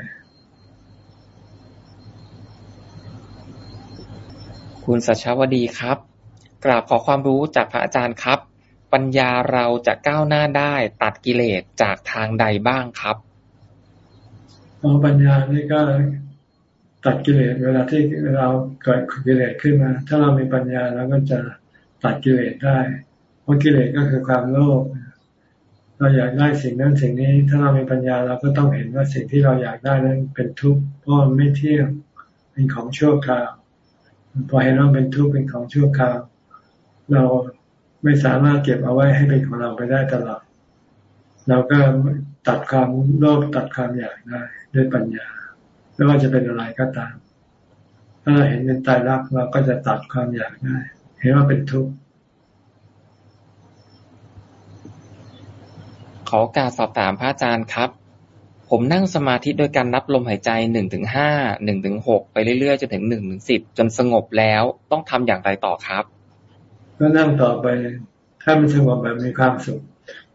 คุณสัชวดีครับ กราบขอความรู้จากพระอาจารย์ครับ ปัญญาเราจะก้าวหน้าได้ตัดกิเลสจากทางใดบ้างครับอปัญญานี่ก็ตัดกิเลสเวลาที่เราเกิดกิเลสขึ้นมา ถ้าเรามีปัญญาเราก็จะตัดกิเลสได้ เพราะกิเลสก็คือความโลภเราอยากได้สิ่งนั้นสิ่งนี้ ถ้าเรามีปัญญาเราก็ต้องเห็นว่าสิ่งที่เราอยากได้นั้นเป็นทุกข์เพราะมันไม่เที่ยงเป็นของชั่วคราวพอเห็นว่าเป็นทุกข์เป็นของชั่วคราว เราไม่สามารถเก็บเอาไว้ให้เป็นของเราไปได้ตลอด เราก็ตัดความโลภตัดความอยากได้ด้วยปัญญา ไม่ว่าจะเป็นอะไรก็ตาม ถ้าเราเห็นเป็นตายรักเราก็จะตัดความอยากได้ เห็นว่าเป็นทุกข์ขอการสอบถามพระอาจารย์ครับ ผมนั่งสมาธิโดยการนับลมหายใจหนึ่งถึงห้าหนึ่งถึงหกไปเรื่อยๆจนถึงหนึ่งถึงสิบจนสงบแล้วต้องทำอย่างไรต่อครับ ก็นั่งต่อไป ถ้ามันสงบแบบมีความสุข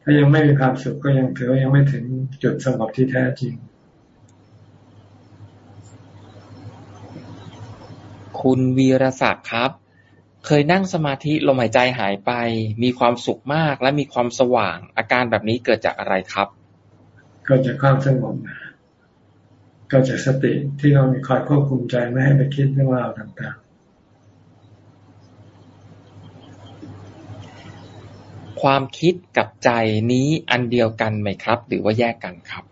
ถ้ายังไม่มีความสุขก็ยังถือว่ายังไม่ถึงจุดสงบที่แท้จริง คุณวีรศักดิ์ครับ เคยนั่งสมาธิลมหายใจหายไป มีความสุขมากและมีความสว่าง อาการแบบนี้เกิดจากอะไรครับก็จากความสงบก็จากสติที่เรามีคอยควบคุมใจไม่ให้ไปคิดเรื่องราวต่าง ความคิดกับใจนี้อันเดียวกันไหมครับ หรือว่าแยกกันครับ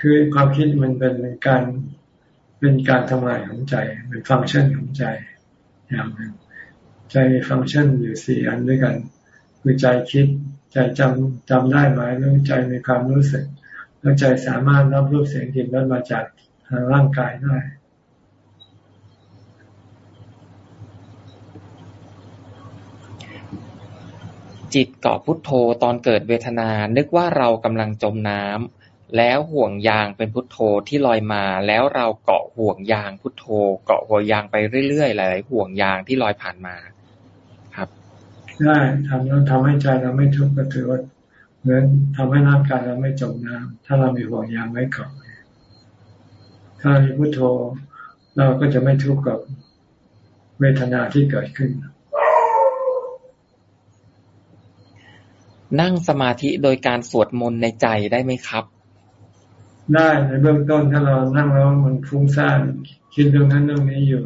คือความคิดมันเป็นการเป็นการทำงานของใจเป็นฟังก์ชันของใจอย่างหนึ่งใจมีฟังก์ชันอยู่สี่อันด้วยกัน คือใจคิดใจจำจำได้ไหมเรื่องใจมีความรู้สึกแล้วใจสามารถรับรูปเสียงกลิ่นรสมาจากทางร่างกายได้ จิตเกาะพุทโธตอนเกิดเวทนา นึกว่าเรากำลังจมน้ำแล้วห่วงยางเป็นพุทโธที่ลอยมา แล้วเราเกาะห่วงยางพุทโธ เกาะห่วงยางไปเรื่อยๆหลายๆห่วงยางที่ลอยผ่านมา ครับได้ทำแล้วทำให้ใจเราไม่ทุกข์ก็ถือว่าเหมือนทำให้ร่างกายเราไม่จมน้ำถ้าเรามีห่วงยางไว้เก่อนถ้ามีพุทโธ เราก็จะไม่ทุกข์กับเวทนาที่เกิดขึ้น นั่งสมาธิโดยการสวดมนต์ในใจได้ไหมครับ ได้ในเบื้องต้นถ้าเรานั่งแล้วมันฟุ้งซ่านคิดเรื่องนั้นเรื่องนี้อยู่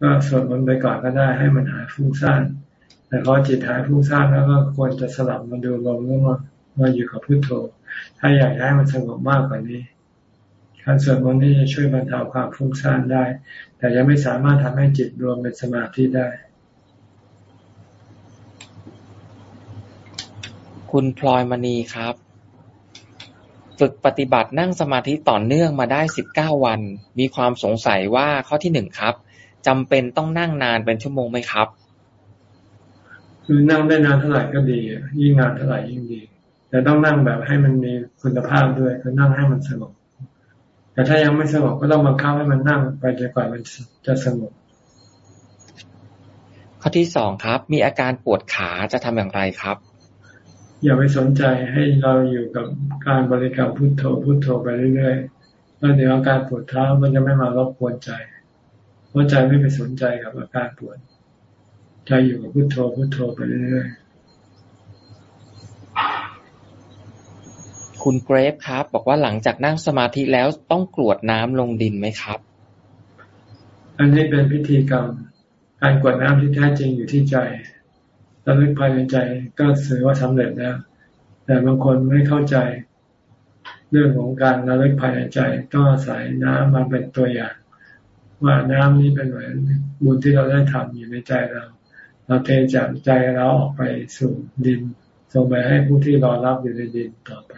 ก็สวดมนต์ไปก่อนก็ได้ให้มันหายฟุ้งซ่านแต่พอจิตหายฟุ้งซ่านแล้วก็ควรจะสลับมาดูลมแล้วมามาอยู่กับพุทโธ ถ้าอยากให้มันสงบมากกว่านี้การสวดมนต์นี้จะช่วยบรรเทาความฟุ้งซ่านได้ แต่ยังไม่สามารถทำให้จิตรวมเป็นสมาธิได้ คุณพลอยมณีครับ ฝึกปฏิบัตินั่งสมาธิต่อเนื่องมาได้สิบเก้าวัน มีความสงสัยว่าข้อที่หนึ่งครับจำเป็นต้องนั่งนานเป็นชั่วโมงไหมครับ คือนั่งได้นานเท่าไหร่ก็ดี ยิ่งนานเท่าไหร่ยิ่งดี แต่ต้องนั่งแบบให้มันมีคุณภาพด้วยคือนั่งให้มันสงบแต่ถ้ายังไม่สงบก็ต้องบังคับให้มันนั่งไปจนกว่ามันจะสงบข้อที่สองครับ มีอาการปวดขาจะทำอย่างไรครับ อย่าไปสนใจให้เราอยู่กับการบริกรรมพุทโธพุทโธไปเรื่อยๆแล้วเดี๋ยวอาการปวดเท้ามันจะไม่มารบกวนใจเพราะใจไม่ไปสนใจกับอาการปวดใจอยู่กับพุทโธพุทโธไปเรื่อยๆคุณเกรฟครับ บอกว่าหลังจากนั่งสมาธิแล้วต้องกรวดน้ำลงดินไหมครับ อันนี้เป็นพิธีกรรมการกรวดน้ำที่แท้จริงอยู่ที่ใจ ระลึกภายในใจก็ถือว่าสำเร็จแล้ว แต่บางคนไม่เข้าใจ เรื่องของการระลึกภายในใจต้องอาศัยน้ำมาเป็นตัวอย่าง ว่าน้ำนี้เป็นเหมือนบุญที่เราได้ทำอยู่ในใจเรา เราเทจากใจเราออกไปสู่ดินส่งไปให้ผู้ที่รอรับอยู่ในดินต่อไป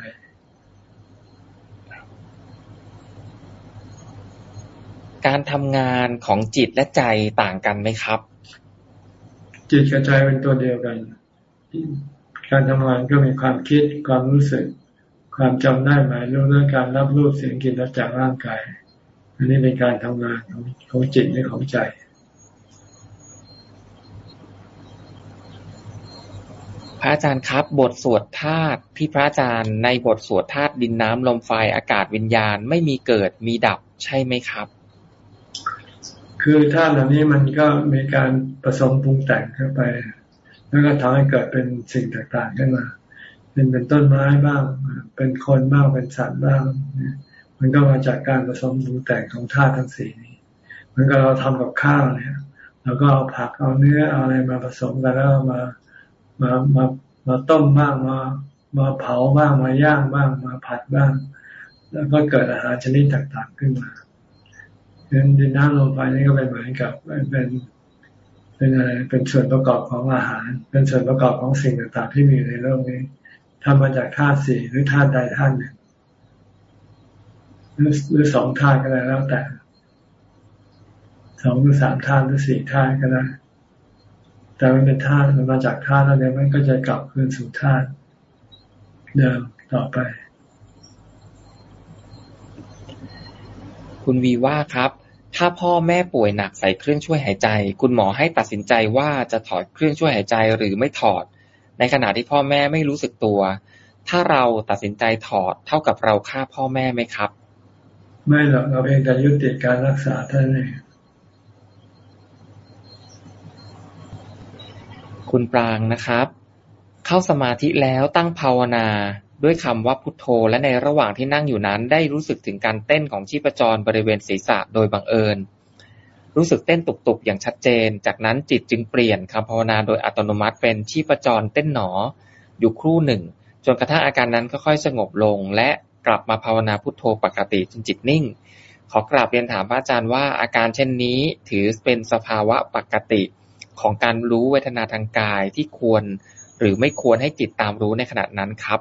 การทำงานของจิตและใจต่างกันไหมครับ จิตกับใจเป็นตัวเดียวกัน การทำงานก็มีความคิดความรู้สึก ความจำได้หมายรู้เรื่องการรับรู้เสียงกลิ่นรสจากร่างกาย อันนี้เป็นการทำงานของของจิตและของใจพระอาจารย์ครับ บทสวดธาตุที่พระอาจารย์ในบทสวดธาตุดินน้ำลมไฟอากาศวิญญาณไม่มีเกิดมีดับใช่ไหมครับ คือธาตุเหล่านี้มันก็มีการผสมปรุงแต่งเข้าไป แล้วก็ทำให้เกิดเป็นสิ่งต่างๆขึ้นมา เป็นเป็นต้นไม้บ้าง เป็นคนบ้างเป็นสัตว์บ้าง มันก็มาจากการผสมปรุงแต่งของธาตุทั้งสี่นี้มันก็เราทำกับข้าวเนี่ยเราก็เอาผักเอาเนื้อเอาอะไรมาผสมกันแล้วมามามามาต้มบ้างมามาเผาบ้างมาย่างบ้างมาผัดบ้าง แล้วก็เกิดอาหารชนิดต่างๆขึ้นมา เป็นดินน้ำลมไฟนี่ก็เป็นเหมือนกับเป็นเป็นอะไรเป็นส่วนประกอบของอาหาร เป็นส่วนประกอบของสิ่งต่างๆที่มีในโลกนี้ทำมาจากธาตุสี่หรือธาตุใดธาตุหนึ่งหรือหรือสองธาตุก็ได้แล้วแต่สองหรือสามธาตุหรือสี่ธาตุก็ได้แต่มันเป็นธาตุมันมาจากธาตุแล้วเนี่ยมันก็จะกลับคืนสู่ธาตุเดิมต่อไป คุณวีว่าครับ ถ้าพ่อแม่ป่วยหนักใส่เครื่องช่วยหายใจ คุณหมอให้ตัดสินใจว่าจะถอดเครื่องช่วยหายใจหรือไม่ถอด ในขณะที่พ่อแม่ไม่รู้สึกตัว ถ้าเราตัดสินใจถอดเท่ากับเราฆ่าพ่อแม่ไหมครับ ไม่หรอกเราเพียงแต่ยุติการรักษาเท่านั้นเองคุณปรางนะครับ เข้าสมาธิแล้วตั้งภาวนา ด้วยคำว่าพุทโธ และในระหว่างที่นั่งอยู่นั้น ได้รู้สึกถึงการเต้นของชีพจรบริเวณศีรษะโดยบังเอิญ รู้สึกเต้นตุกๆอย่างชัดเจน จากนั้นจิตจึงเปลี่ยนคำภาวนาโดยอัตโนมัติเป็นชีพจรเต้นหนอ อยู่ครู่หนึ่ง จนกระทั่งอาการนั้นค่อยๆสงบลง และกลับมาภาวนาพุทโธปกติจนจิตนิ่ง ขอกราบเรียนถามพระอาจารย์ว่าอาการเช่นนี้ถือเป็นสภาวะปกติของการรู้เวทนาทางกายที่ควร หรือไม่ควรให้จิตตามรู้ในขณะนั้นครับ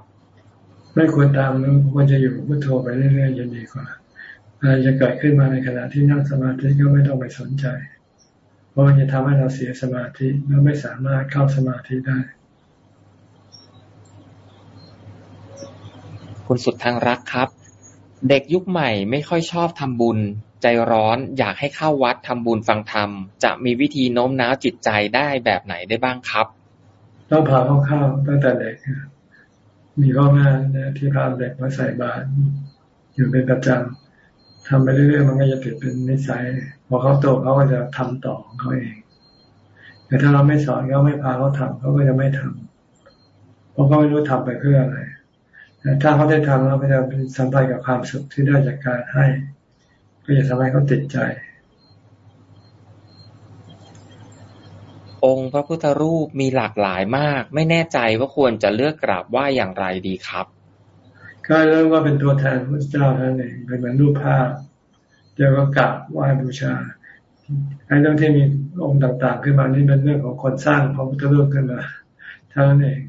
ไม่ควรตามรู้ควรจะอยู่พุทโธไปเรื่อยๆจะดีกว่าอะไรจะเกิดขึ้นมาในขณะที่นั่งสมาธิก็ไม่ต้องไปสนใจ เพราะมันจะทำให้เราเสียสมาธิแล้วไม่สามารถเข้าสมาธิได้ คุณสุดทางรักครับ เด็กยุคใหม่ไม่ค่อยชอบทำบุญ ใจร้อนอยากให้เข้าวัดทำบุญฟังธรรม จะมีวิธีโน้มน้าวจิตใจได้แบบไหนได้บ้างครับ ต้องพาเขาเข้าตั้งแต่เด็ก มีพ่อแม่ที่พาเด็กมาใส่บาตรอยู่เป็นประจำทำไปเรื่อยๆมันก็จะติดเป็นนิสัยพอเขาโตเขาก็จะทำต่อของเขาเอง แต่ถ้าเราไม่สอนเขาไม่พาเขาทำเขาก็จะไม่ทำเพราะเขาไม่รู้ทำไปเพื่ออะไรแต่ถ้าเขาได้ทำแล้วก็จะสัมผัสกับความสุขที่ได้จากการให้ ก็จะทำให้เขาติดใจ องค์พระพุทธรูปมีหลากหลายมาก ไม่แน่ใจว่าควรจะเลือกกราบไหว้อย่างไรดีครับ ก็เริ่มว่าเป็นตัวแทนพระเจ้าท่านเองเป็นเหมือนรูปภาพเดี๋ยวก็กราบไหว้บูชาไอ้เรื่องที่มีองค์ต่างๆ ขึ้นมานี่เป็นเรื่องของคนสร้างพระพุทธรูปขึ้นมาเท่านั้นเอง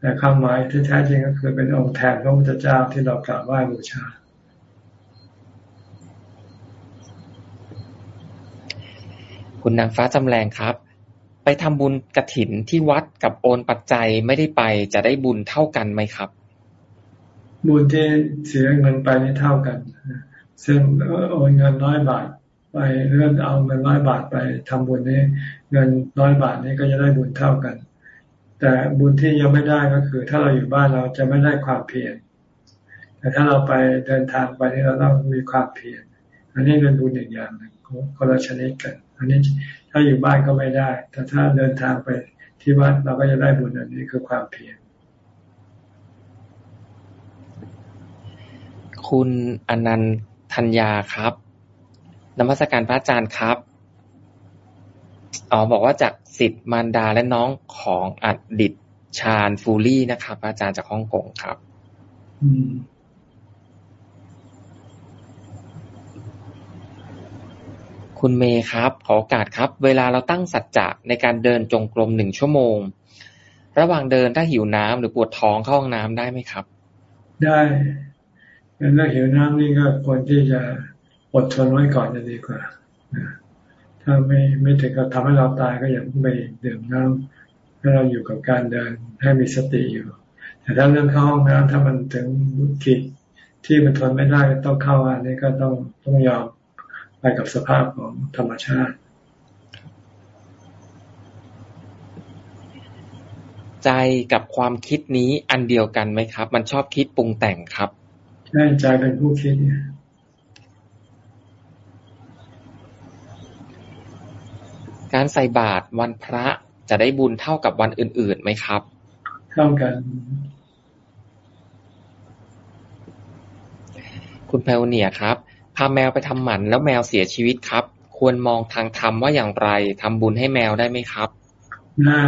แต่ความหมายที่แท้จริงก็คือเป็นองค์แทนพระพุทธเจ้าที่เรากราบไหว้บูชาคุณนางฟ้าจำแรงครับ ไปทำบุญกระถินที่วัดกับโอนปัจจัยไม่ได้ไปจะได้บุญเท่ากันไหมครับ บุญที่เสียเงินไปนี่เท่ากันซึ่งโอนเงินร้อยบาทไปเลื่อนเอาเงินร้อยบาทไปทำบุญนี้เงินร้อยบาทนี้ก็จะได้บุญเท่ากัน แต่บุญที่ยังไม่ได้ก็คือ ถ้าเราอยู่บ้านเราจะไม่ได้ความเพียรแต่ถ้าเราไปเดินทางไปนี่เราต้องมีความเพียรอันนี้เป็นบุญอีกอย่างหนึ่งคนละชนิดกัน อันนี้ ถ้าอยู่บ้านก็ไม่ได้ แต่ถ้าเดินทางไปที่วัดเราก็จะได้บุญอันนี้คือความเพียรคุณอนันทัญญาครับนมัสการพระอาจารย์ครับอ๋อบอกว่าจากสิทธิ์มารดาและน้องของอดิตชาญฟูลี่นะครับ อาจารย์จากฮ่องกงครับ คุณเมย์ครับ ขอโอกาสครับ เวลาเราตั้งสัจจะในการเดินจงกรมหนึ่งชั่วโมง ระหว่างเดินถ้าหิวน้ำหรือปวดท้องเข้าห้องน้ำได้ไหมครับ ได้ถ้าหิวน้ำนี่ก็ควรที่จะอดทนไว้ก่อนจะดีกว่าถ้าไม่ไม่ถึงกับทำให้เราตายก็อย่าไปดื่มน้ำให้เราอยู่กับการเดินให้มีสติอยู่ แต่ถ้าเรื่องเข้าห้องน้ำถ้ามันถึงขีดที่มันทนไม่ได้ต้องเข้าอันนี้ก็ต้องต้องยอม ไปกับสภาพของธรรมชาติ ใจกับความคิดนี้อันเดียวกันไหมครับ มันชอบคิดปรุงแต่งครับใช่ใจเป็นผู้คิดเนี่ยการใส่บาตรวันพระจะได้บุญเท่ากับวันอื่นๆไหมครับ เท่ากัน คุณแพลเนียครับ พาแมวไปทำหมันแล้วแมวเสียชีวิตครับ ควรมองทางธรรมว่าอย่างไรทำบุญให้แมวได้ไหมครับ ได้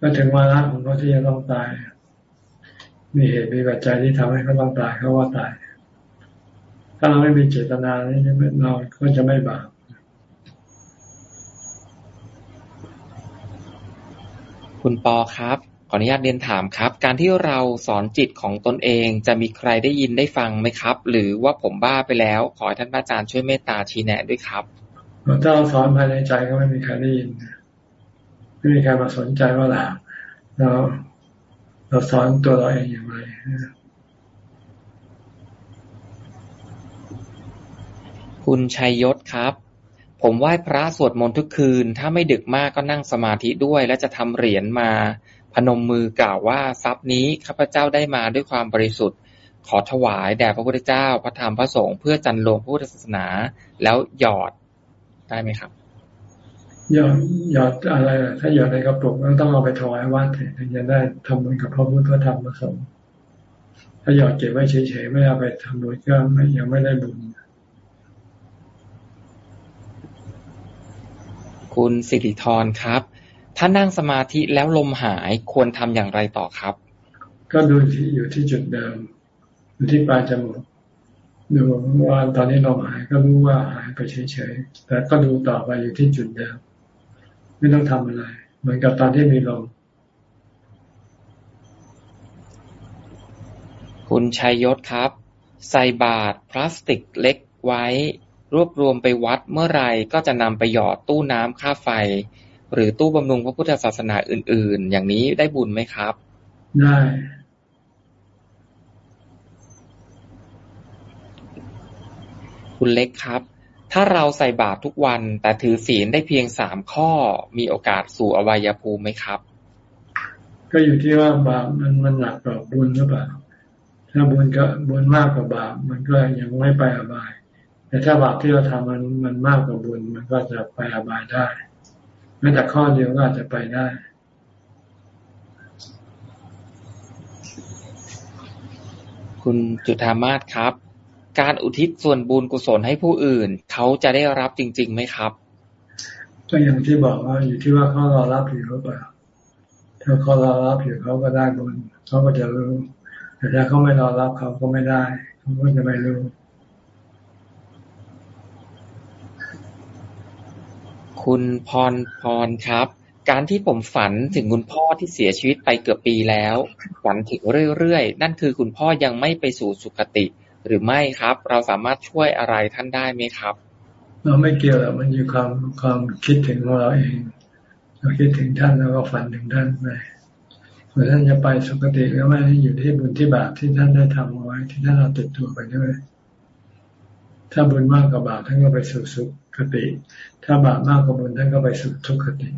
ก็ถึงวาระของเขาที่จะต้องตาย มีเหตุมีปัจจัยที่ทำให้เขาต้องตายเขาว่าตาย ถ้าเราไม่มีเจตนานี่เราก็จะไม่บาปคุณปอครับ ขออนุญาตเรียนถามครับ การที่เราสอนจิตของตนเองจะมีใครได้ยินได้ฟังไหมครับ หรือว่าผมบ้าไปแล้ว ขอให้ท่านอาจารย์ช่วยเมตตาชี้แนะด้วยครับถ้าเราสอนภายในใจก็ไม่มีใครได้ยินไม่มีใครมาสนใจว่าเราเราเราสอนตัวเราเองอย่างไรคุณชัยยศครับผมไหว้พระสวดมนต์ทุกคืน ถ้าไม่ดึกมากก็นั่งสมาธิด้วย และจะทำเหรียญมา พนมมือกล่าวว่าทรัพย์นี้ข้าพเจ้าได้มาด้วยความบริสุทธิ์ ขอถวายแด่พระพุทธเจ้าพระธรรมพระสงฆ์เพื่อจันลงพระพุทธศาสนา แล้วหยอดได้ไหมครับหยอดหยอดอะไรถ้าหยอดในกระปุกก็ต้องเอาไปถวายวัดถึงจะได้ทำบุญกับพระพุทธพระธรรมพระสงฆ์ถ้าหยอดเก็บไว้เฉยๆไม่เอาไปทำบุญก็ยังไม่ได้บุญคุณสิริธรครับ ถ้านั่งสมาธิแล้วลมหายควรทำอย่างไรต่อครับ ก็ดูที่อยู่ที่จุดเดิมอยู่ที่ปลายจมูกดูว่าตอนนี้ลมหายก็รู้ว่าหายไปเฉยๆแต่ก็ดูต่อไปอยู่ที่จุดเดิมไม่ต้องทำอะไร เหมือนกับตอนที่มีลมคุณชัยยศครับ ใส่บาตรพลาสติกเล็กไว้ รวบรวมไปวัดเมื่อไรก็จะนำไปหยอดตู้น้ำค่าไฟ หรือตู้บำรุงพระพุทธศาสนาอื่น ๆ อย่างนี้ได้บุญไหมครับ ได้ คุณเล็กครับ ถ้าเราใส่บาตรทุกวัน แต่ถือศีลได้เพียงสามข้อ มีโอกาสสู่อวัยภูมิไหมครับ ก็อยู่ที่ว่าบาปมันมันหนักกว่าบุญหรือเปล่า ถ้าบุญก็บุญมากกว่าบาปมันก็ยังไม่ไปอบาย แต่ถ้าบาปที่เราทำมันมันมากกว่าบุญมันก็จะไปอบายได้ แม้แต่ข้อเดียวก็อาจจะไปได้ คุณจุธามาศครับ การอุทิศส่วนบุญกุศลให้ผู้อื่น เขาจะได้รับจริงๆไหมครับก็อย่างที่บอกว่าอยู่ที่ว่าเขารอรับอยู่หรือเปล่าถ้าเขารอรับอยู่เขาก็ได้บุญเขาก็จะรู้ แต่ถ้าเขาไม่รอรับเขาก็ไม่ได้เขาก็จะไม่รู้ คุณพรพรครับ การที่ผมฝันถึงคุณพ่อที่เสียชีวิตไปเกือบปีแล้ว ฝันถึงเรื่อยๆ นั่นคือคุณพ่อยังไม่ไปสู่สุคติ หรือไม่ครับ เราสามารถช่วยอะไรท่านได้ไหมครับ เราไม่เกี่ยวหรอกมันอยู่ความความคิดถึงของเราเอง เราคิดถึงท่านแล้วก็ฝันถึงท่านไปส่วนท่านจะไปสุคติหรือไม่อยู่ที่บุญที่บาปที่ท่านได้ทำเอาไว้ที่ท่านเราติดตัวไปด้วย ถ้าบุญมากกว่าบาปท่านก็ไปสู่สุคติ ถ้าบาปมากกว่าบุญท่านก็ไปสู่ทุกขติ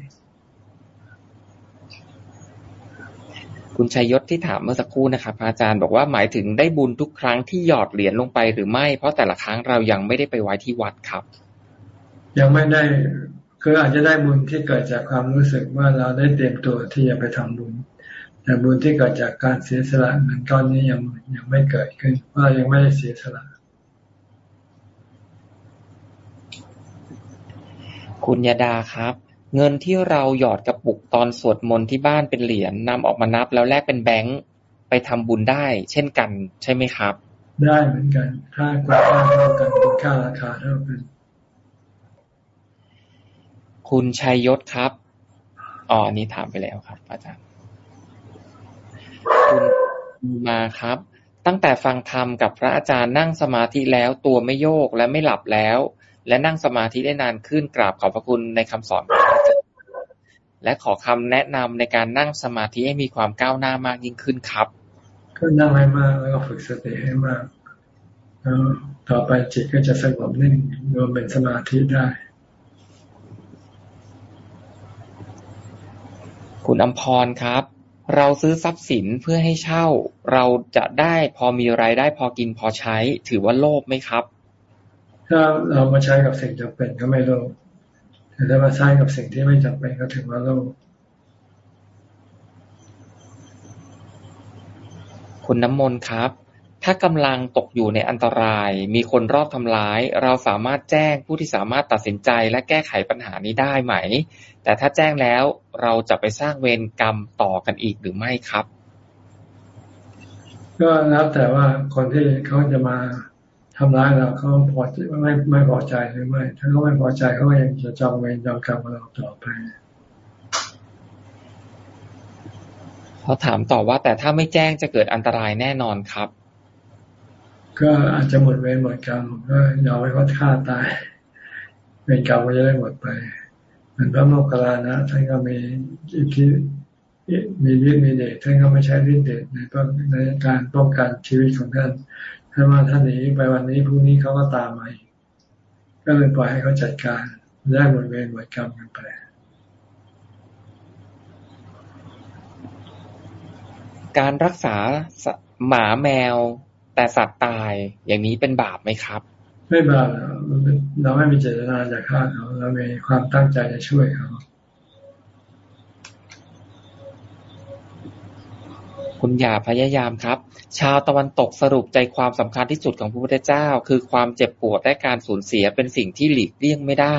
คุณชัยยศที่ถามเมื่อสักครู่นะครับอาจารย์บอกว่าหมายถึงได้บุญทุกครั้งที่หยอดเหรียญลงไปหรือไม่ เพราะแต่ละครั้งเรายังไม่ได้ไปไว้ที่วัดครับ ยังไม่ได้คืออาจจะได้บุญที่เกิดจากความรู้สึกว่าเราได้เตรียมตัวที่จะไปทำบุญ แต่บุญที่เกิดจากการเสียสละเงินก้อนนี้ยังยังไม่เกิดขึ้นว่ายังไม่ได้เสียสละ คุณยาดาครับ เงินที่เราหยอดกระปุกตอนสวดมนต์ที่บ้านเป็นเหรียญนำออกมานับแล้วแลกเป็นแบงค์ไปทำบุญได้ เช่นกัน ใช่ไหมครับ ได้เหมือนกัน ค่าคุณค่าเท่ากันคุณค่าราคาเท่ากัน คุณชัยยศครับอ๋ออันนี้ถามไปแล้วครับ อาจารย์คุณมาครับ ตั้งแต่ฟังธรรมกับพระอาจารย์นั่งสมาธิแล้วตัวไม่โยกและไม่หลับแล้ว และนั่งสมาธิได้นานขึ้นกราบขอบพระคุณในคำสอนของพระอาจารย์และขอคำแนะนำในการนั่งสมาธิให้มีความก้าวหน้ามากยิ่งขึ้นครับก็นั่งให้มากแล้วก็ฝึกสติให้มากแล้วต่อไปจิตก็จะสงบนิ่งรวมเป็นสมาธิได้ คุณอมพรครับ เราซื้อทรัพย์สินเพื่อให้เช่า เราจะได้พอมีรายได้พอกินพอใช้ ถือว่าโลภไหมครับ ถ้าเรามาใช้กับสิ่งจำเป็นก็ไม่โลภแต่ถ้ามาใช้กับสิ่งที่ไม่จำเป็นก็ถือว่าโลภคุณน้ำมนต์ครับ ถ้ากำลังตกอยู่ในอันตราย มีคนรอบทำร้าย เราสามารถแจ้งผู้ที่สามารถตัดสินใจและแก้ไขปัญหานี้ได้ไหม แต่ถ้าแจ้งแล้วเราจะไปสร้างเวรกรรมต่อกันอีกหรือไม่ครับ ก็แล้วแต่ว่าคนที่เขาจะมา ทำร้ายเราเขาพอไม่ไม่พอใจหรือไม่ ถ้าเขาไม่พอใจเขาก็ยังจะจองเวรจองกรรมกับเราต่อไปเขาถามต่อว่า แต่ถ้าไม่แจ้งจะเกิดอันตรายแน่นอนครับ ก็อาจจะหมดเวรหมดกรรมก็ยอมให้เขาฆ่าตายเวรกรรมก็จะได้หมดไปเหมือนพระโมคคัลลานะท่านก็มีอิทธิมีฤทธิ์มีเดชท่านก็ไม่ใช้ฤทธิ์เดชในในการป้องกันชีวิตของท่าน ถ้าว่าท่านหนีไปวันนี้พรุ่งนี้เขาก็ตามมาอีกก็เลยปล่อยให้เขาจัดการได้หมดเวรหมดกรรมกันไปการรักษาหมาแมว แต่สัตว์ตายอย่างนี้เป็นบาปไหมครับ ไม่บาปเราไม่มีเจตนาจะฆ่าเขาเรามีความตั้งใจจะช่วยเขา คุณอย่าพยายามครับ ชาวตะวันตกสรุปใจความสำคัญที่สุดของพระพุทธเจ้า คือความเจ็บปวดและการสูญเสียเป็นสิ่งที่หลีกเลี่ยงไม่ได้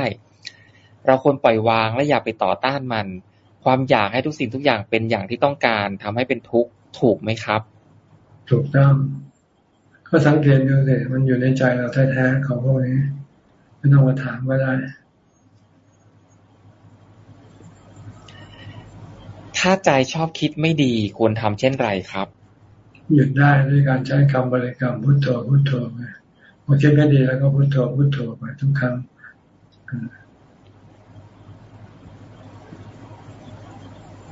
เราควรปล่อยวางและอย่าไปต่อต้านมัน ความอยากให้ทุกสิ่งทุกอย่างเป็นอย่างที่ต้องการทำให้เป็นทุกข์ถูกไหมครับ ถูกต้อง ก็สังเกตดูสิมันอยู่ในใจเราแท้ๆของพวกนี้ไม่ต้องมาถามก็ได้ ถ้าใจชอบคิดไม่ดีควรทำเช่นไรครับ หยุดได้ด้วยการใช้คำบริกรรมพุทโธพุทโธไปพอคิดไม่ดีแล้วก็พุทโธพุทโธไปทุกครั้ง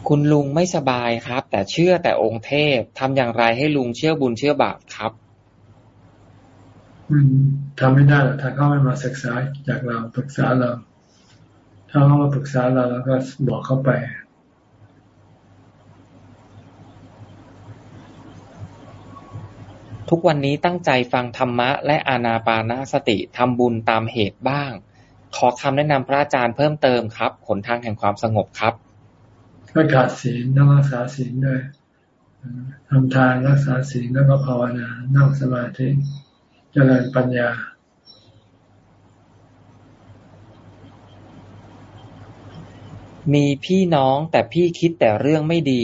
คุณลุงไม่สบายครับ แต่เชื่อแต่องค์เทพทำอย่างไรให้ลุงเชื่อบุญเชื่อบาปครับมันทำไม่ได้หรอกถ้าเขาไม่มาศึกษาจากเราปรึกษาเรา ถ้าเขามาปรึกษาเราแล้วก็บอกเขาไป ทุกวันนี้ตั้งใจฟังธรรมะและอานาปานาสติ ทำบุญตามเหตุบ้าง ขอคำแนะนำพระอาจารย์เพิ่มเติมครับหนทางแห่งความสงบครับก็ขาดศีลต้องรักษาศีลด้วยทำทานรักษาศีลแล้วก็ภาวนานั่งสมาธิเจริญปัญญา มีพี่น้องแต่พี่คิดแต่เรื่องไม่ดี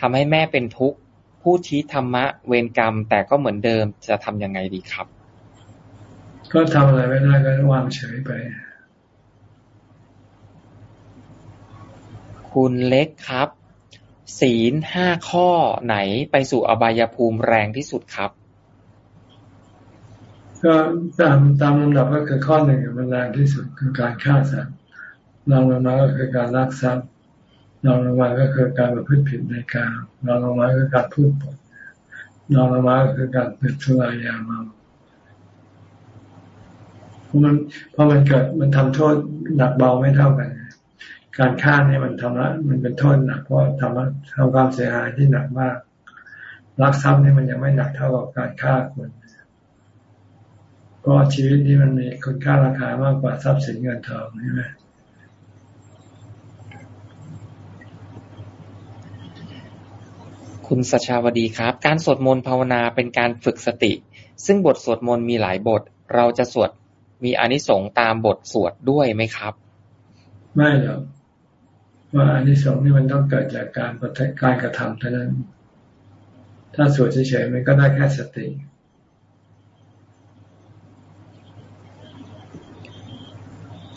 ทำให้แม่เป็นทุกข์ พูดชี้ธรรมะเวรกรรม แต่ก็เหมือนเดิมจะทำยังไงดีครับ ก็ทำอะไรไม่ได้ก็วางเฉยไป คุณเล็กครับ ศีลห้าข้อไหนไปสู่อบายภูมิแรงที่สุดครับ ก็ตามตามลำดับก็คือข้อหนึ่งมันแรงที่สุดคือการฆ่าสัตว์รองลงมาก็คือการลักทรัพย์ รองลงมาก็คือการประพฤติผิดในการรองลงมาก็คือการพูดปดรองลงมาก็คือการติดสุรายาเมาเพราะมันเพราะมันเกิดมันทำโทษหนักเบาไม่เท่ากัน การฆ่าเนี่ยมันทำละมันเป็นโทษหนักเพราะทำทำความเสียหายที่หนักมากรักทรัพย์เนี่ยมันยังไม่หนักเท่ากับการฆ่าคนเพราะชีวิตนี้มันมีคุณค่าราคามากกว่าทรัพย์สินเงินทองใช่ไหม คุณสชาวดีครับ การสวดมนต์ภาวนาเป็นการฝึกสติ ซึ่งบทสวดมนต์มีหลายบท เราจะสวดมีอนิสงส์ตามบทสวดด้วยไหมครับ ไม่หรอกว่าอนิสงส์นี่มันต้องเกิดจากการการกระทำเท่านั้น ถ้าสวดเฉยๆมันก็ได้แค่สติ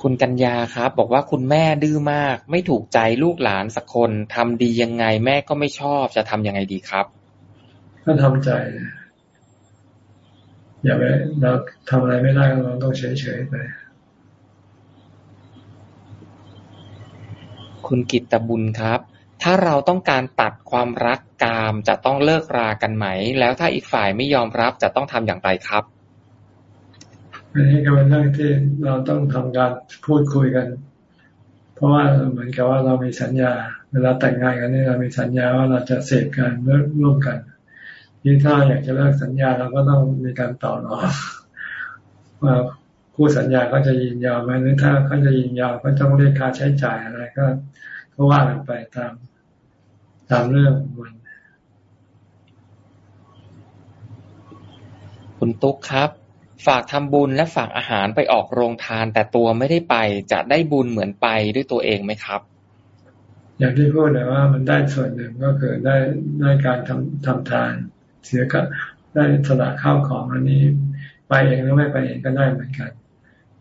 คุณกัญญาครับ บอกว่าคุณแม่ดื้อมาก ไม่ถูกใจลูกหลานสักคนทำดียังไงแม่ก็ไม่ชอบจะทำยังไงดีครับ ก็ทำใจ อย่าไปเราทำอะไรไม่ได้เราต้องเฉยๆไปคุณกิตตบุญครับ ถ้าเราต้องการตัดความรักกามจะต้องเลิกรากันไหม แล้วถ้าอีกฝ่ายไม่ยอมรับจะต้องทำอย่างไรครับ อันนี้ก็เป็นเรื่องที่เราต้องทำการพูดคุยกัน เพราะว่าเหมือนกับว่าเรามีสัญญา เวลาแต่งงานกันนี่เรามีสัญญาว่าเราจะเสพกันร่วมกันยิ่งถ้าอยากจะเลิกสัญญาเราก็ต้องมีการต่อรองว่าคู่สัญญาก็จะยินยาวไหมหรือถ้าเขาจะยินยาวก็ต้องเรียกค่าใช้จ่ายอะไรก็ก็ว่ากันไปตามตามเรื่องมันคุณตุ๊กครับ ฝากทำบุญและฝากอาหารไปออกโรงทาน แต่ตัวไม่ได้ไปจะได้บุญเหมือนไปด้วยตัวเองไหมครับ อย่างที่พูดเลยว่ามันได้ส่วนหนึ่งก็คือได้ได้การทำทำทาน เสียก็ได้สละข้าวของอันนี้ ไปเองหรือไม่ไปเองก็ได้เหมือนกัน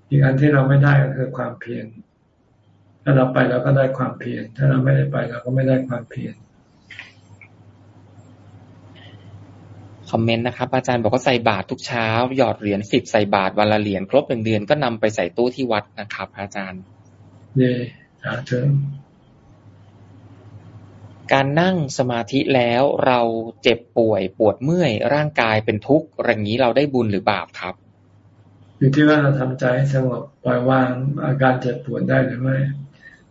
อีกอันที่เราไม่ได้ก็คือความเพียรถ้าเราไปเราก็ได้ความเพียรถ้าเราไม่ได้ไปเราก็ไม่ได้ความเพียร คอมเมนต์นะครับ อาจารย์บอกว่าใส่บาตรทุกเช้า หยอดเหรียญสิบใส่บาตรวันละเหรียญครบหนึ่งเดือนก็นำไปใส่ตู้ที่วัดนะครับ อาจารย์เย่สาธุการนั่งสมาธิแล้วเราเจ็บป่วยปวดเมื่อย ร่างกายเป็นทุกข์อย่างนี้เราได้บุญหรือบาปครับ อยู่ที่ว่าเราทำใจสงบปล่อยวางอาการเจ็บปวดได้หรือไม่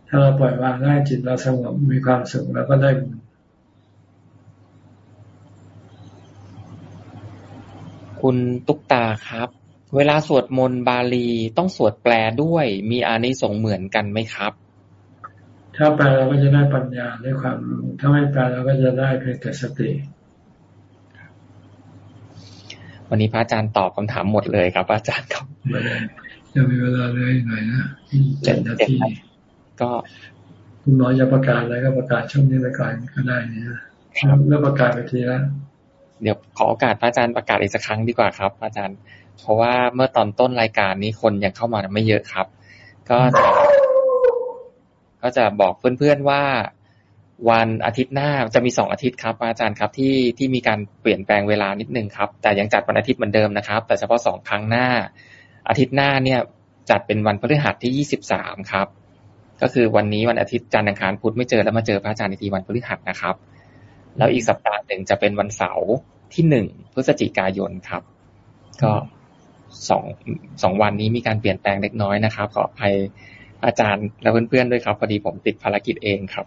ถ้าเราปล่อยวางได้จิตเราสงบมีความสุขเราก็ได้บุญ คุณตุ๊กตาครับ เวลาสวดมนต์บาลีต้องสวดแปลด้วย มีอานิสงส์เหมือนกันไหมครับ ถ้าแปลเราก็จะได้ปัญญาได้ความรู้ ถ้าไม่แปลเราก็จะได้เพียงแต่สติวันนี้พระอาจารย์ตอบคำถามหมดเลยครับ อาจารย์ครับยังมีเวลาเลยหน่อยนะเจ็ดนาทีก็คุณหมอจะประกาศอะไรก็ประกาศช่วงนี้ไปก่อนก็ได้นะเริ่มประกาศไปทีแล้ว เดี๋ยวขอโอกาสพระอาจารย์ประกาศอีกสักครั้งดีกว่าครับ อาจารย์ เพราะว่าเมื่อตอนต้นรายการนี้คนยังเข้ามาไม่เยอะครับ ก็จะก็จะบอกเพื่อนๆว่าวันอาทิตย์หน้าจะมีสองอาทิตย์ครับ อาจารย์ครับที่ที่มีการเปลี่ยนแปลงเวลานิดนึงครับ แต่ยังจัดวันอาทิตย์เหมือนเดิมนะครับ แต่เฉพาะสองครั้งหน้า อาทิตย์หน้าเนี่ยจัดเป็นวันพฤหัสที่ยี่สิบสามครับ ก็คือวันนี้วันอาทิตย์จันทร์อังคารพุธไม่เจอแล้วมาเจอพระอาจารย์ในทีวันพฤหัสนะครับ แล้วอีกสัปดาห์หนึ่งจะเป็นวันเสาร์ที่หนึ่งพฤศจิกายนครับ ก็สองสองวันนี้มีการเปลี่ยนแปลงเล็กน้อยนะครับ ขออภัยอาจารย์และเพื่อนๆด้วยครับ พอดีผมติดภารกิจเองครับ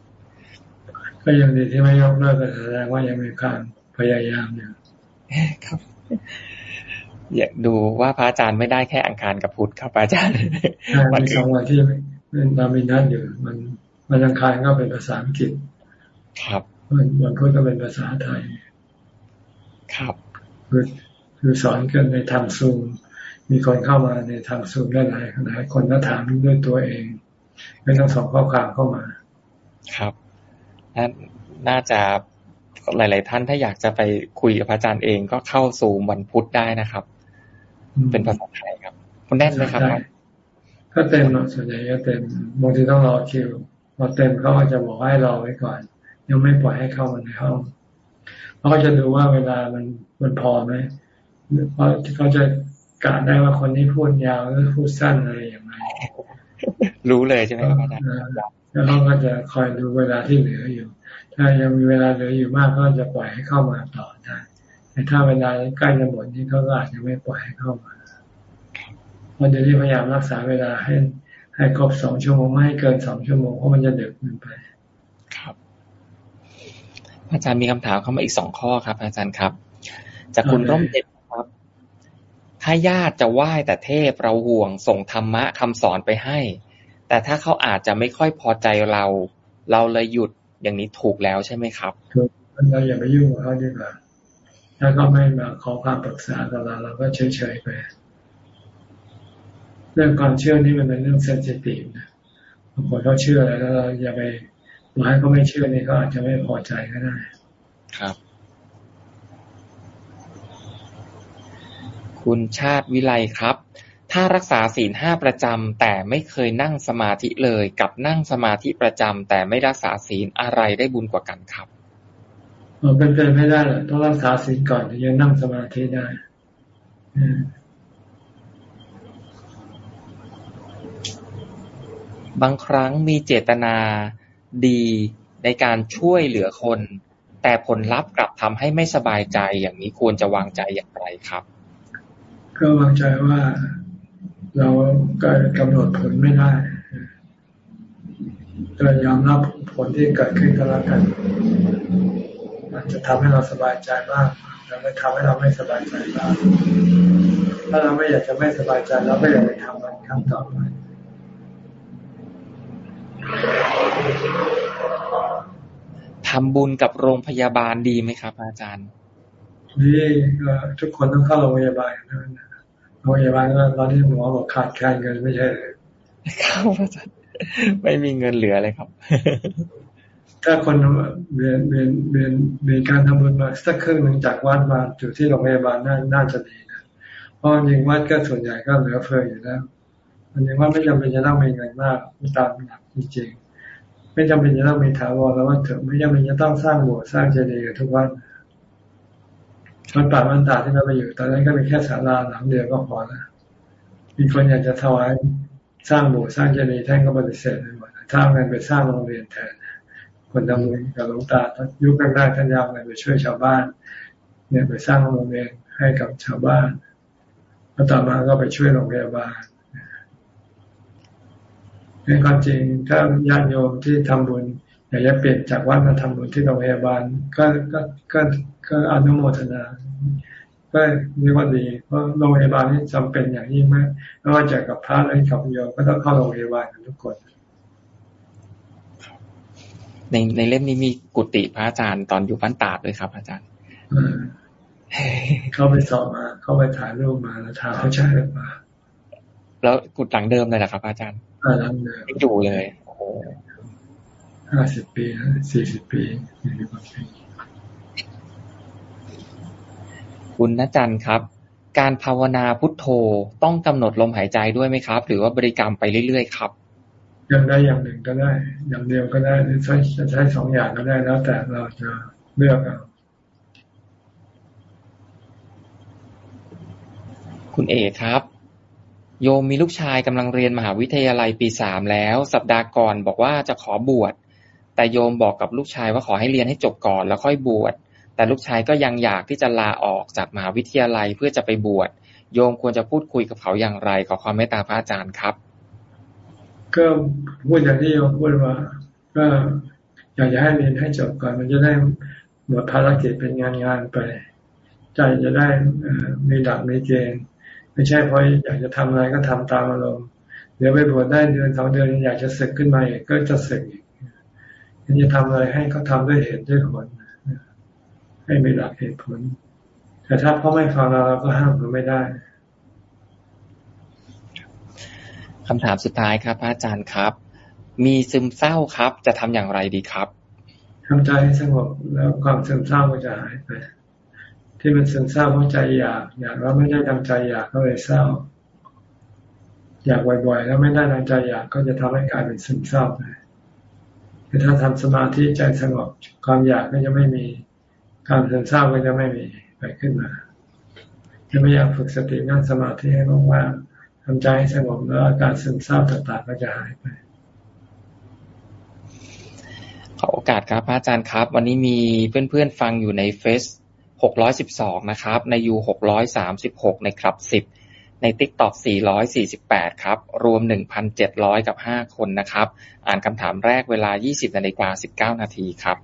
ก็ยังดีที่ไม่ยกเลิกแสดงว่ายังมีการพยายามอยู่ครับ อยากดูว่าพระอาจารย์ไม่ได้แค่อังคารกับพุธครับอาจารย์มันสองวันที่เรามีนัดอยู่ มันมันอังคารก็เป็นภาษาอังกฤษครับ วันวันพุธก็เป็นภาษาไทย ครับ คือคือสอนกันในทางซูม มีคนเข้ามาในทางซูมได้หลายหลายคนก็ถามด้วยตัวเองไม่ต้องส่งข้อความเข้ามา ครับน่าจะหลาย ๆ ท่านถ้าอยากจะไปคุยกับพระอาจารย์เองก็เข้าซูมวันพุธได้นะครับ เป็นภาษาไทยครับคุณแน่นไหมครับก็เต็มหรอกส่วนใหญ่ก็เต็มบางทีต้องรอคิวพอเต็มเขาก็จะบอกให้รอไว้ก่อน ยังไม่ปล่อยให้เข้ามาในห้องเพราะเขาจะดูว่าเวลามันมันพอไหมเพราะเขาจะกะได้ว่าคนนี้พูดยาวหรือพูดสั้นอะไรอย่างไรรู้เลยใช่ไหมครับอาจารย์แล้วเขาก็จะคอยดูเวลาที่เหลืออยู่ ถ้ายังมีเวลาเหลืออยู่มากก็จะปล่อยให้เข้ามาต่อได้แต่ถ้าเวลาใกล้จะหมดนี่เขาก็อาจจะไม่ปล่อยให้เข้ามาเพราะเดี๋ยวนี้พยายามรักษาเวลาให้ให้ครบสองชั่วโมงไม่ให้เกินสองชั่วโมงเพราะมันจะเดึกเกินไปครับ อาจารย์มีคำถามเข้ามาอีกสองข้อครับ อาจารย์ครับ จากคุณร่มเย็นครับ ถ้าญาติจะไหว้แต่เทพเราห่วงส่งธรรมะคำสอนไปให้ แต่ถ้าเขาอาจจะไม่ค่อยพอใจเรา เราเลยหยุดอย่างนี้ถูกแล้วใช่ไหมครับถูกเราอย่าไปยุ่งกับเขาดีกว่าถ้าเขาไม่มาขอความปรึกษากับเราเราก็เฉยๆไปเรื่องความเชื่อนี่มันเป็นเรื่องเซนซิทีฟนะบางคนเขาเชื่อแล้วเราอย่าไป บอกให้เขาไม่เชื่อนี่เขาอาจจะไม่พอใจก็ได้ ครับ คุณชาติวิไลครับ ถ้ารักษาศีลห้าประจำแต่ไม่เคยนั่งสมาธิเลย กับนั่งสมาธิประจำแต่ไม่รักษาศีลอะไรได้บุญกว่ากันครับเป็นไปไม่ได้หรอกต้องรักษาศีลก่อนถึงจะนั่งสมาธิได้บางครั้งมีเจตนา ดีในการช่วยเหลือคน แต่ผลลัพธ์กลับทำให้ไม่สบายใจ อย่างนี้ควรจะวางใจอย่างไรครับ ก็วางใจว่าเราก็กำหนดผลไม่ได้ก็ยอมรับผลที่เกิดขึ้นก็แล้วกันอาจจะทำให้เราสบายใจบ้างแต่ไม่ทำให้เราไม่สบายใจบ้างถ้าเราไม่อยากจะไม่สบายใจเราไม่อยาไปทำมันครั้งต่อไป ทำบุญกับโรงพยาบาลดีไหมครับ อาจารย์ดีก็ทุกคนต้องเข้าโรงพยาบาลนะโรงพยาบาลก็ตอนนี้หมอบอกขาดแคลนเงินไม่ใช่ครับอาจารย์ไม่มีเงินเหลือเลยครับ ถ้าคนเรียนเรียนเรียนเรียนการทำบุญมาสักครึ่งหนึ่งจากวัดมาอยู่ที่โรงพยาบาลน่าน่าจะดีนะเพราะจริงวัดก็ส่วนใหญ่ก็เหลือเฟืออยู่แล้วอันนี้ว่าไม่จำเป็นจะต้องมีเงินมากตามหลักจริงๆ ไม่จำเป็นจะต้องมีถาวรแล้วว่าถอะไม่จำเป็นจะต้องสร้างโบสถ์สร้างเจดีย์ทุกวันวัดป่ามันตาที่เราไปอยู่ ตอนนั้นก็มีแค่ศาลาหลังเดียวก็พอแล้วมีคนอยากจะถวายสร้างโบสถ์สร้างเจดีย์ท่านก็ปฏิเสธไปหมดถ้าเอาเงินไปสร้างโรงเรียนแทนคนทำบุญกับหลวงตายุคแรกๆท่านยาวเงินไปช่วยชาวบ้าน เนี่ยไปสร้างโรงเรียนให้กับชาวบ้านแล้วต่อมาก็ไปช่วยโรงพยาบาล ในความจริงถ้าญาติโยมที่ทำบุญอยากจะเปลี่ยนจากวัดมาทำบุญที่โรงพยาบาล ก็ก็ก็ก็อนุโมทนาก็เรียกว่าดีเพราะโรงพยาบาลนี่จำเป็นอย่างยิ่งไหมไม่ว่าจะกับพระหรือกับโยมก็ต้องเข้าโรงพยาบาลกันทุกคนในในเล่มนี้มีกุฏิพระอาจารย์ตอนอยู่บ้านตาดด้วยครับ อาจารย์เข้าไปสอบมา เข้าไปถ่ายรูปมาแล้วถามเขาใช่หรือเปล่าแล้วกุฏหลังเดิมเลยแหละครับ อาจารย์ หลังเดิมอยู่เลยโอ้ห้าสิบปีสี่สิบปีมีความปีคุณณจันครับ การภาวนาพุทโธต้องกำหนดลมหายใจด้วยไหมครับ หรือว่าบริกรรมไปเรื่อยๆครับอย่างใดอย่างหนึ่งก็ได้ อย่างเดียวก็ได้หรือใช้จะใช้สองอย่างก็ได้แล้วแต่เราจะเลือกเอาคุณเอกครับ โยมมีลูกชายกำลังเรียนมหาวิทยาลัยปีสามแล้ว สัปดาห์ก่อนบอกว่าจะขอบวช แต่โยมบอกกับลูกชายว่าขอให้เรียนให้จบก่อนแล้วค่อยบวช แต่ลูกชายก็ยังอยากที่จะลาออกจากมหาวิทยาลัยเพื่อจะไปบวช โยมควรจะพูดคุยกับเขาอย่างไรขอความเมตตาพระอาจารย์ครับ ก็พูดอย่างที่โยมพูดว่าก็อยากจะให้เรียนให้จบก่อนมันจะได้หมดภารกิจเป็นงานงานไป ใจจะได้มีดักมีเกณฑ์ ไม่ใช่เพราะอยากจะทำอะไรก็ทำตามอารมณ์เดี๋ยวไปบวชได้เดือนสองเดือนอยากจะศึกขึ้นมาอีกก็จะศึกอีกจะทำอะไรให้เขาทาด้วยเหตุด้วยผลให้มีหลักเหตุผล แต่ถ้าเขาไม่ฟังเราเราก็ห้ามเขาไม่ได้คำถามสุดท้ายครับพระอาจารย์ครับ มีซึมเศร้าครับ จะทำอย่างไรดีครับทำใจให้สงบแล้วความซึมเศร้าก็จะหายไป ที่มันซึมเศร้าเพราะใจอยาก อยากแล้วไม่ได้ทำใจอยากก็เลยเศร้า อยากบ่อยๆ แล้วไม่ได้ทำใจอยากก็จะทำให้กลายเป็นซึมเศร้าไปคือถ้าทำสมาธิใจสงบความอยากก็จะไม่มีความซึมเศร้าก็จะไม่มีไปขึ้นมาจะไม่อยากฝึกสตินั่งสมาธิให้ว่างๆทำใจให้สงบแล้วอาการซึมเศร้าต่างๆก็จะหายไปขอโอกาสครับพระอาจารย์ครับ วันนี้มีเพื่อนๆฟังอยู่ในเฟซ หกร้อยสิบสองนะครับ ในยูหกร้อยสามสิบหกในคลับสิบในติ๊กต็อกสี่ร้อยสี่สิบแปดครับ รวมหนึ่งพันเจ็ดร้อยกับห้าคนนะครับ อ่านคำถามแรกเวลายี่สิบนาฬิกาสิบเก้านาทีครับ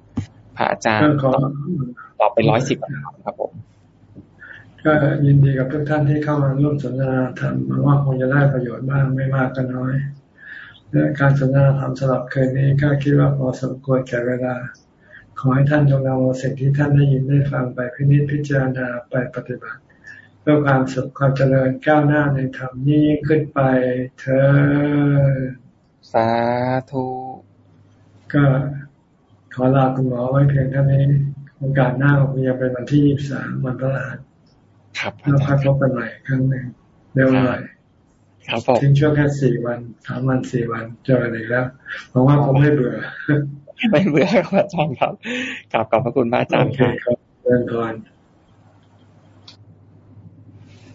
พระอาจารย์ตอบไปร้อยสิบครับผม ก็ยินดีกับทุกท่านที่เข้ามาร่วมสนทนาธรรมว่าคงจะได้ประโยชน์บ้างไม่มากก็น้อยการสนทนาธรรมสลับคืนนี้ก็คิดว่าพอสมควรแก่เวลา ขอให้ท่านจงนำสิ่งที่ท่านได้ยินได้ฟังไปพินิจพิจารณาไปปฏิบัติ เพื่อความสุขความเจริญก้าวหน้าในธรรมยิ่งขึ้นไปเธอสาธุก็ขอลาคุณหมอไว้เพียงเท่านี้โอกาสหน้าคงจะเป็นวันที่ยี่สามวันพฤหัสครับแล้วค่อยพบกันใหม่ครั้งหนึ่งเร็วหน่อยครับผมทิ้งช่วงแค่สี่วันสามวันสี่วันเจอกันอีกแล้วเพราะว่าผมไม่เบื่อ ไม่เบื่อครับอาจารย์ครับกลับขอบพระคุณพระอาจารย์ครับเดินทาง